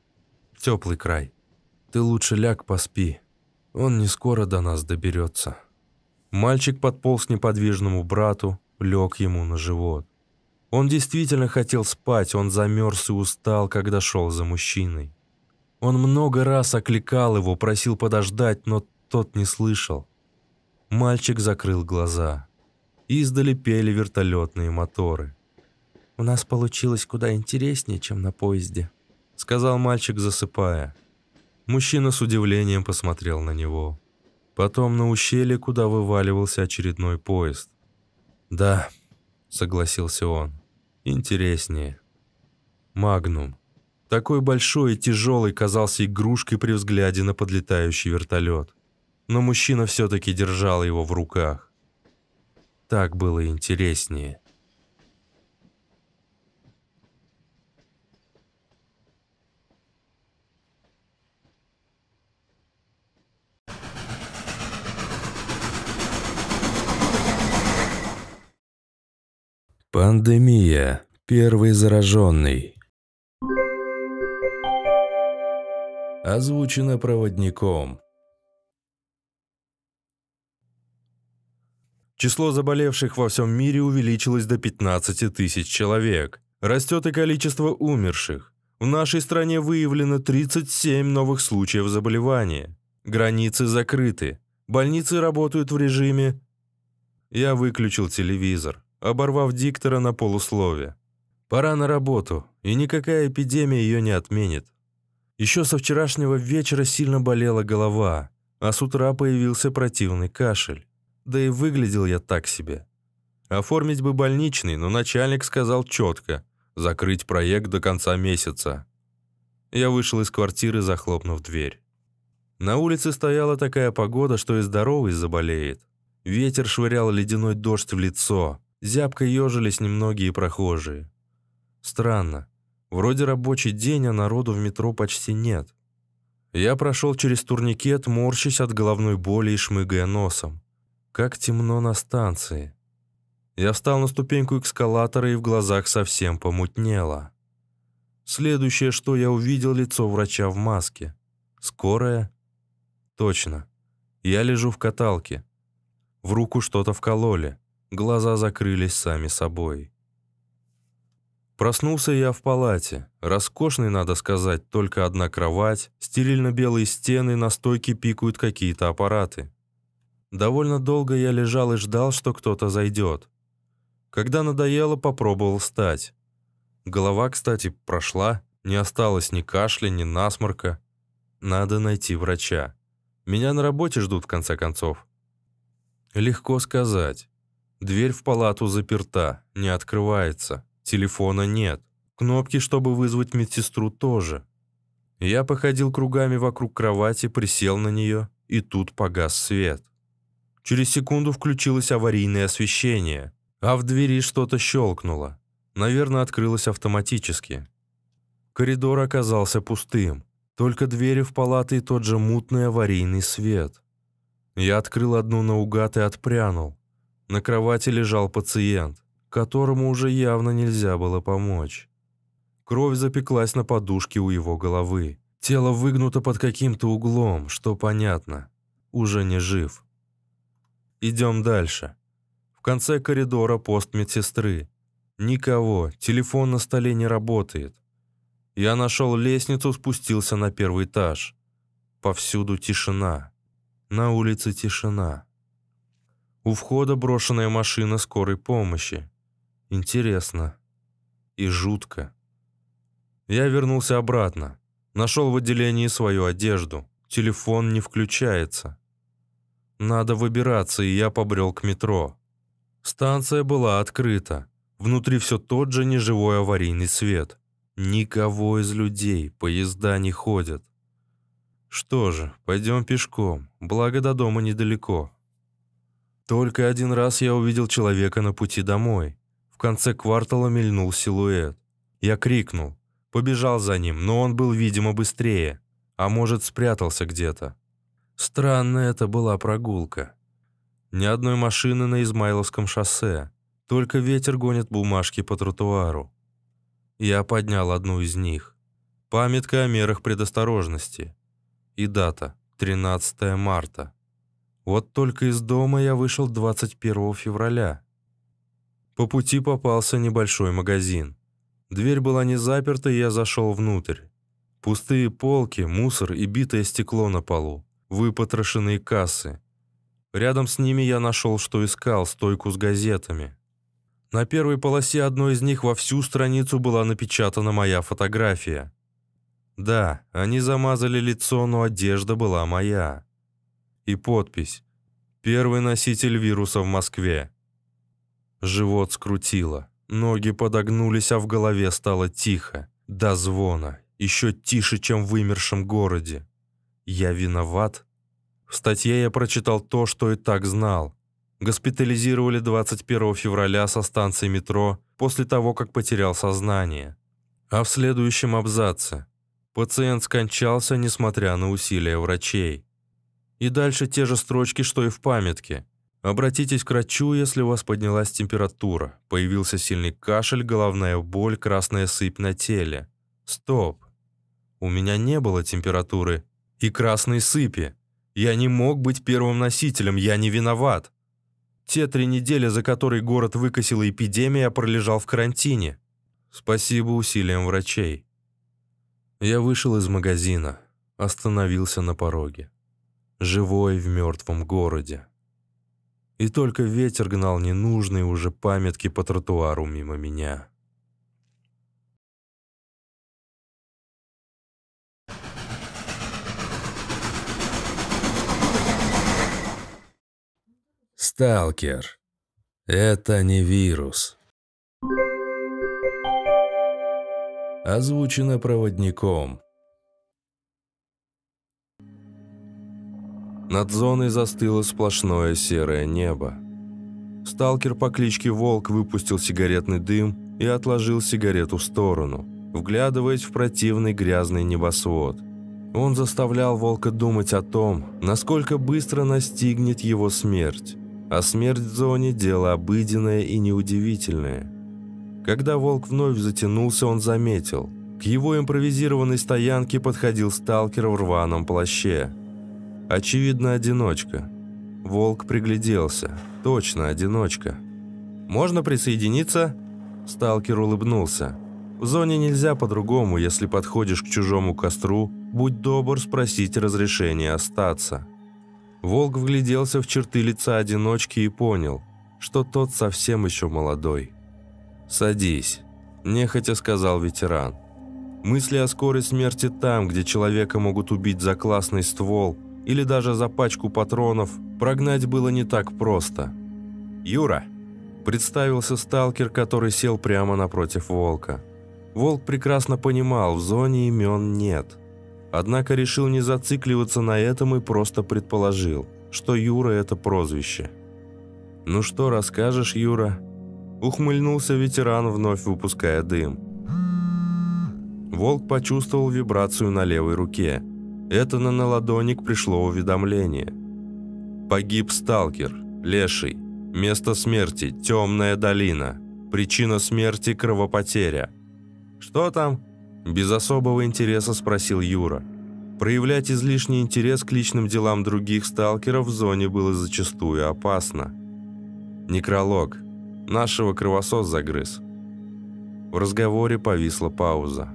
Теплый край. Ты лучше ляг поспи. Он не скоро до нас доберется». Мальчик подполз к неподвижному брату, лег ему на живот. Он действительно хотел спать, он замерз и устал, когда шел за мужчиной. Он много раз окликал его, просил подождать, но тот не слышал. Мальчик закрыл глаза. Издали пели вертолетные моторы. «У нас получилось куда интереснее, чем на поезде», — сказал мальчик, засыпая. Мужчина с удивлением посмотрел на него. Потом на ущелье, куда вываливался очередной поезд. «Да», — согласился он, — «интереснее». «Магнум». Такой большой и тяжелый казался игрушкой при взгляде на подлетающий вертолет. Но мужчина все-таки держал его в руках. Так было интереснее. Пандемия. Первый зараженный. Озвучено проводником. Число заболевших во всем мире увеличилось до 15 тысяч человек. Растет и количество умерших. В нашей стране выявлено 37 новых случаев заболевания. Границы закрыты. Больницы работают в режиме... Я выключил телевизор, оборвав диктора на полуслове. Пора на работу, и никакая эпидемия ее не отменит. Еще со вчерашнего вечера сильно болела голова, а с утра появился противный кашель. Да и выглядел я так себе. Оформить бы больничный, но начальник сказал четко – закрыть проект до конца месяца. Я вышел из квартиры, захлопнув дверь. На улице стояла такая погода, что и здоровый заболеет. Ветер швырял ледяной дождь в лицо, зябко ежились немногие прохожие. Странно. Вроде рабочий день, а народу в метро почти нет. Я прошел через турникет, морщась от головной боли и шмыгая носом. Как темно на станции. Я встал на ступеньку эскалатора и в глазах совсем помутнело. Следующее, что я увидел, лицо врача в маске. Скорая? Точно. Я лежу в каталке. В руку что-то вкололи. Глаза закрылись сами собой. Проснулся я в палате. Роскошный, надо сказать, только одна кровать, стерильно-белые стены, на стойке пикают какие-то аппараты. Довольно долго я лежал и ждал, что кто-то зайдет. Когда надоело, попробовал встать. Голова, кстати, прошла, не осталось ни кашля, ни насморка. Надо найти врача. Меня на работе ждут, в конце концов. Легко сказать. Дверь в палату заперта, не открывается. Телефона нет. Кнопки, чтобы вызвать медсестру, тоже. Я походил кругами вокруг кровати, присел на нее, и тут погас свет. Через секунду включилось аварийное освещение, а в двери что-то щелкнуло. Наверное, открылось автоматически. Коридор оказался пустым, только двери в палаты и тот же мутный аварийный свет. Я открыл одну наугад и отпрянул. На кровати лежал пациент, которому уже явно нельзя было помочь. Кровь запеклась на подушке у его головы. Тело выгнуто под каким-то углом, что понятно. Уже не жив. Идем дальше. В конце коридора пост медсестры. Никого, телефон на столе не работает. Я нашел лестницу, спустился на первый этаж. Повсюду тишина. На улице тишина. У входа брошенная машина скорой помощи. Интересно. И жутко. Я вернулся обратно. Нашел в отделении свою одежду. Телефон не включается. Надо выбираться, и я побрел к метро. Станция была открыта. Внутри все тот же неживой аварийный свет. Никого из людей, поезда не ходят. Что же, пойдем пешком, благо до дома недалеко. Только один раз я увидел человека на пути домой. В конце квартала мельнул силуэт. Я крикнул, побежал за ним, но он был, видимо, быстрее, а может, спрятался где-то. Странная это была прогулка. Ни одной машины на Измайловском шоссе. Только ветер гонит бумажки по тротуару. Я поднял одну из них. Памятка о мерах предосторожности. И дата – 13 марта. Вот только из дома я вышел 21 февраля. По пути попался небольшой магазин. Дверь была не заперта, и я зашел внутрь. Пустые полки, мусор и битое стекло на полу выпотрошенные кассы. Рядом с ними я нашел, что искал, стойку с газетами. На первой полосе одной из них во всю страницу была напечатана моя фотография. Да, они замазали лицо, но одежда была моя. И подпись «Первый носитель вируса в Москве». Живот скрутило, ноги подогнулись, а в голове стало тихо, до звона, еще тише, чем в вымершем городе. Я виноват? В статье я прочитал то, что и так знал. Госпитализировали 21 февраля со станции метро после того, как потерял сознание. А в следующем абзаце. Пациент скончался, несмотря на усилия врачей. И дальше те же строчки, что и в памятке. Обратитесь к врачу, если у вас поднялась температура, появился сильный кашель, головная боль, красная сыпь на теле. Стоп. У меня не было температуры и красной сыпи. Я не мог быть первым носителем, я не виноват. Те три недели, за которые город выкосила эпидемия, я пролежал в карантине. Спасибо усилиям врачей. Я вышел из магазина, остановился на пороге. Живой в мертвом городе. И только ветер гнал ненужные уже памятки по тротуару мимо меня. Сталкер. Это не вирус. Озвучено проводником. Над зоной застыло сплошное серое небо. Сталкер по кличке Волк выпустил сигаретный дым и отложил сигарету в сторону, вглядываясь в противный грязный небосвод. Он заставлял Волка думать о том, насколько быстро настигнет его смерть. А смерть в зоне – дело обыденное и неудивительное. Когда волк вновь затянулся, он заметил. К его импровизированной стоянке подходил сталкер в рваном плаще. Очевидно, одиночка. Волк пригляделся. Точно, одиночка. «Можно присоединиться?» Сталкер улыбнулся. «В зоне нельзя по-другому, если подходишь к чужому костру, будь добр спросить разрешения остаться». Волк вгляделся в черты лица одиночки и понял, что тот совсем еще молодой. «Садись», – нехотя сказал ветеран. Мысли о скорой смерти там, где человека могут убить за классный ствол или даже за пачку патронов, прогнать было не так просто. «Юра», – представился сталкер, который сел прямо напротив волка. Волк прекрасно понимал, в зоне имен нет – Однако решил не зацикливаться на этом и просто предположил, что Юра – это прозвище. «Ну что расскажешь, Юра?» Ухмыльнулся ветеран, вновь выпуская дым. Волк почувствовал вибрацию на левой руке. Это на наладонник пришло уведомление. «Погиб сталкер, леший. Место смерти – темная долина. Причина смерти – кровопотеря». «Что там?» Без особого интереса спросил Юра. Проявлять излишний интерес к личным делам других сталкеров в зоне было зачастую опасно. Некролог. Нашего кровосос загрыз. В разговоре повисла пауза.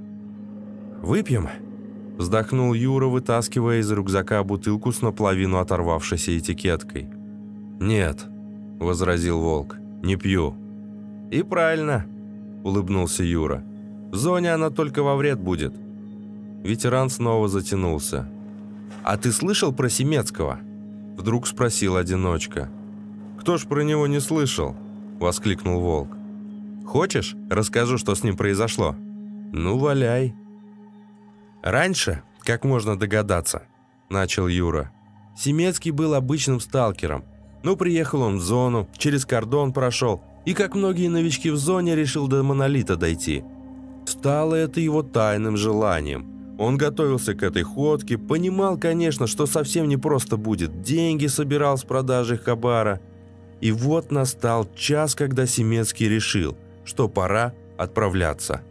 «Выпьем?» Вздохнул Юра, вытаскивая из рюкзака бутылку с наполовину оторвавшейся этикеткой. «Нет», — возразил Волк, — «не пью». «И правильно», — улыбнулся Юра. В зоне она только во вред будет». Ветеран снова затянулся. «А ты слышал про Семецкого?» Вдруг спросил одиночка. «Кто ж про него не слышал?» Воскликнул Волк. «Хочешь, расскажу, что с ним произошло?» «Ну, валяй». «Раньше, как можно догадаться», начал Юра. Семецкий был обычным сталкером. Ну, приехал он в зону, через кордон прошел, и, как многие новички в зоне, решил до монолита дойти – Стало это его тайным желанием. Он готовился к этой ходке, понимал, конечно, что совсем не просто будет, деньги собирал с продажи хабара. И вот настал час, когда Семецкий решил, что пора отправляться.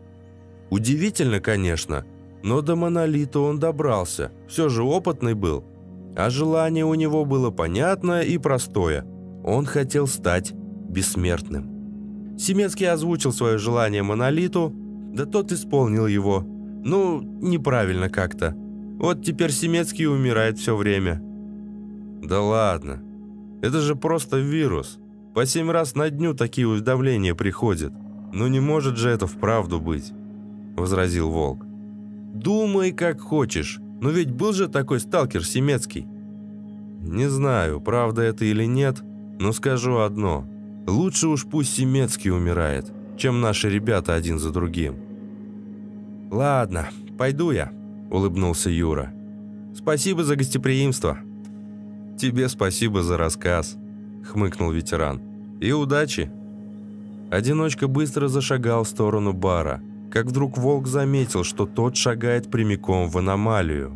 Удивительно, конечно, но до монолита он добрался, все же опытный был. А желание у него было понятное и простое. Он хотел стать бессмертным. Семецкий озвучил свое желание монолиту, да тот исполнил его. Ну, неправильно как-то. Вот теперь Семецкий умирает все время. Да ладно. Это же просто вирус. По семь раз на дню такие уведомления приходят. Ну не может же это вправду быть, возразил Волк. Думай как хочешь, но ведь был же такой сталкер Семецкий. Не знаю, правда это или нет, но скажу одно. Лучше уж пусть Семецкий умирает, чем наши ребята один за другим. «Ладно, пойду я», – улыбнулся Юра. «Спасибо за гостеприимство». «Тебе спасибо за рассказ», – хмыкнул ветеран. «И удачи». Одиночка быстро зашагал в сторону бара, как вдруг волк заметил, что тот шагает прямиком в аномалию.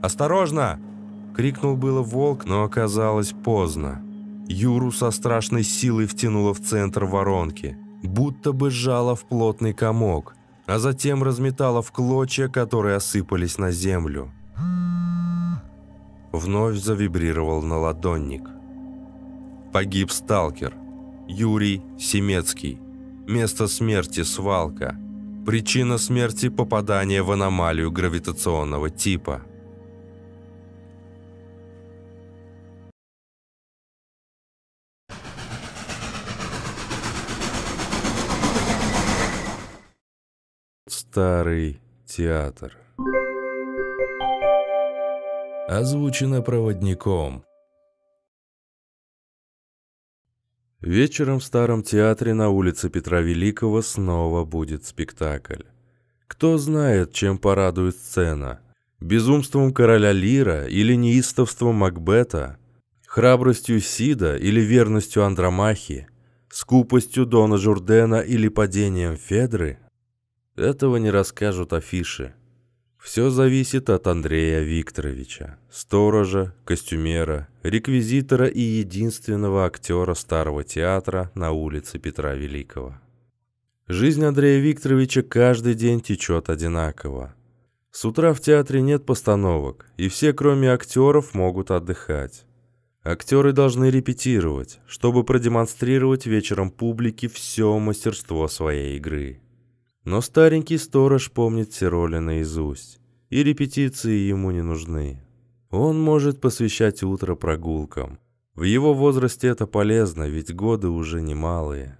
«Осторожно!» – крикнул было волк, но оказалось поздно. Юру со страшной силой втянуло в центр воронки, будто бы сжало в плотный комок, а затем разметало в клочья, которые осыпались на землю. Вновь завибрировал наладонник. Погиб сталкер. Юрий Семецкий. Место смерти – свалка. Причина смерти – попадание в аномалию гравитационного типа. Старый театр. Озвучено проводником. Вечером в Старом театре на улице Петра Великого снова будет спектакль. Кто знает, чем порадует сцена. Безумством короля Лира или неистовством Макбета, храбростью Сида или верностью Андромахи, скупостью Дона Журдена или падением Федры? Этого не расскажут афиши. Все зависит от Андрея Викторовича, сторожа, костюмера, реквизитора и единственного актера Старого театра на улице Петра Великого. Жизнь Андрея Викторовича каждый день течет одинаково. С утра в театре нет постановок, и все, кроме актеров, могут отдыхать. Актеры должны репетировать, чтобы продемонстрировать вечером публике все мастерство своей игры. Но старенький сторож помнит роли наизусть, и репетиции ему не нужны. Он может посвящать утро прогулкам. В его возрасте это полезно, ведь годы уже немалые.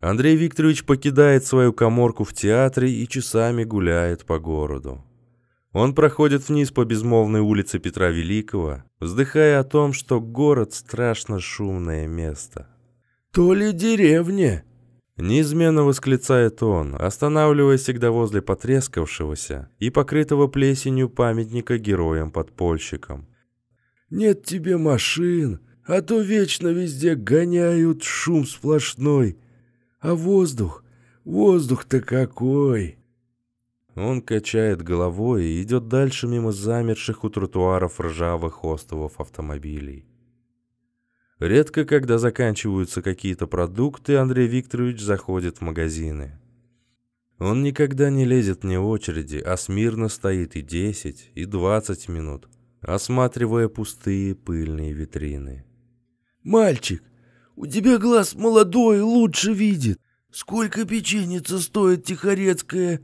Андрей Викторович покидает свою коморку в театре и часами гуляет по городу. Он проходит вниз по безмолвной улице Петра Великого, вздыхая о том, что город страшно шумное место. «То ли деревня?» Неизменно восклицает он, останавливаясь всегда возле потрескавшегося и покрытого плесенью памятника героям-подпольщикам. «Нет тебе машин, а то вечно везде гоняют, шум сплошной. А воздух, воздух-то какой!» Он качает головой и идет дальше мимо замерших у тротуаров ржавых остовов автомобилей. Редко, когда заканчиваются какие-то продукты, Андрей Викторович заходит в магазины. Он никогда не лезет вне очереди, а смирно стоит и 10, и 20 минут, осматривая пустые пыльные витрины. «Мальчик, у тебя глаз молодой, лучше видит. Сколько печеница стоит Тихорецкая?»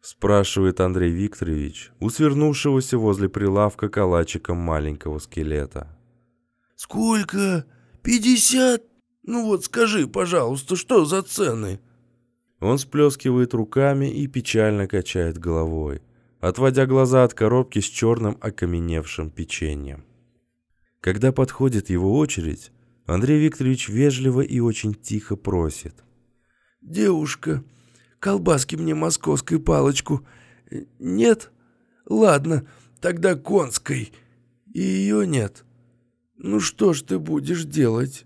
спрашивает Андрей Викторович, у свернувшегося возле прилавка калачиком маленького скелета. «Сколько? Пятьдесят? Ну вот скажи, пожалуйста, что за цены?» Он сплескивает руками и печально качает головой, отводя глаза от коробки с черным окаменевшим печеньем. Когда подходит его очередь, Андрей Викторович вежливо и очень тихо просит. «Девушка, колбаски мне московской палочку. Нет? Ладно, тогда конской. И ее нет». «Ну что ж ты будешь делать?»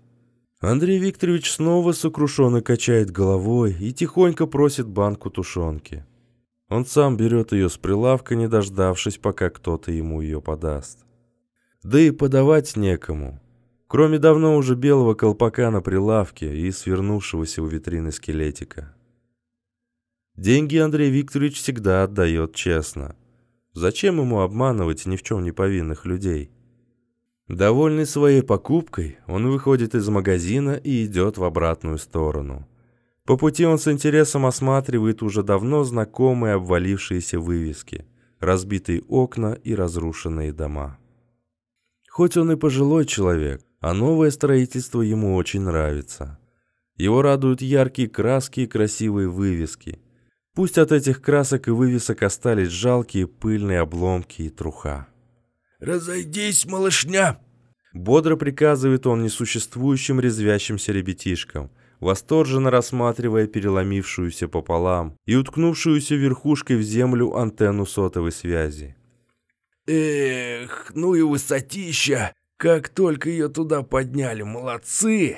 Андрей Викторович снова сокрушенно качает головой и тихонько просит банку тушенки. Он сам берет ее с прилавка, не дождавшись, пока кто-то ему ее подаст. Да и подавать некому, кроме давно уже белого колпака на прилавке и свернувшегося у витрины скелетика. Деньги Андрей Викторович всегда отдает честно. Зачем ему обманывать ни в чем не повинных людей? Довольный своей покупкой, он выходит из магазина и идет в обратную сторону. По пути он с интересом осматривает уже давно знакомые обвалившиеся вывески, разбитые окна и разрушенные дома. Хоть он и пожилой человек, а новое строительство ему очень нравится. Его радуют яркие краски и красивые вывески. Пусть от этих красок и вывесок остались жалкие пыльные обломки и труха. «Разойдись, малышня!» Бодро приказывает он несуществующим резвящимся ребятишкам, восторженно рассматривая переломившуюся пополам и уткнувшуюся верхушкой в землю антенну сотовой связи. «Эх, ну и высотища! Как только ее туда подняли, молодцы!»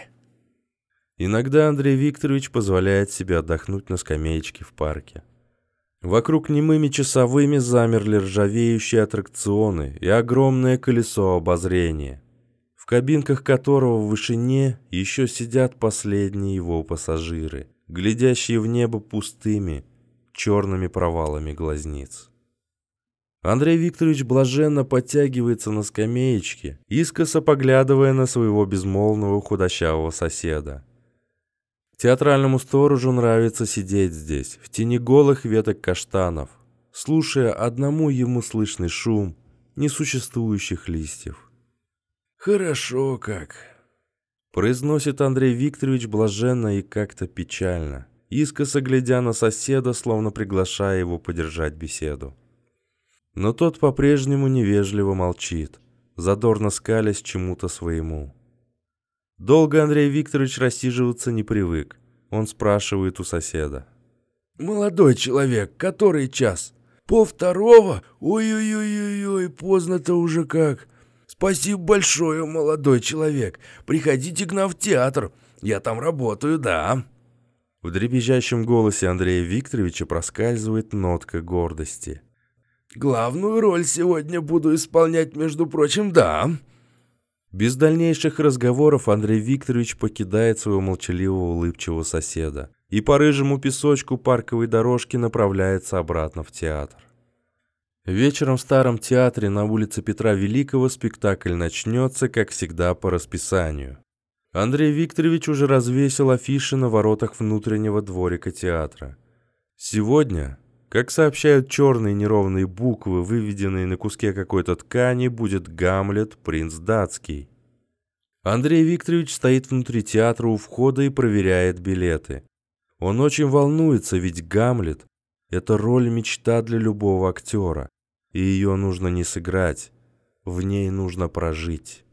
Иногда Андрей Викторович позволяет себе отдохнуть на скамеечке в парке. Вокруг немыми часовыми замерли ржавеющие аттракционы и огромное колесо обозрения. В кабинках которого в вышине еще сидят последние его пассажиры, глядящие в небо пустыми, черными провалами глазниц. Андрей Викторович блаженно подтягивается на скамеечке, искоса поглядывая на своего безмолвного худощавого соседа. Театральному сторожу нравится сидеть здесь, в тени голых веток каштанов, слушая одному ему слышный шум несуществующих листьев. «Хорошо как», — произносит Андрей Викторович блаженно и как-то печально, искоса глядя на соседа, словно приглашая его подержать беседу. Но тот по-прежнему невежливо молчит, задорно скалясь чему-то своему. Долго Андрей Викторович рассиживаться не привык. Он спрашивает у соседа. «Молодой человек, который час? Пол второго? Ой-ой-ой-ой, поздно-то уже как. Спасибо большое, молодой человек. Приходите к нам в театр. Я там работаю, да». В дребезжащем голосе Андрея Викторовича проскальзывает нотка гордости. «Главную роль сегодня буду исполнять, между прочим, да». Без дальнейших разговоров Андрей Викторович покидает своего молчаливого улыбчивого соседа и по рыжему песочку парковой дорожки направляется обратно в театр. Вечером в Старом театре на улице Петра Великого спектакль начнется, как всегда, по расписанию. Андрей Викторович уже развесил афиши на воротах внутреннего дворика театра. Сегодня, как сообщают черные неровные буквы, выведенные на куске какой-то ткани, будет Гамлет, принц датский. Андрей Викторович стоит внутри театра у входа и проверяет билеты. Он очень волнуется, ведь Гамлет – это роль-мечта для любого актера. И ее нужно не сыграть, в ней нужно прожить.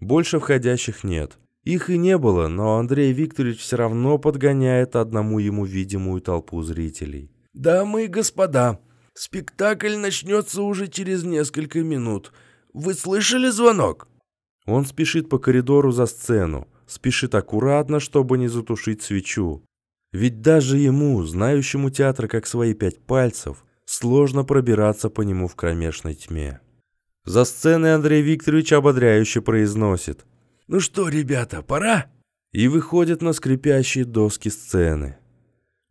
Больше входящих нет. Их и не было, но Андрей Викторович все равно подгоняет одному ему видимую толпу зрителей. «Дамы и господа, спектакль начнется уже через несколько минут. Вы слышали звонок?» Он спешит по коридору за сцену, спешит аккуратно, чтобы не затушить свечу. Ведь даже ему, знающему театр как свои пять пальцев, сложно пробираться по нему в кромешной тьме. За сценой Андрей Викторович ободряюще произносит «Ну что, ребята, пора?» и выходит на скрипящие доски сцены.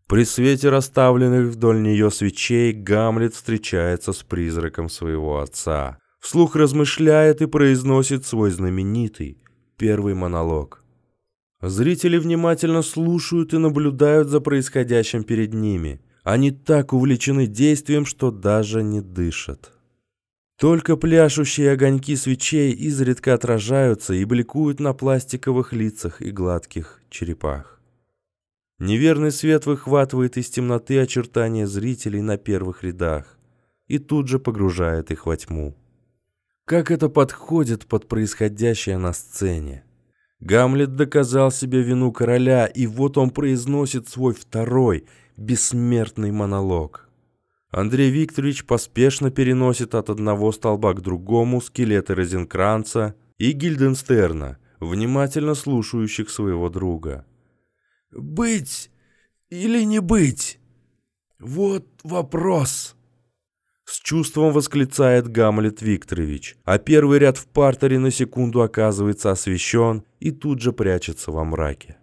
При свете расставленных вдоль нее свечей Гамлет встречается с призраком своего отца. Вслух размышляет и произносит свой знаменитый первый монолог. Зрители внимательно слушают и наблюдают за происходящим перед ними. Они так увлечены действием, что даже не дышат. Только пляшущие огоньки свечей изредка отражаются и бликуют на пластиковых лицах и гладких черепах. Неверный свет выхватывает из темноты очертания зрителей на первых рядах и тут же погружает их во тьму. Как это подходит под происходящее на сцене? Гамлет доказал себе вину короля, и вот он произносит свой второй, бессмертный монолог. Андрей Викторович поспешно переносит от одного столба к другому скелеты Розенкранца и Гильденстерна, внимательно слушающих своего друга. Быть или не быть? Вот вопрос. С чувством восклицает Гамлет Викторович, а первый ряд в партере на секунду оказывается освещен и тут же прячется во мраке.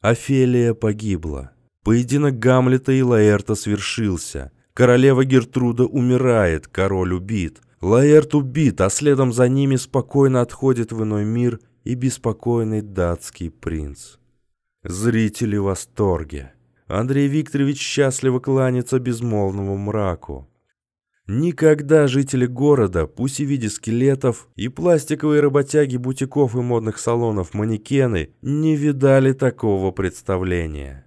Офелия погибла. Поединок Гамлета и Лаэрта свершился. Королева Гертруда умирает, король убит. Лаэрт убит, а следом за ними спокойно отходит в иной мир и беспокойный датский принц. Зрители в восторге. Андрей Викторович счастливо кланяется безмолвному мраку. Никогда жители города, пусть и в виде скелетов, и пластиковые работяги бутиков и модных салонов манекены, не видали такого представления.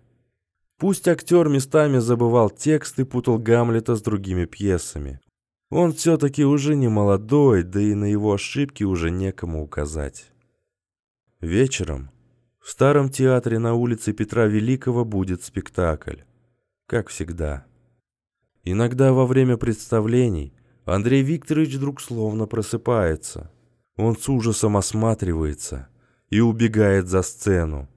Пусть актер местами забывал текст и путал Гамлета с другими пьесами. Он все-таки уже не молодой, да и на его ошибки уже некому указать. Вечером в старом театре на улице Петра Великого будет спектакль. Как всегда. Иногда во время представлений Андрей Викторович вдруг словно просыпается. Он с ужасом осматривается и убегает за сцену,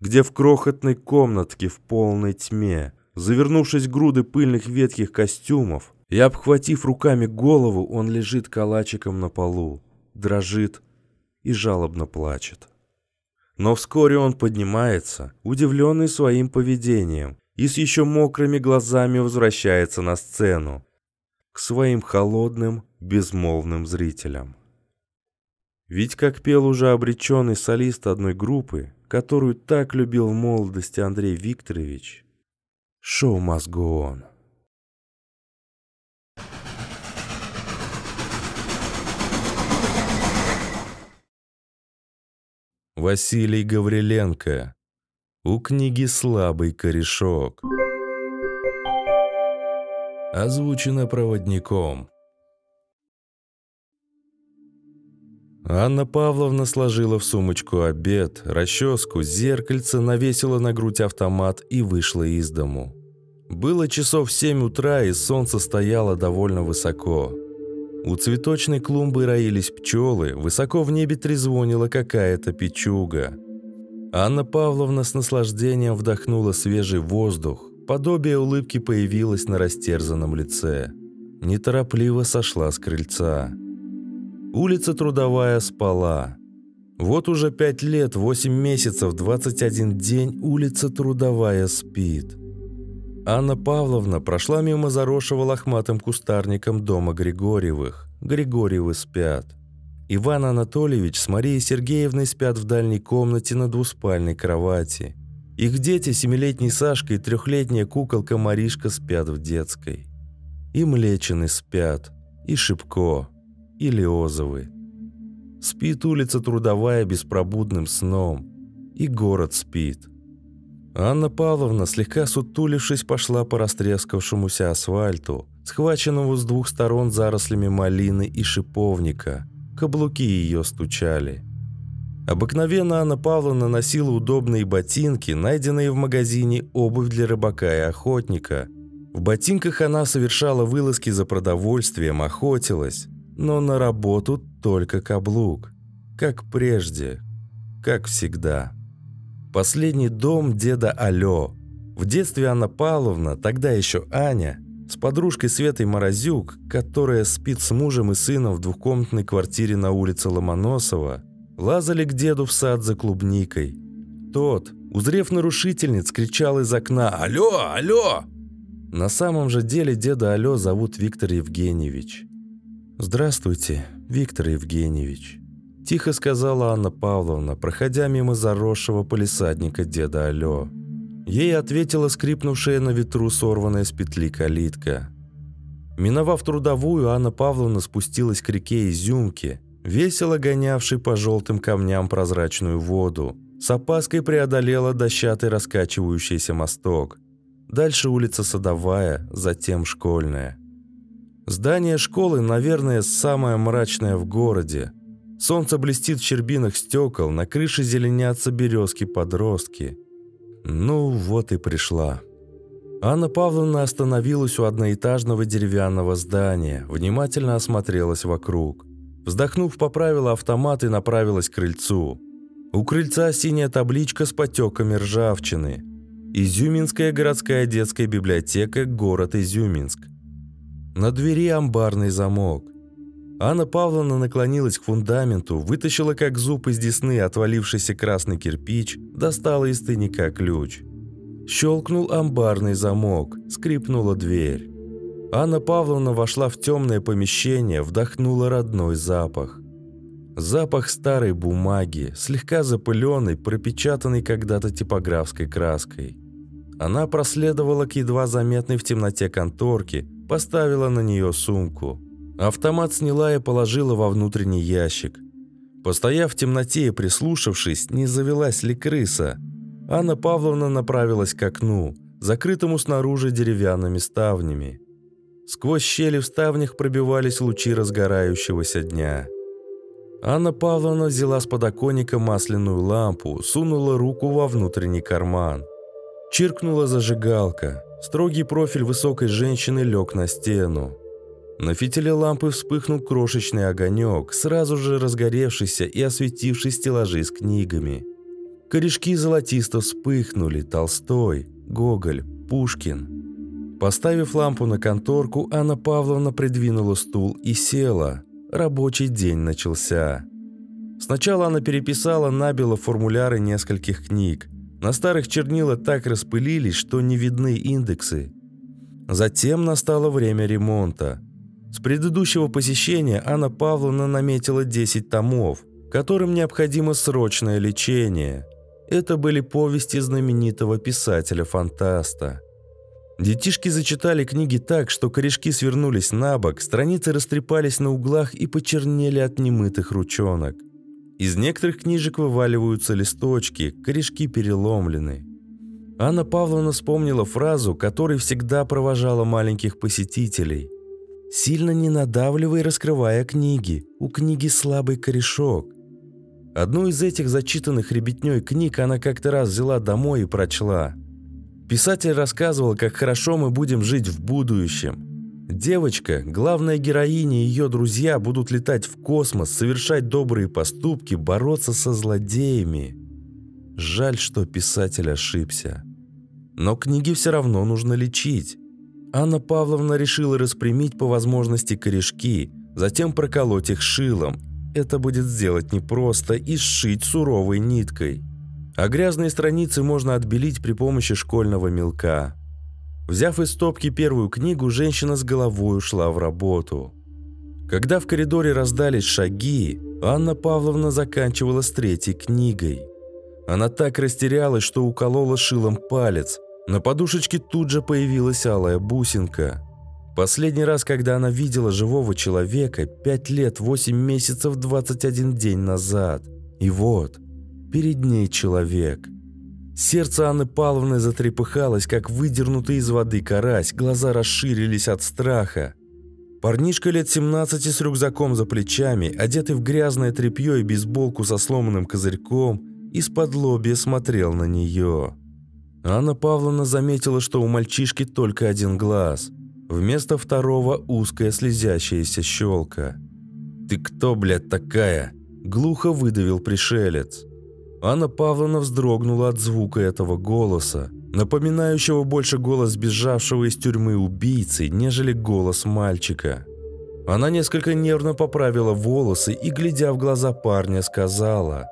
где в крохотной комнатке в полной тьме, завернувшись в груды пыльных ветхих костюмов и обхватив руками голову, он лежит калачиком на полу, дрожит и жалобно плачет. Но вскоре он поднимается, удивленный своим поведением, и с еще мокрыми глазами возвращается на сцену, к своим холодным, безмолвным зрителям. Ведь как пел уже обреченный солист одной группы, которую так любил в молодости Андрей Викторович, «Шоу must go on». Василий Гавриленко. У книги «Слабый корешок». Озвучено проводником. Анна Павловна сложила в сумочку обед, расческу, зеркальце, навесила на грудь автомат и вышла из дому. Было часов в семь утра, и солнце стояло довольно высоко. У цветочной клумбы роились пчелы, высоко в небе трезвонила какая-то печуга. Анна Павловна с наслаждением вдохнула свежий воздух, подобие улыбки появилось на растерзанном лице. Неторопливо сошла с крыльца. Улица Трудовая спала. Вот уже пять лет, восемь месяцев, двадцать один день улица Трудовая спит. Анна Павловна прошла мимо заросшего лохматым кустарником дома Григорьевых. Григорьевы спят. Иван Анатольевич с Марией Сергеевной спят в дальней комнате на двуспальной кровати. Их дети, семилетний Сашка и трехлетняя куколка Маришка спят в детской. И Млечины спят, и Шипко, и Леозовы. Спит улица Трудовая беспробудным сном, и город спит – Анна Павловна, слегка сутулившись, пошла по растрескавшемуся асфальту, схваченному с двух сторон зарослями малины и шиповника. Каблуки ее стучали. Обыкновенно Анна Павловна носила удобные ботинки, найденные в магазине обувь для рыбака и охотника. В ботинках она совершала вылазки за продовольствием, охотилась, но на работу только каблук. Как прежде, как всегда. Последний дом деда Алё. В детстве Анна Павловна, тогда еще Аня, с подружкой Светой Морозюк, которая спит с мужем и сыном в двухкомнатной квартире на улице Ломоносова, лазали к деду в сад за клубникой. Тот, узрев нарушительниц, кричал из окна «Алло! Алло!». На самом же деле деда Алло зовут Виктор Евгеньевич. «Здравствуйте, Виктор Евгеньевич». Тихо сказала Анна Павловна, проходя мимо заросшего полисадника деда Алё. Ей ответила скрипнувшая на ветру сорванная с петли калитка. Миновав трудовую, Анна Павловна спустилась к реке Изюмки, весело гонявшей по желтым камням прозрачную воду. С опаской преодолела дощатый раскачивающийся мосток. Дальше улица Садовая, затем Школьная. Здание школы, наверное, самое мрачное в городе. Солнце блестит в щербинах стекол, на крыше зеленятся березки-подростки. Ну, вот и пришла. Анна Павловна остановилась у одноэтажного деревянного здания, внимательно осмотрелась вокруг. Вздохнув, поправила автомат и направилась к крыльцу. У крыльца синяя табличка с потеками ржавчины. Изюминская городская детская библиотека, город Изюминск. На двери амбарный замок. Анна Павловна наклонилась к фундаменту, вытащила как зуб из десны отвалившийся красный кирпич, достала из тайника ключ. Щелкнул амбарный замок, скрипнула дверь. Анна Павловна вошла в темное помещение, вдохнула родной запах. Запах старой бумаги, слегка запыленной, пропечатанной когда-то типографской краской. Она проследовала к едва заметной в темноте конторке, поставила на нее сумку – Автомат сняла и положила во внутренний ящик. Постояв в темноте и прислушавшись, не завелась ли крыса, Анна Павловна направилась к окну, закрытому снаружи деревянными ставнями. Сквозь щели в ставнях пробивались лучи разгорающегося дня. Анна Павловна взяла с подоконника масляную лампу, сунула руку во внутренний карман. Чиркнула зажигалка. Строгий профиль высокой женщины лег на стену. На фитиле лампы вспыхнул крошечный огонек, сразу же разгоревшийся и осветивший стеллажи с книгами. Корешки золотисто вспыхнули, Толстой, Гоголь, Пушкин. Поставив лампу на конторку, Анна Павловна придвинула стул и села. Рабочий день начался. Сначала она переписала набело формуляры нескольких книг. На старых чернила так распылились, что не видны индексы. Затем настало время ремонта. С предыдущего посещения Анна Павловна наметила 10 томов, которым необходимо срочное лечение. Это были повести знаменитого писателя-фантаста. Детишки зачитали книги так, что корешки свернулись на бок, страницы растрепались на углах и почернели от немытых ручонок. Из некоторых книжек вываливаются листочки, корешки переломлены. Анна Павловна вспомнила фразу, которой всегда провожала маленьких посетителей. «Сильно не надавливай, раскрывая книги. У книги слабый корешок». Одну из этих зачитанных ребятней книг она как-то раз взяла домой и прочла. Писатель рассказывал, как хорошо мы будем жить в будущем. Девочка, главная героиня и ее друзья будут летать в космос, совершать добрые поступки, бороться со злодеями. Жаль, что писатель ошибся. Но книги все равно нужно лечить. Анна Павловна решила распрямить по возможности корешки, затем проколоть их шилом. Это будет сделать непросто и сшить суровой ниткой. А грязные страницы можно отбелить при помощи школьного мелка. Взяв из стопки первую книгу, женщина с головой ушла в работу. Когда в коридоре раздались шаги, Анна Павловна заканчивала с третьей книгой. Она так растерялась, что уколола шилом палец. На подушечке тут же появилась алая бусинка. Последний раз, когда она видела живого человека, 5 лет, 8 месяцев, 21 день назад. И вот, перед ней человек – Сердце Анны Павловны затрепыхалось, как выдернутый из воды карась, глаза расширились от страха. Парнишка лет 17 с рюкзаком за плечами, одетый в грязное тряпье и бейсболку со сломанным козырьком, из-под лобья смотрел на нее. Анна Павловна заметила, что у мальчишки только один глаз. Вместо второго узкая слезящаяся щелка. «Ты кто, блядь, такая?» – глухо выдавил пришелец. Анна Павловна вздрогнула от звука этого голоса, напоминающего больше голос бежавшего из тюрьмы убийцы, нежели голос мальчика. Она несколько нервно поправила волосы и, глядя в глаза парня, сказала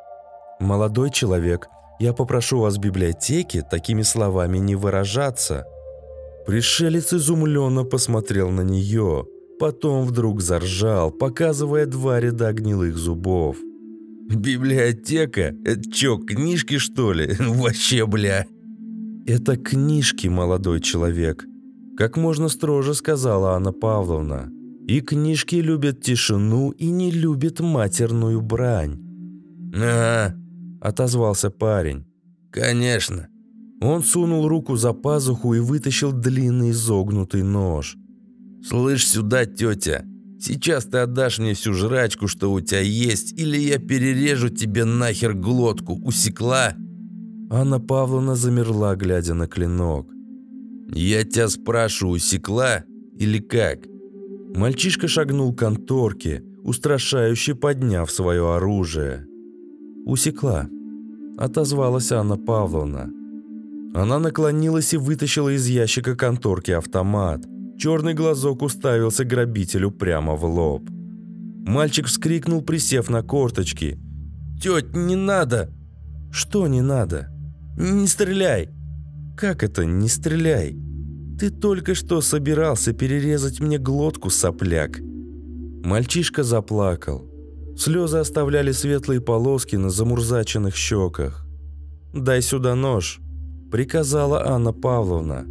«Молодой человек, я попрошу вас в библиотеке такими словами не выражаться». Пришелец изумленно посмотрел на нее, потом вдруг заржал, показывая два ряда гнилых зубов. «Библиотека? Это чё, книжки, что ли? Вообще, бля!» «Это книжки, молодой человек», – как можно строже сказала Анна Павловна. «И книжки любят тишину и не любят матерную брань». «А, – отозвался парень. «Конечно». Он сунул руку за пазуху и вытащил длинный изогнутый нож. «Слышь сюда, тетя, Сейчас ты отдашь мне всю жрачку, что у тебя есть, или я перережу тебе нахер глотку. Усекла?» Анна Павловна замерла, глядя на клинок. «Я тебя спрашиваю, усекла или как?» Мальчишка шагнул к конторке, устрашающе подняв свое оружие. «Усекла», — отозвалась Анна Павловна. Она наклонилась и вытащила из ящика конторки автомат — Черный глазок уставился грабителю прямо в лоб. Мальчик вскрикнул, присев на корточки. «Теть, не надо!» «Что не надо?» «Не стреляй!» «Как это «не стреляй»?» «Ты только что собирался перерезать мне глотку, сопляк!» Мальчишка заплакал. Слезы оставляли светлые полоски на замурзаченных щеках. «Дай сюда нож», — приказала Анна Павловна.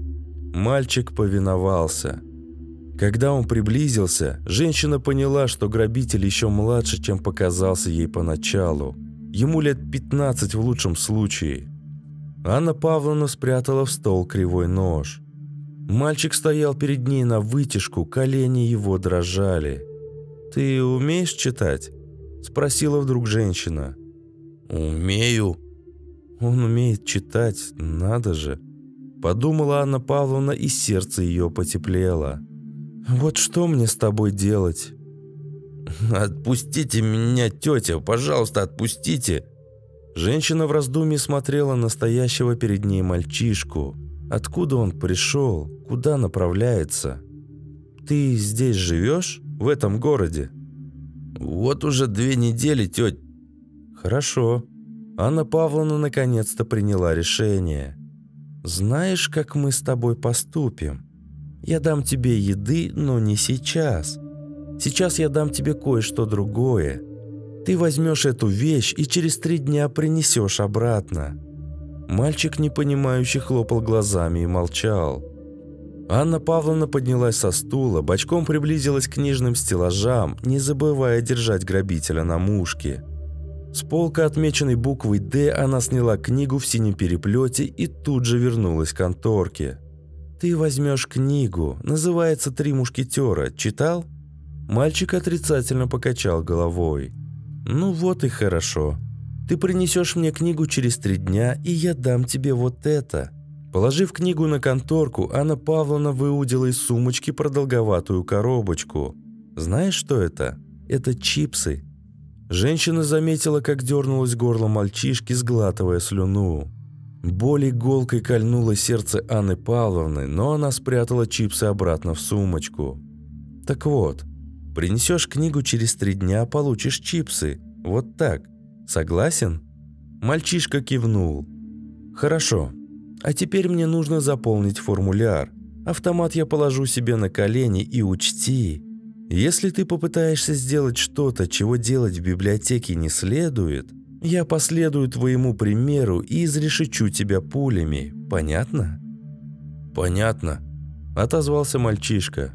Мальчик повиновался. Когда он приблизился, женщина поняла, что грабитель еще младше, чем показался ей поначалу. Ему лет 15 в лучшем случае. Анна Павловна спрятала в стол кривой нож. Мальчик стоял перед ней на вытяжку, колени его дрожали. «Ты умеешь читать?» – спросила вдруг женщина. «Умею». «Он умеет читать, надо же». Подумала Анна Павловна, и сердце ее потеплело. «Вот что мне с тобой делать?» «Отпустите меня, тетя, пожалуйста, отпустите!» Женщина в раздумье смотрела на стоящего перед ней мальчишку. Откуда он пришел? Куда направляется? «Ты здесь живешь? В этом городе?» «Вот уже две недели, тетя. «Хорошо». Анна Павловна наконец-то приняла решение. «Знаешь, как мы с тобой поступим? Я дам тебе еды, но не сейчас. Сейчас я дам тебе кое-что другое. Ты возьмешь эту вещь и через три дня принесешь обратно». Мальчик, непонимающе, хлопал глазами и молчал. Анна Павловна поднялась со стула, бочком приблизилась к книжным стеллажам, не забывая держать грабителя на мушке. С полка, отмеченной буквой «Д», она сняла книгу в синем переплете и тут же вернулась к конторке. «Ты возьмешь книгу, называется «Три мушкетера», читал?» Мальчик отрицательно покачал головой. «Ну вот и хорошо. Ты принесешь мне книгу через три дня, и я дам тебе вот это». Положив книгу на конторку, Анна Павловна выудила из сумочки продолговатую коробочку. «Знаешь, что это? Это чипсы». Женщина заметила, как дернулось горло мальчишки, сглатывая слюну. Боль иголкой кольнуло сердце Анны Павловны, но она спрятала чипсы обратно в сумочку. «Так вот, принесешь книгу через три дня, получишь чипсы. Вот так. Согласен?» Мальчишка кивнул. «Хорошо. А теперь мне нужно заполнить формуляр. Автомат я положу себе на колени и учти. Если ты попытаешься сделать что-то, чего делать в библиотеке не следует, я последую твоему примеру и изрешечу тебя пулями. Понятно? Понятно, отозвался мальчишка.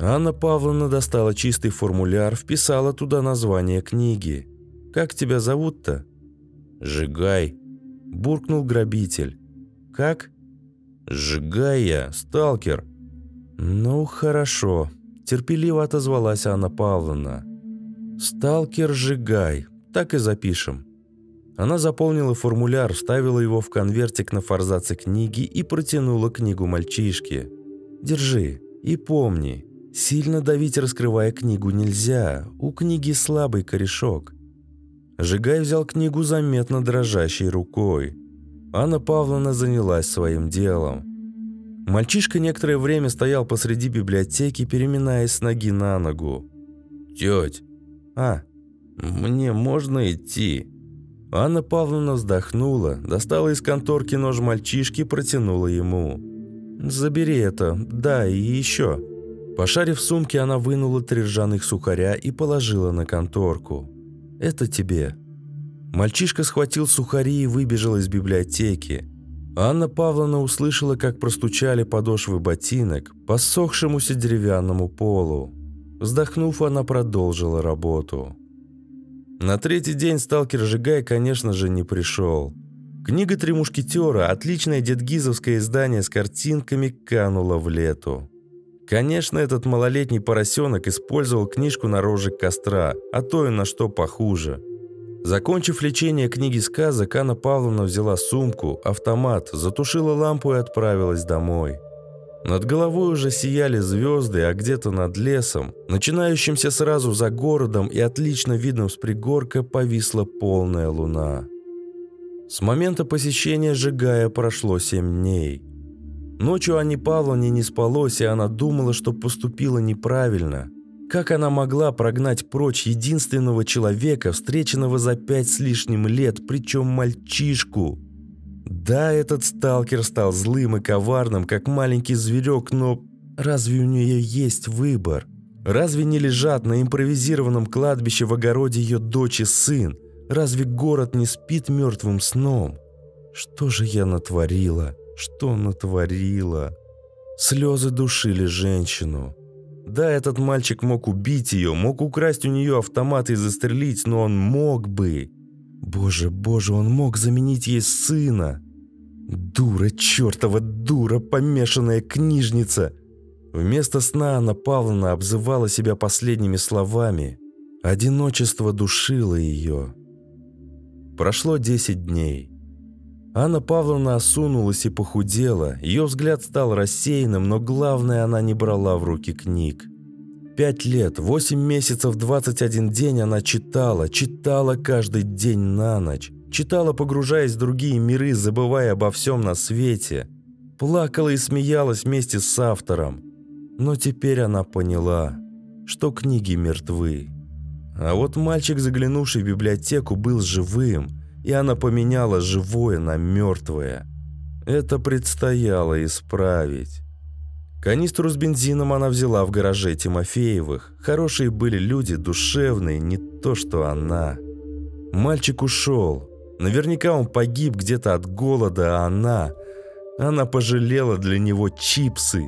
Анна Павловна достала чистый формуляр, вписала туда название книги. «Как тебя зовут-то?» «Жигай», – буркнул грабитель. «Как?» «Сжигай я, сталкер». «Ну, хорошо», – терпеливо отозвалась Анна Павловна. «Сталкер, сжигай, так и запишем». Она заполнила формуляр, вставила его в конвертик на форзаце книги и протянула книгу мальчишке. «Держи и помни, сильно давить, раскрывая книгу, нельзя, у книги слабый корешок». Жигай взял книгу заметно дрожащей рукой. Анна Павловна занялась своим делом. Мальчишка некоторое время стоял посреди библиотеки, переминаясь с ноги на ногу. «Теть, а, мне можно идти?» Анна Павловна вздохнула, достала из конторки нож мальчишки и протянула ему. «Забери это, да, и еще». Пошарив в сумке, она вынула три ржаных сухаря и положила на конторку. «Это тебе». Мальчишка схватил сухари и выбежал из библиотеки. Анна Павловна услышала, как простучали подошвы ботинок по ссохшемуся деревянному полу. Вздохнув, она продолжила работу. На третий день сталкер Жигай, конечно же, не пришел. Книга «Три мушкетера», отличное дедгизовское издание с картинками, канула в лету. Конечно, этот малолетний поросенок использовал книжку на рожек костра, а то и на что похуже – Закончив лечение книги сказок, Анна Павловна взяла сумку, автомат, затушила лампу и отправилась домой. Над головой уже сияли звезды, а где-то над лесом, начинающимся сразу за городом и отлично видным с пригорка, повисла полная луна. С момента посещения Жигая прошло семь дней. Ночью Анне Павловне не спалось, и она думала, что поступила неправильно – как она могла прогнать прочь единственного человека, встреченного за пять с лишним лет, причем мальчишку? Да, этот сталкер стал злым и коварным, как маленький зверек, но разве у нее есть выбор? Разве не лежат на импровизированном кладбище в огороде ее дочь и сын? Разве город не спит мертвым сном? Что же я натворила? Что натворила? Слезы душили женщину. Да, этот мальчик мог убить ее, мог украсть у нее автомат и застрелить, но он мог бы. Боже, боже, он мог заменить ей сына. Дура, чертова дура, помешанная книжница. Вместо сна Анна Павловна обзывала себя последними словами. Одиночество душило ее. Прошло 10 дней. Анна Павловна осунулась и похудела, ее взгляд стал рассеянным, но главное, она не брала в руки книг. Пять лет, восемь месяцев, двадцать один день она читала, читала каждый день на ночь. Читала, погружаясь в другие миры, забывая обо всем на свете. Плакала и смеялась вместе с автором. Но теперь она поняла, что книги мертвы. А вот мальчик, заглянувший в библиотеку, был живым, и она поменяла живое на мертвое. Это предстояло исправить. Канистру с бензином она взяла в гараже Тимофеевых. Хорошие были люди, душевные, не то что она. Мальчик ушел. Наверняка он погиб где-то от голода, а она... Она пожалела для него чипсы.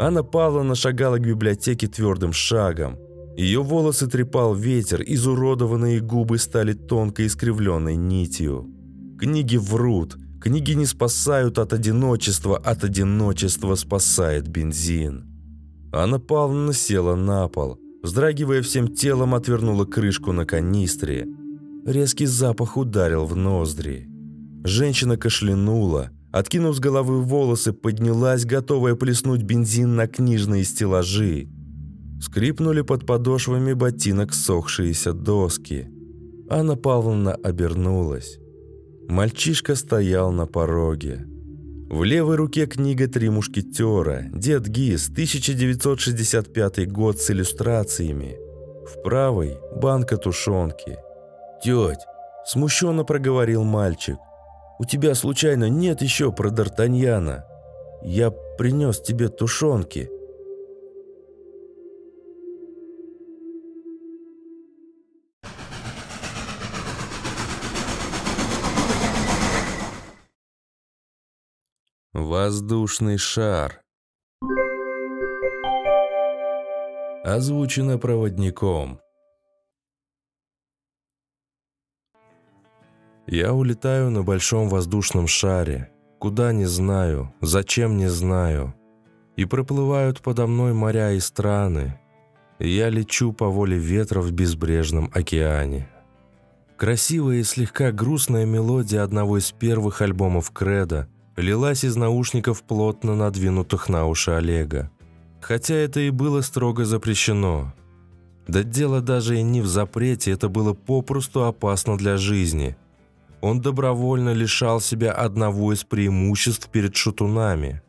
Анна Павловна шагала к библиотеке твердым шагом. Ее волосы трепал ветер, изуродованные губы стали тонкой искривленной нитью. Книги врут, книги не спасают от одиночества, от одиночества спасает бензин. Анна Павловна села на пол, вздрагивая всем телом, отвернула крышку на канистре. Резкий запах ударил в ноздри. Женщина кашлянула, откинув с головы волосы, поднялась, готовая плеснуть бензин на книжные стеллажи. Скрипнули под подошвами ботинок сохшиеся доски. Анна Павловна обернулась. Мальчишка стоял на пороге. В левой руке книга «Три мушкетера», «Дед Гис», 1965 год с иллюстрациями. В правой – банка тушенки. «Теть!» – смущенно проговорил мальчик. «У тебя, случайно, нет еще про Д'Артаньяна? Я принес тебе тушенки». Воздушный шар. Озвучено проводником. Я улетаю на большом воздушном шаре. Куда не знаю, зачем не знаю. И проплывают подо мной моря и страны. Я лечу по воле ветра в безбрежном океане. Красивая и слегка грустная мелодия одного из первых альбомов Креда – лилась из наушников плотно надвинутых на уши Олега. Хотя это и было строго запрещено. Да дело даже и не в запрете, это было попросту опасно для жизни. Он добровольно лишал себя одного из преимуществ перед шутунами.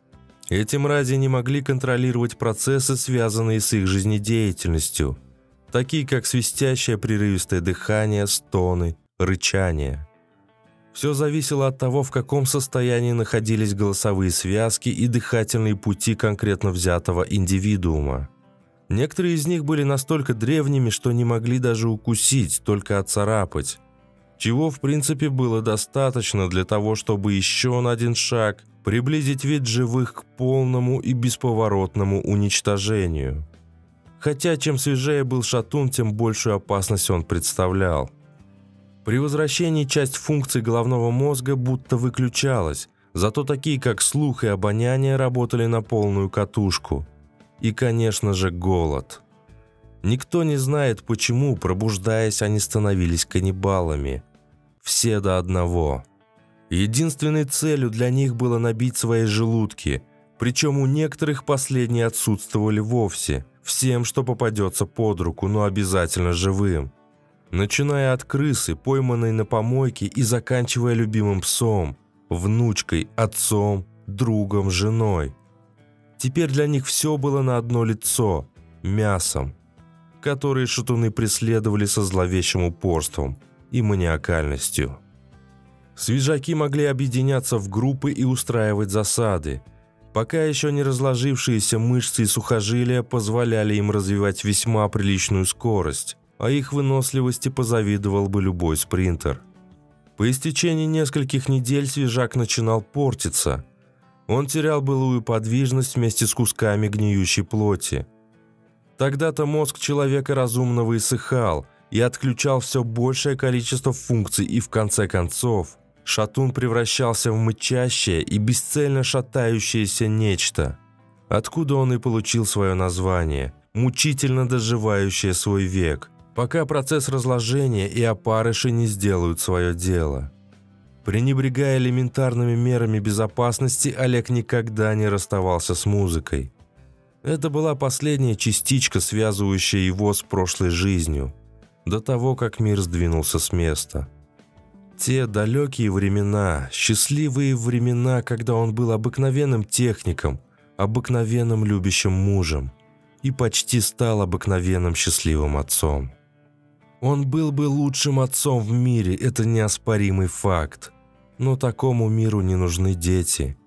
Эти мрази не могли контролировать процессы, связанные с их жизнедеятельностью, такие как свистящее прерывистое дыхание, стоны, рычание – все зависело от того, в каком состоянии находились голосовые связки и дыхательные пути конкретно взятого индивидуума. Некоторые из них были настолько древними, что не могли даже укусить, только отцарапать. Чего, в принципе, было достаточно для того, чтобы еще на один шаг приблизить вид живых к полному и бесповоротному уничтожению. Хотя чем свежее был шатун, тем большую опасность он представлял – при возвращении часть функций головного мозга будто выключалась, зато такие как слух и обоняние работали на полную катушку. И, конечно же, голод. Никто не знает, почему, пробуждаясь, они становились каннибалами. Все до одного. Единственной целью для них было набить свои желудки, причем у некоторых последние отсутствовали вовсе, всем, что попадется под руку, но обязательно живым начиная от крысы, пойманной на помойке, и заканчивая любимым псом, внучкой, отцом, другом, женой. Теперь для них все было на одно лицо – мясом, которые шатуны преследовали со зловещим упорством и маниакальностью. Свежаки могли объединяться в группы и устраивать засады, пока еще не разложившиеся мышцы и сухожилия позволяли им развивать весьма приличную скорость а их выносливости позавидовал бы любой спринтер. По истечении нескольких недель свежак начинал портиться. Он терял былую подвижность вместе с кусками гниющей плоти. Тогда-то мозг человека разумного иссыхал и отключал все большее количество функций, и в конце концов шатун превращался в мычащее и бесцельно шатающееся нечто. Откуда он и получил свое название, мучительно доживающее свой век пока процесс разложения и опарыши не сделают свое дело. Пренебрегая элементарными мерами безопасности, Олег никогда не расставался с музыкой. Это была последняя частичка, связывающая его с прошлой жизнью, до того, как мир сдвинулся с места. Те далекие времена, счастливые времена, когда он был обыкновенным техником, обыкновенным любящим мужем и почти стал обыкновенным счастливым отцом. Он был бы лучшим отцом в мире, это неоспоримый факт. Но такому миру не нужны дети.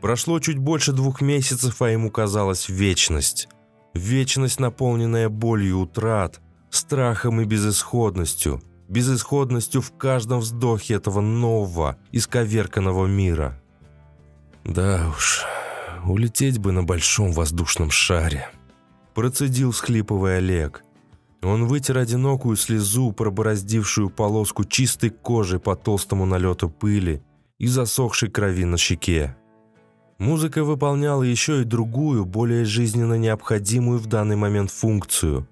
Прошло чуть больше двух месяцев, а ему казалась вечность. Вечность, наполненная болью утрат, страхом и безысходностью. Безысходностью в каждом вздохе этого нового, исковерканного мира. Да уж, улететь бы на большом воздушном шаре. Процедил, схлипывая Олег. Он вытер одинокую слезу, пробороздившую полоску чистой кожи по толстому налету пыли и засохшей крови на щеке. Музыка выполняла еще и другую, более жизненно необходимую в данный момент функцию.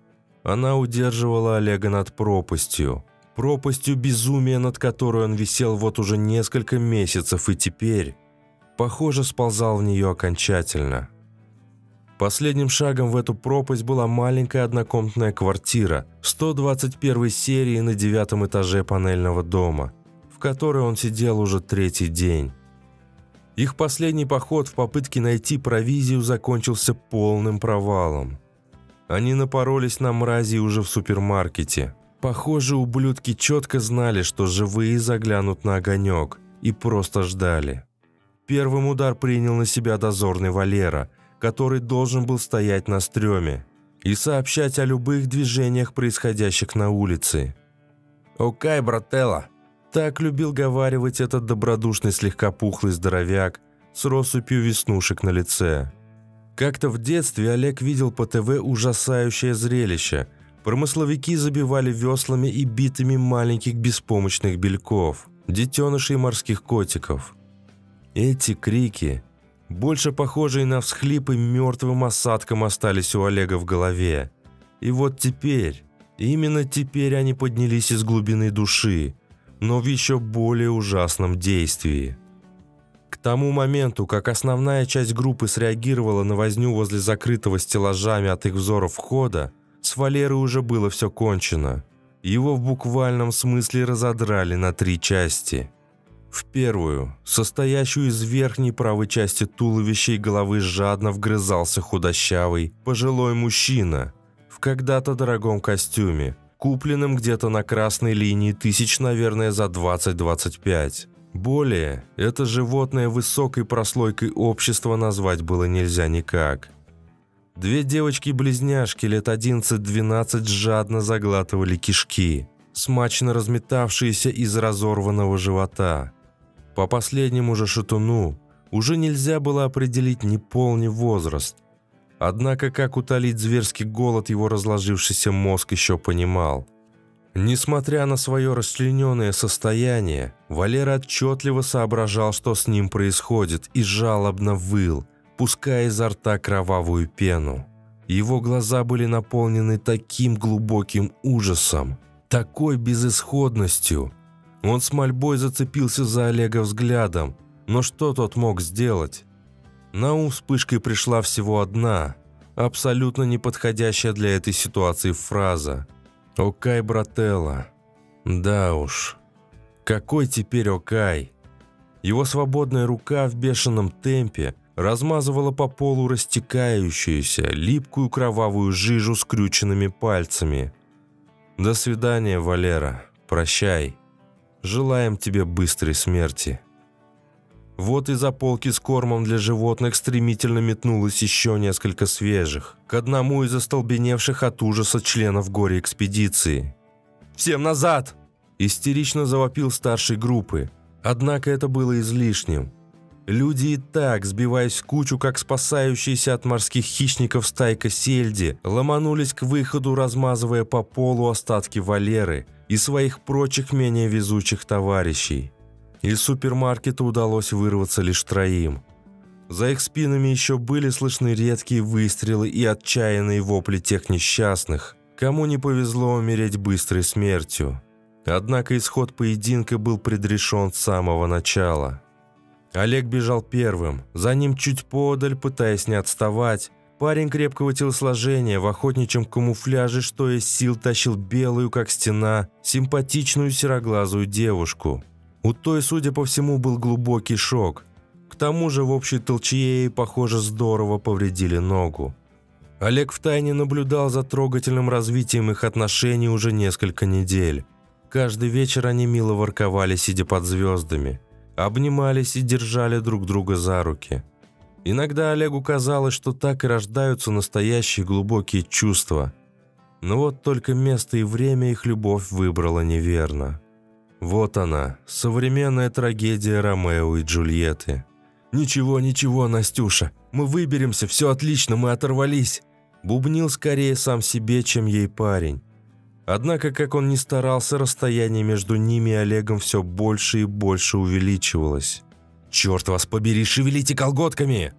Она удерживала Олега над пропастью. Пропастью безумия, над которой он висел вот уже несколько месяцев и теперь, похоже, сползал в нее окончательно. Последним шагом в эту пропасть была маленькая однокомнатная квартира 121 серии на девятом этаже панельного дома, в которой он сидел уже третий день. Их последний поход в попытке найти провизию закончился полным провалом. Они напоролись на мрази уже в супермаркете. Похоже, ублюдки четко знали, что живые заглянут на огонек, и просто ждали. Первым удар принял на себя дозорный Валера – который должен был стоять на стреме и сообщать о любых движениях, происходящих на улице. «Окей, брателла!» Так любил говаривать этот добродушный слегка пухлый здоровяк с россыпью веснушек на лице. Как-то в детстве Олег видел по ТВ ужасающее зрелище. Промысловики забивали веслами и битыми маленьких беспомощных бельков, детенышей морских котиков. Эти крики больше похожие на всхлипы мертвым осадком остались у Олега в голове. И вот теперь, именно теперь они поднялись из глубины души, но в еще более ужасном действии. К тому моменту, как основная часть группы среагировала на возню возле закрытого стеллажами от их взоров входа, с Валерой уже было все кончено. Его в буквальном смысле разодрали на три части – в первую, состоящую из верхней правой части туловища и головы жадно вгрызался худощавый, пожилой мужчина в когда-то дорогом костюме, купленном где-то на красной линии тысяч, наверное, за 20-25. Более, это животное высокой прослойкой общества назвать было нельзя никак. Две девочки-близняшки лет 11-12 жадно заглатывали кишки, смачно разметавшиеся из разорванного живота. По последнему же шатуну уже нельзя было определить ни пол, ни возраст. Однако как утолить зверский голод его разложившийся мозг еще понимал. Несмотря на свое расчлененное состояние, Валера отчетливо соображал, что с ним происходит, и жалобно выл, пуская изо рта кровавую пену. Его глаза были наполнены таким глубоким ужасом, такой безысходностью, он с мольбой зацепился за Олега взглядом, но что тот мог сделать? На ум вспышкой пришла всего одна, абсолютно неподходящая для этой ситуации фраза. «Окай, брателла». Да уж. Какой теперь Окай? Его свободная рука в бешеном темпе размазывала по полу растекающуюся, липкую кровавую жижу скрюченными пальцами. «До свидания, Валера. Прощай». Желаем тебе быстрой смерти». Вот из-за полки с кормом для животных стремительно метнулось еще несколько свежих, к одному из остолбеневших от ужаса членов горе-экспедиции. «Всем назад!» – истерично завопил старшей группы. Однако это было излишним. Люди и так, сбиваясь в кучу, как спасающиеся от морских хищников стайка сельди, ломанулись к выходу, размазывая по полу остатки Валеры и своих прочих менее везучих товарищей. Из супермаркета удалось вырваться лишь троим. За их спинами еще были слышны редкие выстрелы и отчаянные вопли тех несчастных, кому не повезло умереть быстрой смертью. Однако исход поединка был предрешен с самого начала. Олег бежал первым, за ним чуть подаль, пытаясь не отставать. Парень крепкого телосложения в охотничьем камуфляже, что из сил, тащил белую, как стена, симпатичную сероглазую девушку. У той, судя по всему, был глубокий шок. К тому же в общей толчее, похоже, здорово повредили ногу. Олег втайне наблюдал за трогательным развитием их отношений уже несколько недель. Каждый вечер они мило ворковали, сидя под звездами. Обнимались и держали друг друга за руки. Иногда Олегу казалось, что так и рождаются настоящие глубокие чувства. Но вот только место и время их любовь выбрала неверно. Вот она, современная трагедия Ромео и Джульетты. «Ничего, ничего, Настюша, мы выберемся, все отлично, мы оторвались!» Бубнил скорее сам себе, чем ей парень. Однако, как он ни старался, расстояние между ними и Олегом все больше и больше увеличивалось. «Черт вас побери, шевелите колготками!»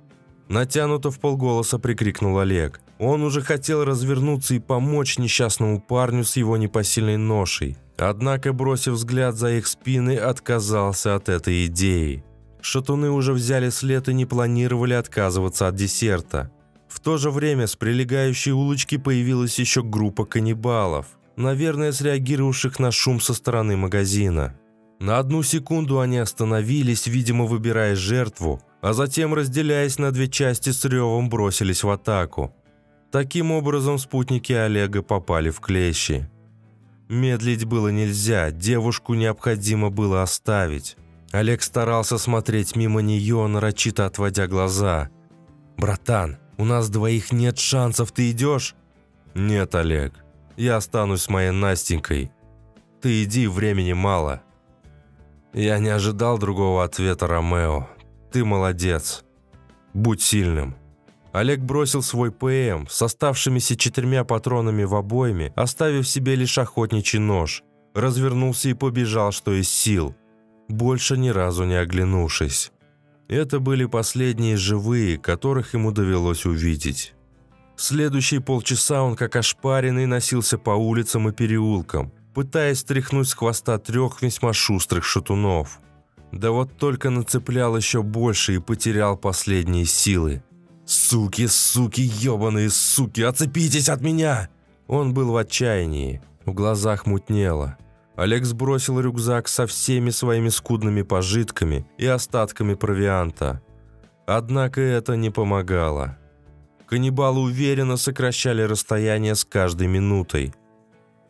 Натянуто в полголоса прикрикнул Олег. Он уже хотел развернуться и помочь несчастному парню с его непосильной ношей. Однако, бросив взгляд за их спины, отказался от этой идеи. Шатуны уже взяли след и не планировали отказываться от десерта. В то же время с прилегающей улочки появилась еще группа каннибалов, наверное, среагировавших на шум со стороны магазина. На одну секунду они остановились, видимо, выбирая жертву, а затем, разделяясь на две части, с ревом бросились в атаку. Таким образом, спутники Олега попали в клещи. Медлить было нельзя, девушку необходимо было оставить. Олег старался смотреть мимо нее, нарочито отводя глаза. «Братан, у нас двоих нет шансов, ты идешь?» «Нет, Олег, я останусь с моей Настенькой. Ты иди, времени мало». Я не ожидал другого ответа, Ромео. Ты молодец. Будь сильным. Олег бросил свой ПМ с оставшимися четырьмя патронами в обойме, оставив себе лишь охотничий нож. Развернулся и побежал, что из сил, больше ни разу не оглянувшись. Это были последние живые, которых ему довелось увидеть. Следующие полчаса он, как ошпаренный, носился по улицам и переулкам, пытаясь стряхнуть с хвоста трех весьма шустрых шатунов. Да вот только нацеплял еще больше и потерял последние силы. «Суки, суки, ебаные суки, отцепитесь от меня!» Он был в отчаянии, в глазах мутнело. Олег сбросил рюкзак со всеми своими скудными пожитками и остатками провианта. Однако это не помогало. Каннибалы уверенно сокращали расстояние с каждой минутой.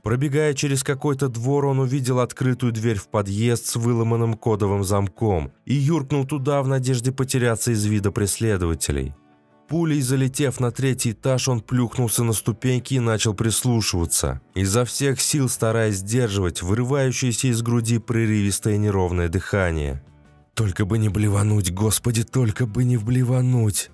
Пробегая через какой-то двор, он увидел открытую дверь в подъезд с выломанным кодовым замком и юркнул туда в надежде потеряться из вида преследователей. Пулей залетев на третий этаж, он плюхнулся на ступеньки и начал прислушиваться, изо всех сил стараясь сдерживать вырывающееся из груди прерывистое неровное дыхание. «Только бы не блевануть, Господи, только бы не блевануть!»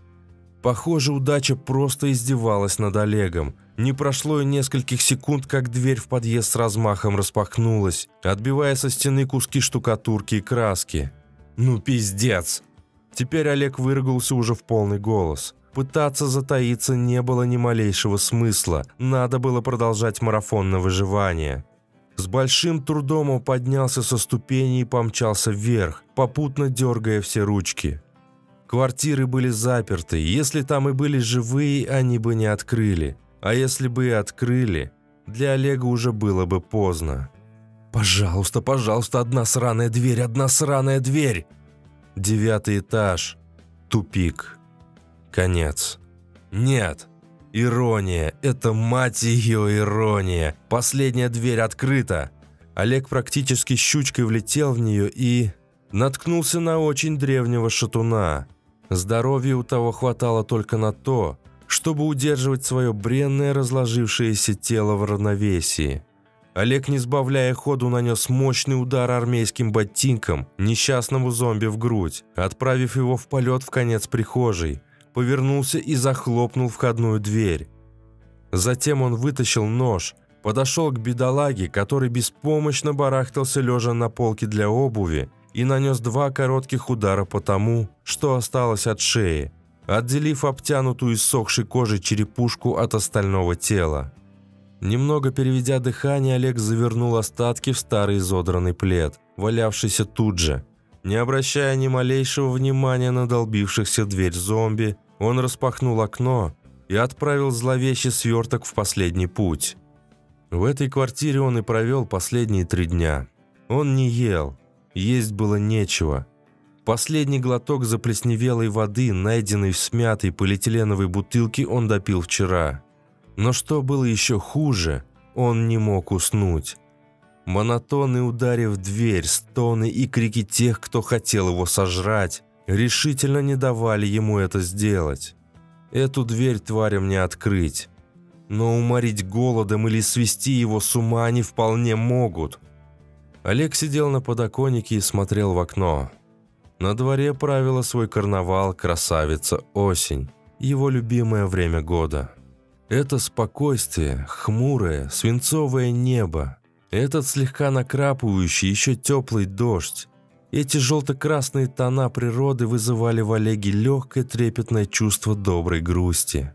Похоже, удача просто издевалась над Олегом. Не прошло и нескольких секунд, как дверь в подъезд с размахом распахнулась, отбивая со стены куски штукатурки и краски. «Ну пиздец!» Теперь Олег выругался уже в полный голос. Пытаться затаиться не было ни малейшего смысла, надо было продолжать марафон на выживание. С большим трудом он поднялся со ступени и помчался вверх, попутно дергая все ручки. Квартиры были заперты, если там и были живые, они бы не открыли. А если бы и открыли, для Олега уже было бы поздно. «Пожалуйста, пожалуйста, одна сраная дверь, одна сраная дверь!» Девятый этаж. Тупик. Конец. Нет. Ирония. Это мать ее ирония. Последняя дверь открыта. Олег практически щучкой влетел в нее и... Наткнулся на очень древнего шатуна. Здоровья у того хватало только на то, чтобы удерживать свое бренное разложившееся тело в равновесии. Олег, не сбавляя ходу, нанес мощный удар армейским ботинком несчастному зомби в грудь, отправив его в полет в конец прихожей повернулся и захлопнул входную дверь. Затем он вытащил нож, подошел к бедолаге, который беспомощно барахтался лежа на полке для обуви, и нанес два коротких удара по тому, что осталось от шеи, отделив обтянутую иссохшей кожей черепушку от остального тела. Немного переведя дыхание, Олег завернул остатки в старый изодранный плед, валявшийся тут же – не обращая ни малейшего внимания на долбившихся дверь зомби, он распахнул окно и отправил зловещий сверток в последний путь. В этой квартире он и провел последние три дня. Он не ел, есть было нечего. Последний глоток заплесневелой воды, найденной в смятой полиэтиленовой бутылке, он допил вчера. Но что было еще хуже, он не мог уснуть. Монотонные удары в дверь, стоны и крики тех, кто хотел его сожрать, решительно не давали ему это сделать. Эту дверь тварям не открыть. Но уморить голодом или свести его с ума они вполне могут. Олег сидел на подоконнике и смотрел в окно. На дворе правила свой карнавал красавица осень, его любимое время года. Это спокойствие, хмурое, свинцовое небо, этот слегка накрапывающий, еще теплый дождь. Эти желто-красные тона природы вызывали в Олеге легкое трепетное чувство доброй грусти.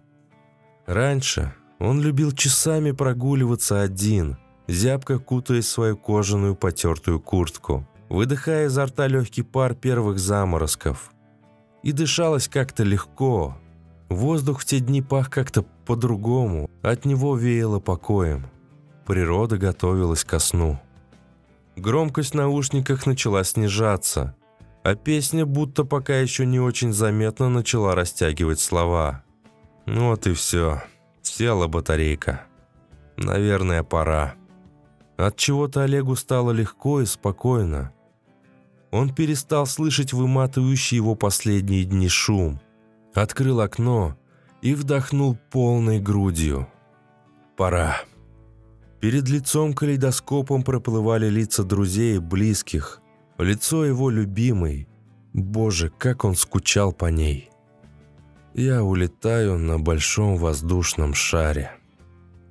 Раньше он любил часами прогуливаться один, зябко кутаясь в свою кожаную потертую куртку, выдыхая изо рта легкий пар первых заморозков. И дышалось как-то легко. Воздух в те дни пах как-то по-другому, от него веяло покоем. Природа готовилась ко сну. Громкость в наушниках начала снижаться, а песня, будто пока еще не очень заметно, начала растягивать слова. Вот и все. Села батарейка. Наверное, пора. От чего-то Олегу стало легко и спокойно. Он перестал слышать выматывающий его последние дни шум. Открыл окно и вдохнул полной грудью. Пора. Перед лицом калейдоскопом проплывали лица друзей и близких. Лицо его любимой. Боже, как он скучал по ней. Я улетаю на большом воздушном шаре.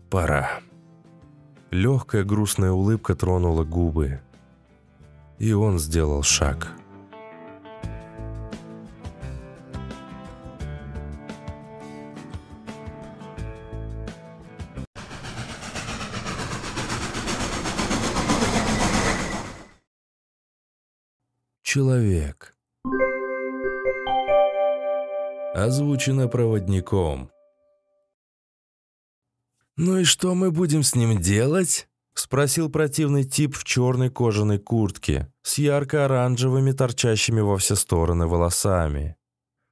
Пора. Легкая грустная улыбка тронула губы. И он сделал шаг. человек. Озвучено проводником. «Ну и что мы будем с ним делать?» – спросил противный тип в черной кожаной куртке с ярко-оранжевыми торчащими во все стороны волосами.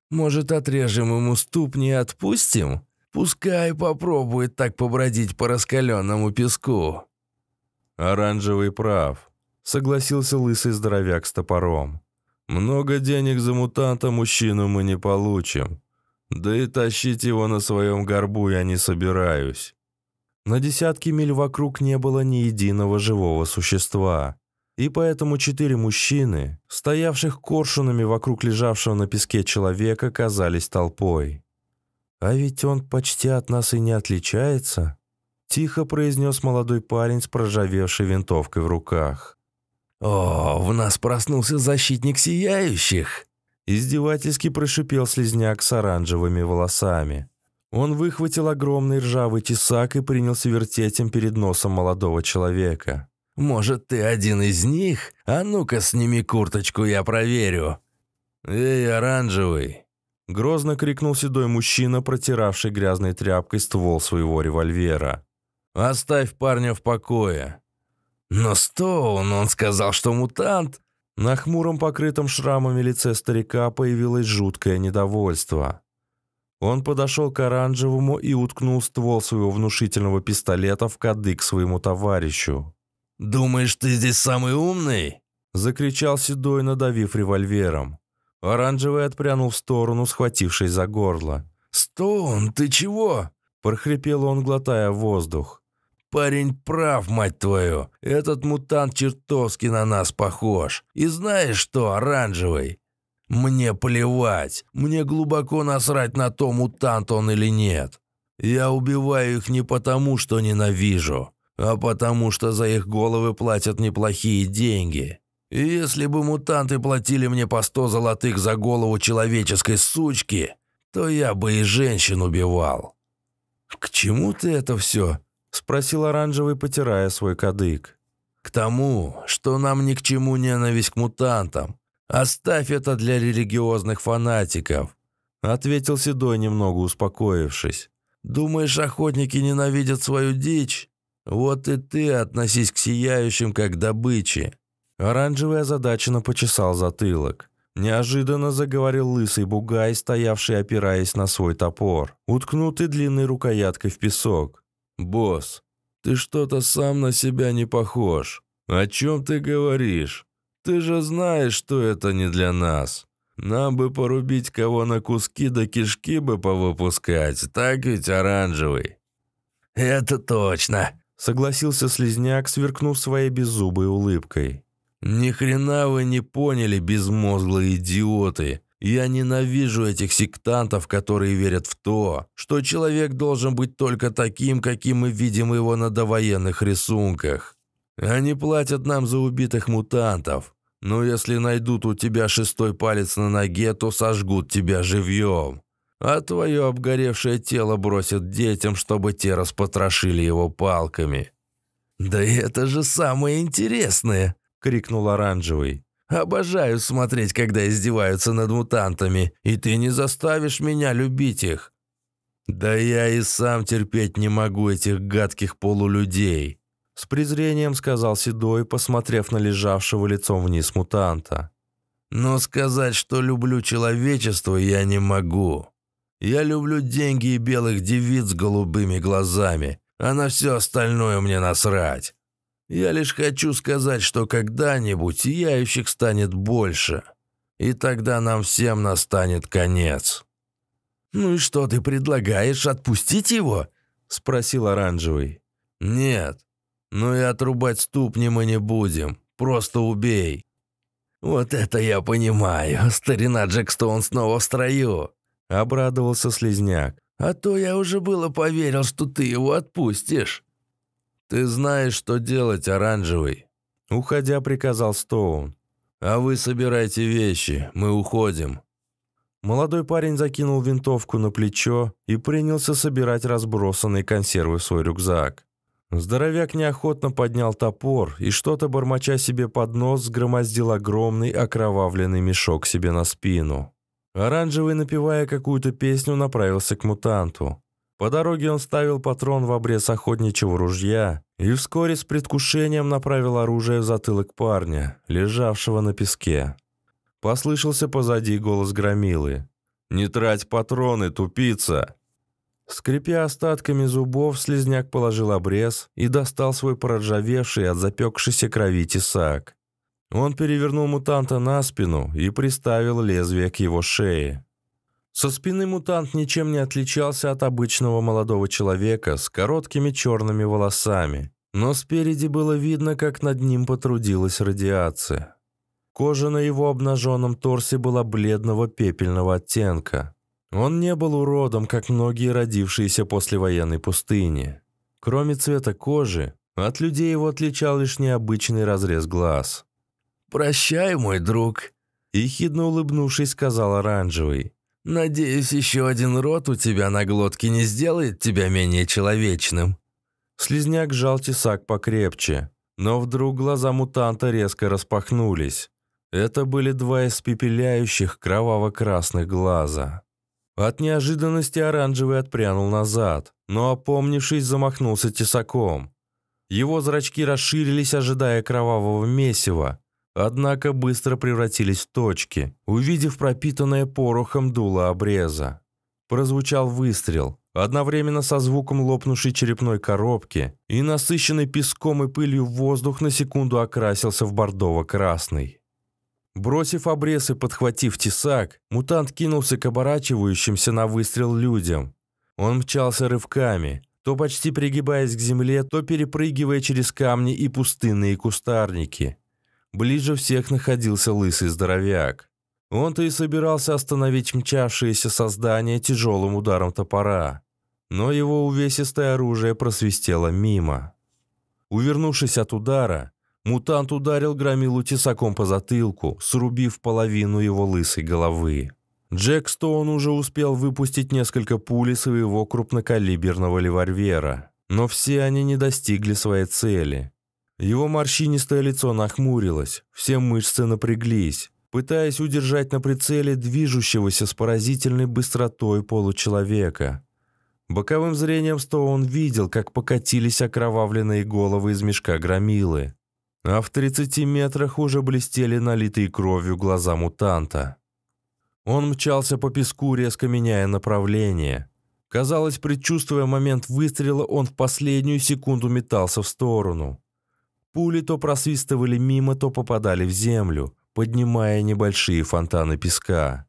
«Может, отрежем ему ступни и отпустим? Пускай попробует так побродить по раскаленному песку». «Оранжевый прав», согласился лысый здоровяк с топором. «Много денег за мутанта мужчину мы не получим. Да и тащить его на своем горбу я не собираюсь». На десятки миль вокруг не было ни единого живого существа. И поэтому четыре мужчины, стоявших коршунами вокруг лежавшего на песке человека, казались толпой. «А ведь он почти от нас и не отличается», – тихо произнес молодой парень с проржавевшей винтовкой в руках. «О, в нас проснулся защитник сияющих!» Издевательски прошипел слезняк с оранжевыми волосами. Он выхватил огромный ржавый тесак и принялся вертеть им перед носом молодого человека. «Может, ты один из них? А ну-ка, сними курточку, я проверю!» «Эй, оранжевый!» Грозно крикнул седой мужчина, протиравший грязной тряпкой ствол своего револьвера. «Оставь парня в покое. «Но Стоун, он сказал, что мутант!» На хмуром покрытом шрамами лице старика появилось жуткое недовольство. Он подошел к оранжевому и уткнул ствол своего внушительного пистолета в кадык своему товарищу. «Думаешь, ты здесь самый умный?» – закричал Седой, надавив револьвером. Оранжевый отпрянул в сторону, схватившись за горло. «Стоун, ты чего?» – прохрипел он, глотая воздух. Парень прав, мать твою. Этот мутант чертовски на нас похож. И знаешь что, оранжевый? Мне плевать. Мне глубоко насрать на то, мутант он или нет. Я убиваю их не потому, что ненавижу, а потому, что за их головы платят неплохие деньги. И если бы мутанты платили мне по сто золотых за голову человеческой сучки, то я бы и женщин убивал. К чему ты это все? – спросил Оранжевый, потирая свой кадык. «К тому, что нам ни к чему ненависть к мутантам. Оставь это для религиозных фанатиков», – ответил Седой, немного успокоившись. «Думаешь, охотники ненавидят свою дичь? Вот и ты относись к сияющим как добыче». Оранжевый озадаченно почесал затылок. Неожиданно заговорил лысый бугай, стоявший, опираясь на свой топор, уткнутый длинной рукояткой в песок. «Босс, ты что-то сам на себя не похож. О чем ты говоришь? Ты же знаешь, что это не для нас. Нам бы порубить кого на куски да кишки бы повыпускать, так ведь оранжевый?» «Это точно», — согласился слезняк, сверкнув своей беззубой улыбкой. «Ни хрена вы не поняли, безмозглые идиоты. Я ненавижу этих сектантов, которые верят в то, что человек должен быть только таким, каким мы видим его на довоенных рисунках. Они платят нам за убитых мутантов. Но если найдут у тебя шестой палец на ноге, то сожгут тебя живьем. А твое обгоревшее тело бросят детям, чтобы те распотрошили его палками». «Да это же самое интересное!» — крикнул Оранжевый. «Обожаю смотреть, когда издеваются над мутантами, и ты не заставишь меня любить их». «Да я и сам терпеть не могу этих гадких полулюдей», с презрением сказал Седой, посмотрев на лежавшего лицом вниз мутанта. «Но сказать, что люблю человечество, я не могу. Я люблю деньги и белых девиц с голубыми глазами, а на все остальное мне насрать. Я лишь хочу сказать, что когда-нибудь сияющих станет больше, и тогда нам всем настанет конец». «Ну и что ты предлагаешь, отпустить его?» — спросил Оранжевый. «Нет, «Ну и отрубать ступни мы не будем. Просто убей». «Вот это я понимаю. Старина Джекстоун снова в строю», — обрадовался Слизняк. «А то я уже было поверил, что ты его отпустишь». «Ты знаешь, что делать, Оранжевый», — уходя приказал Стоун. «А вы собирайте вещи, мы уходим». Молодой парень закинул винтовку на плечо и принялся собирать разбросанные консервы в свой рюкзак. Здоровяк неохотно поднял топор и что-то, бормоча себе под нос, сгромоздил огромный окровавленный мешок себе на спину. Оранжевый, напевая какую-то песню, направился к мутанту. По дороге он ставил патрон в обрез охотничьего ружья и вскоре с предвкушением направил оружие в затылок парня, лежавшего на песке. Послышался позади голос громилы. «Не трать патроны, тупица!» Скрипя остатками зубов, слезняк положил обрез и достал свой проржавевший от запекшейся крови тесак. Он перевернул мутанта на спину и приставил лезвие к его шее. Со спины мутант ничем не отличался от обычного молодого человека с короткими черными волосами, но спереди было видно, как над ним потрудилась радиация. Кожа на его обнаженном торсе была бледного пепельного оттенка. Он не был уродом, как многие родившиеся после военной пустыни. Кроме цвета кожи, от людей его отличал лишь необычный разрез глаз. «Прощай, мой друг», — ехидно улыбнувшись, сказал Оранжевый. «Надеюсь, еще один рот у тебя на глотке не сделает тебя менее человечным». Слизняк сжал тесак покрепче, но вдруг глаза мутанта резко распахнулись. Это были два испепеляющих кроваво-красных глаза. От неожиданности оранжевый отпрянул назад, но, опомнившись, замахнулся тесаком. Его зрачки расширились, ожидая кровавого месива, однако быстро превратились в точки, увидев пропитанное порохом дуло обреза. Прозвучал выстрел, одновременно со звуком лопнувшей черепной коробки, и насыщенный песком и пылью воздух на секунду окрасился в бордово-красный. Бросив обрез и подхватив тесак, мутант кинулся к оборачивающимся на выстрел людям. Он мчался рывками, то почти пригибаясь к земле, то перепрыгивая через камни и пустынные кустарники. Ближе всех находился лысый здоровяк. Он-то и собирался остановить мчавшееся создание тяжелым ударом топора. Но его увесистое оружие просвистело мимо. Увернувшись от удара, Мутант ударил громилу тесаком по затылку, срубив половину его лысой головы. Джек Стоун уже успел выпустить несколько пуль своего крупнокалиберного револьвера, но все они не достигли своей цели. Его морщинистое лицо нахмурилось, все мышцы напряглись, пытаясь удержать на прицеле движущегося с поразительной быстротой получеловека. Боковым зрением Стоун видел, как покатились окровавленные головы из мешка громилы. А в 30 метрах уже блестели налитые кровью глаза мутанта. Он мчался по песку, резко меняя направление. Казалось, предчувствуя момент выстрела, он в последнюю секунду метался в сторону. Пули то просвистывали мимо, то попадали в землю, поднимая небольшие фонтаны песка.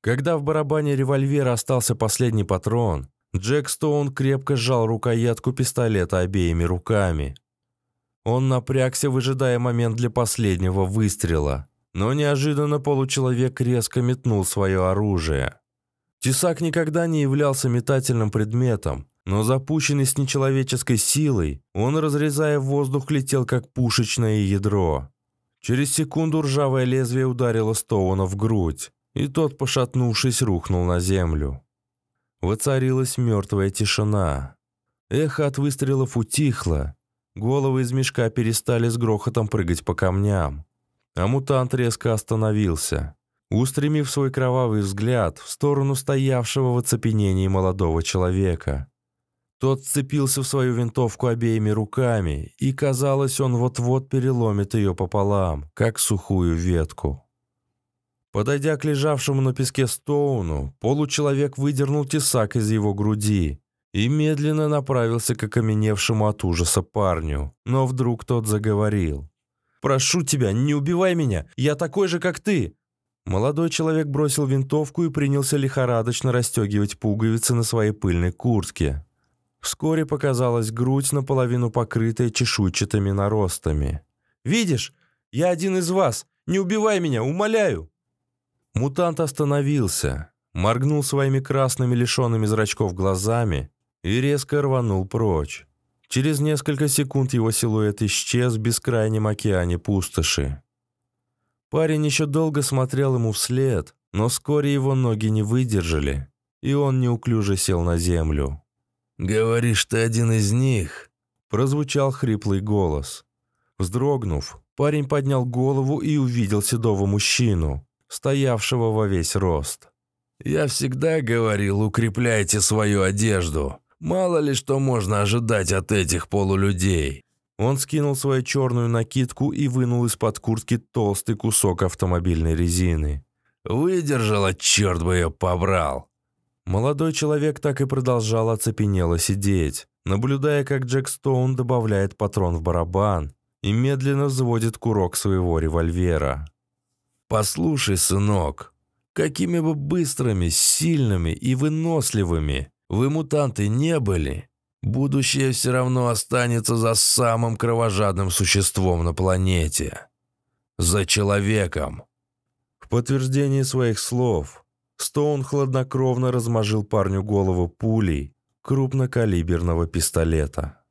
Когда в барабане револьвера остался последний патрон, Джек Стоун крепко сжал рукоятку пистолета обеими руками. Он напрягся, выжидая момент для последнего выстрела, но неожиданно получеловек резко метнул свое оружие. Тесак никогда не являлся метательным предметом, но запущенный с нечеловеческой силой, он, разрезая воздух, летел как пушечное ядро. Через секунду ржавое лезвие ударило Стоуна в грудь, и тот, пошатнувшись, рухнул на землю. Воцарилась мертвая тишина. Эхо от выстрелов утихло. Головы из мешка перестали с грохотом прыгать по камням. А мутант резко остановился, устремив свой кровавый взгляд в сторону стоявшего в оцепенении молодого человека. Тот сцепился в свою винтовку обеими руками, и, казалось, он вот-вот переломит ее пополам, как сухую ветку. Подойдя к лежавшему на песке Стоуну, получеловек выдернул тесак из его груди и медленно направился к окаменевшему от ужаса парню. Но вдруг тот заговорил. «Прошу тебя, не убивай меня! Я такой же, как ты!» Молодой человек бросил винтовку и принялся лихорадочно расстегивать пуговицы на своей пыльной куртке. Вскоре показалась грудь, наполовину покрытая чешуйчатыми наростами. «Видишь? Я один из вас! Не убивай меня, умоляю!» Мутант остановился, моргнул своими красными лишенными зрачков глазами и резко рванул прочь. Через несколько секунд его силуэт исчез в бескрайнем океане пустоши. Парень еще долго смотрел ему вслед, но вскоре его ноги не выдержали, и он неуклюже сел на землю. «Говоришь, ты один из них?» Прозвучал хриплый голос. Вздрогнув, парень поднял голову и увидел седого мужчину, стоявшего во весь рост. «Я всегда говорил, укрепляйте свою одежду. Мало ли что можно ожидать от этих полулюдей». Он скинул свою черную накидку и вынул из-под куртки толстый кусок автомобильной резины. «Выдержала, черт бы ее побрал!» Молодой человек так и продолжал оцепенело сидеть, наблюдая, как Джек Стоун добавляет патрон в барабан и медленно взводит курок своего револьвера. «Послушай, сынок, какими бы быстрыми, сильными и выносливыми вы, мутанты, не были, будущее все равно останется за самым кровожадным существом на планете. За человеком». В подтверждение своих слов Стоун хладнокровно размажил парню голову пулей крупнокалиберного пистолета.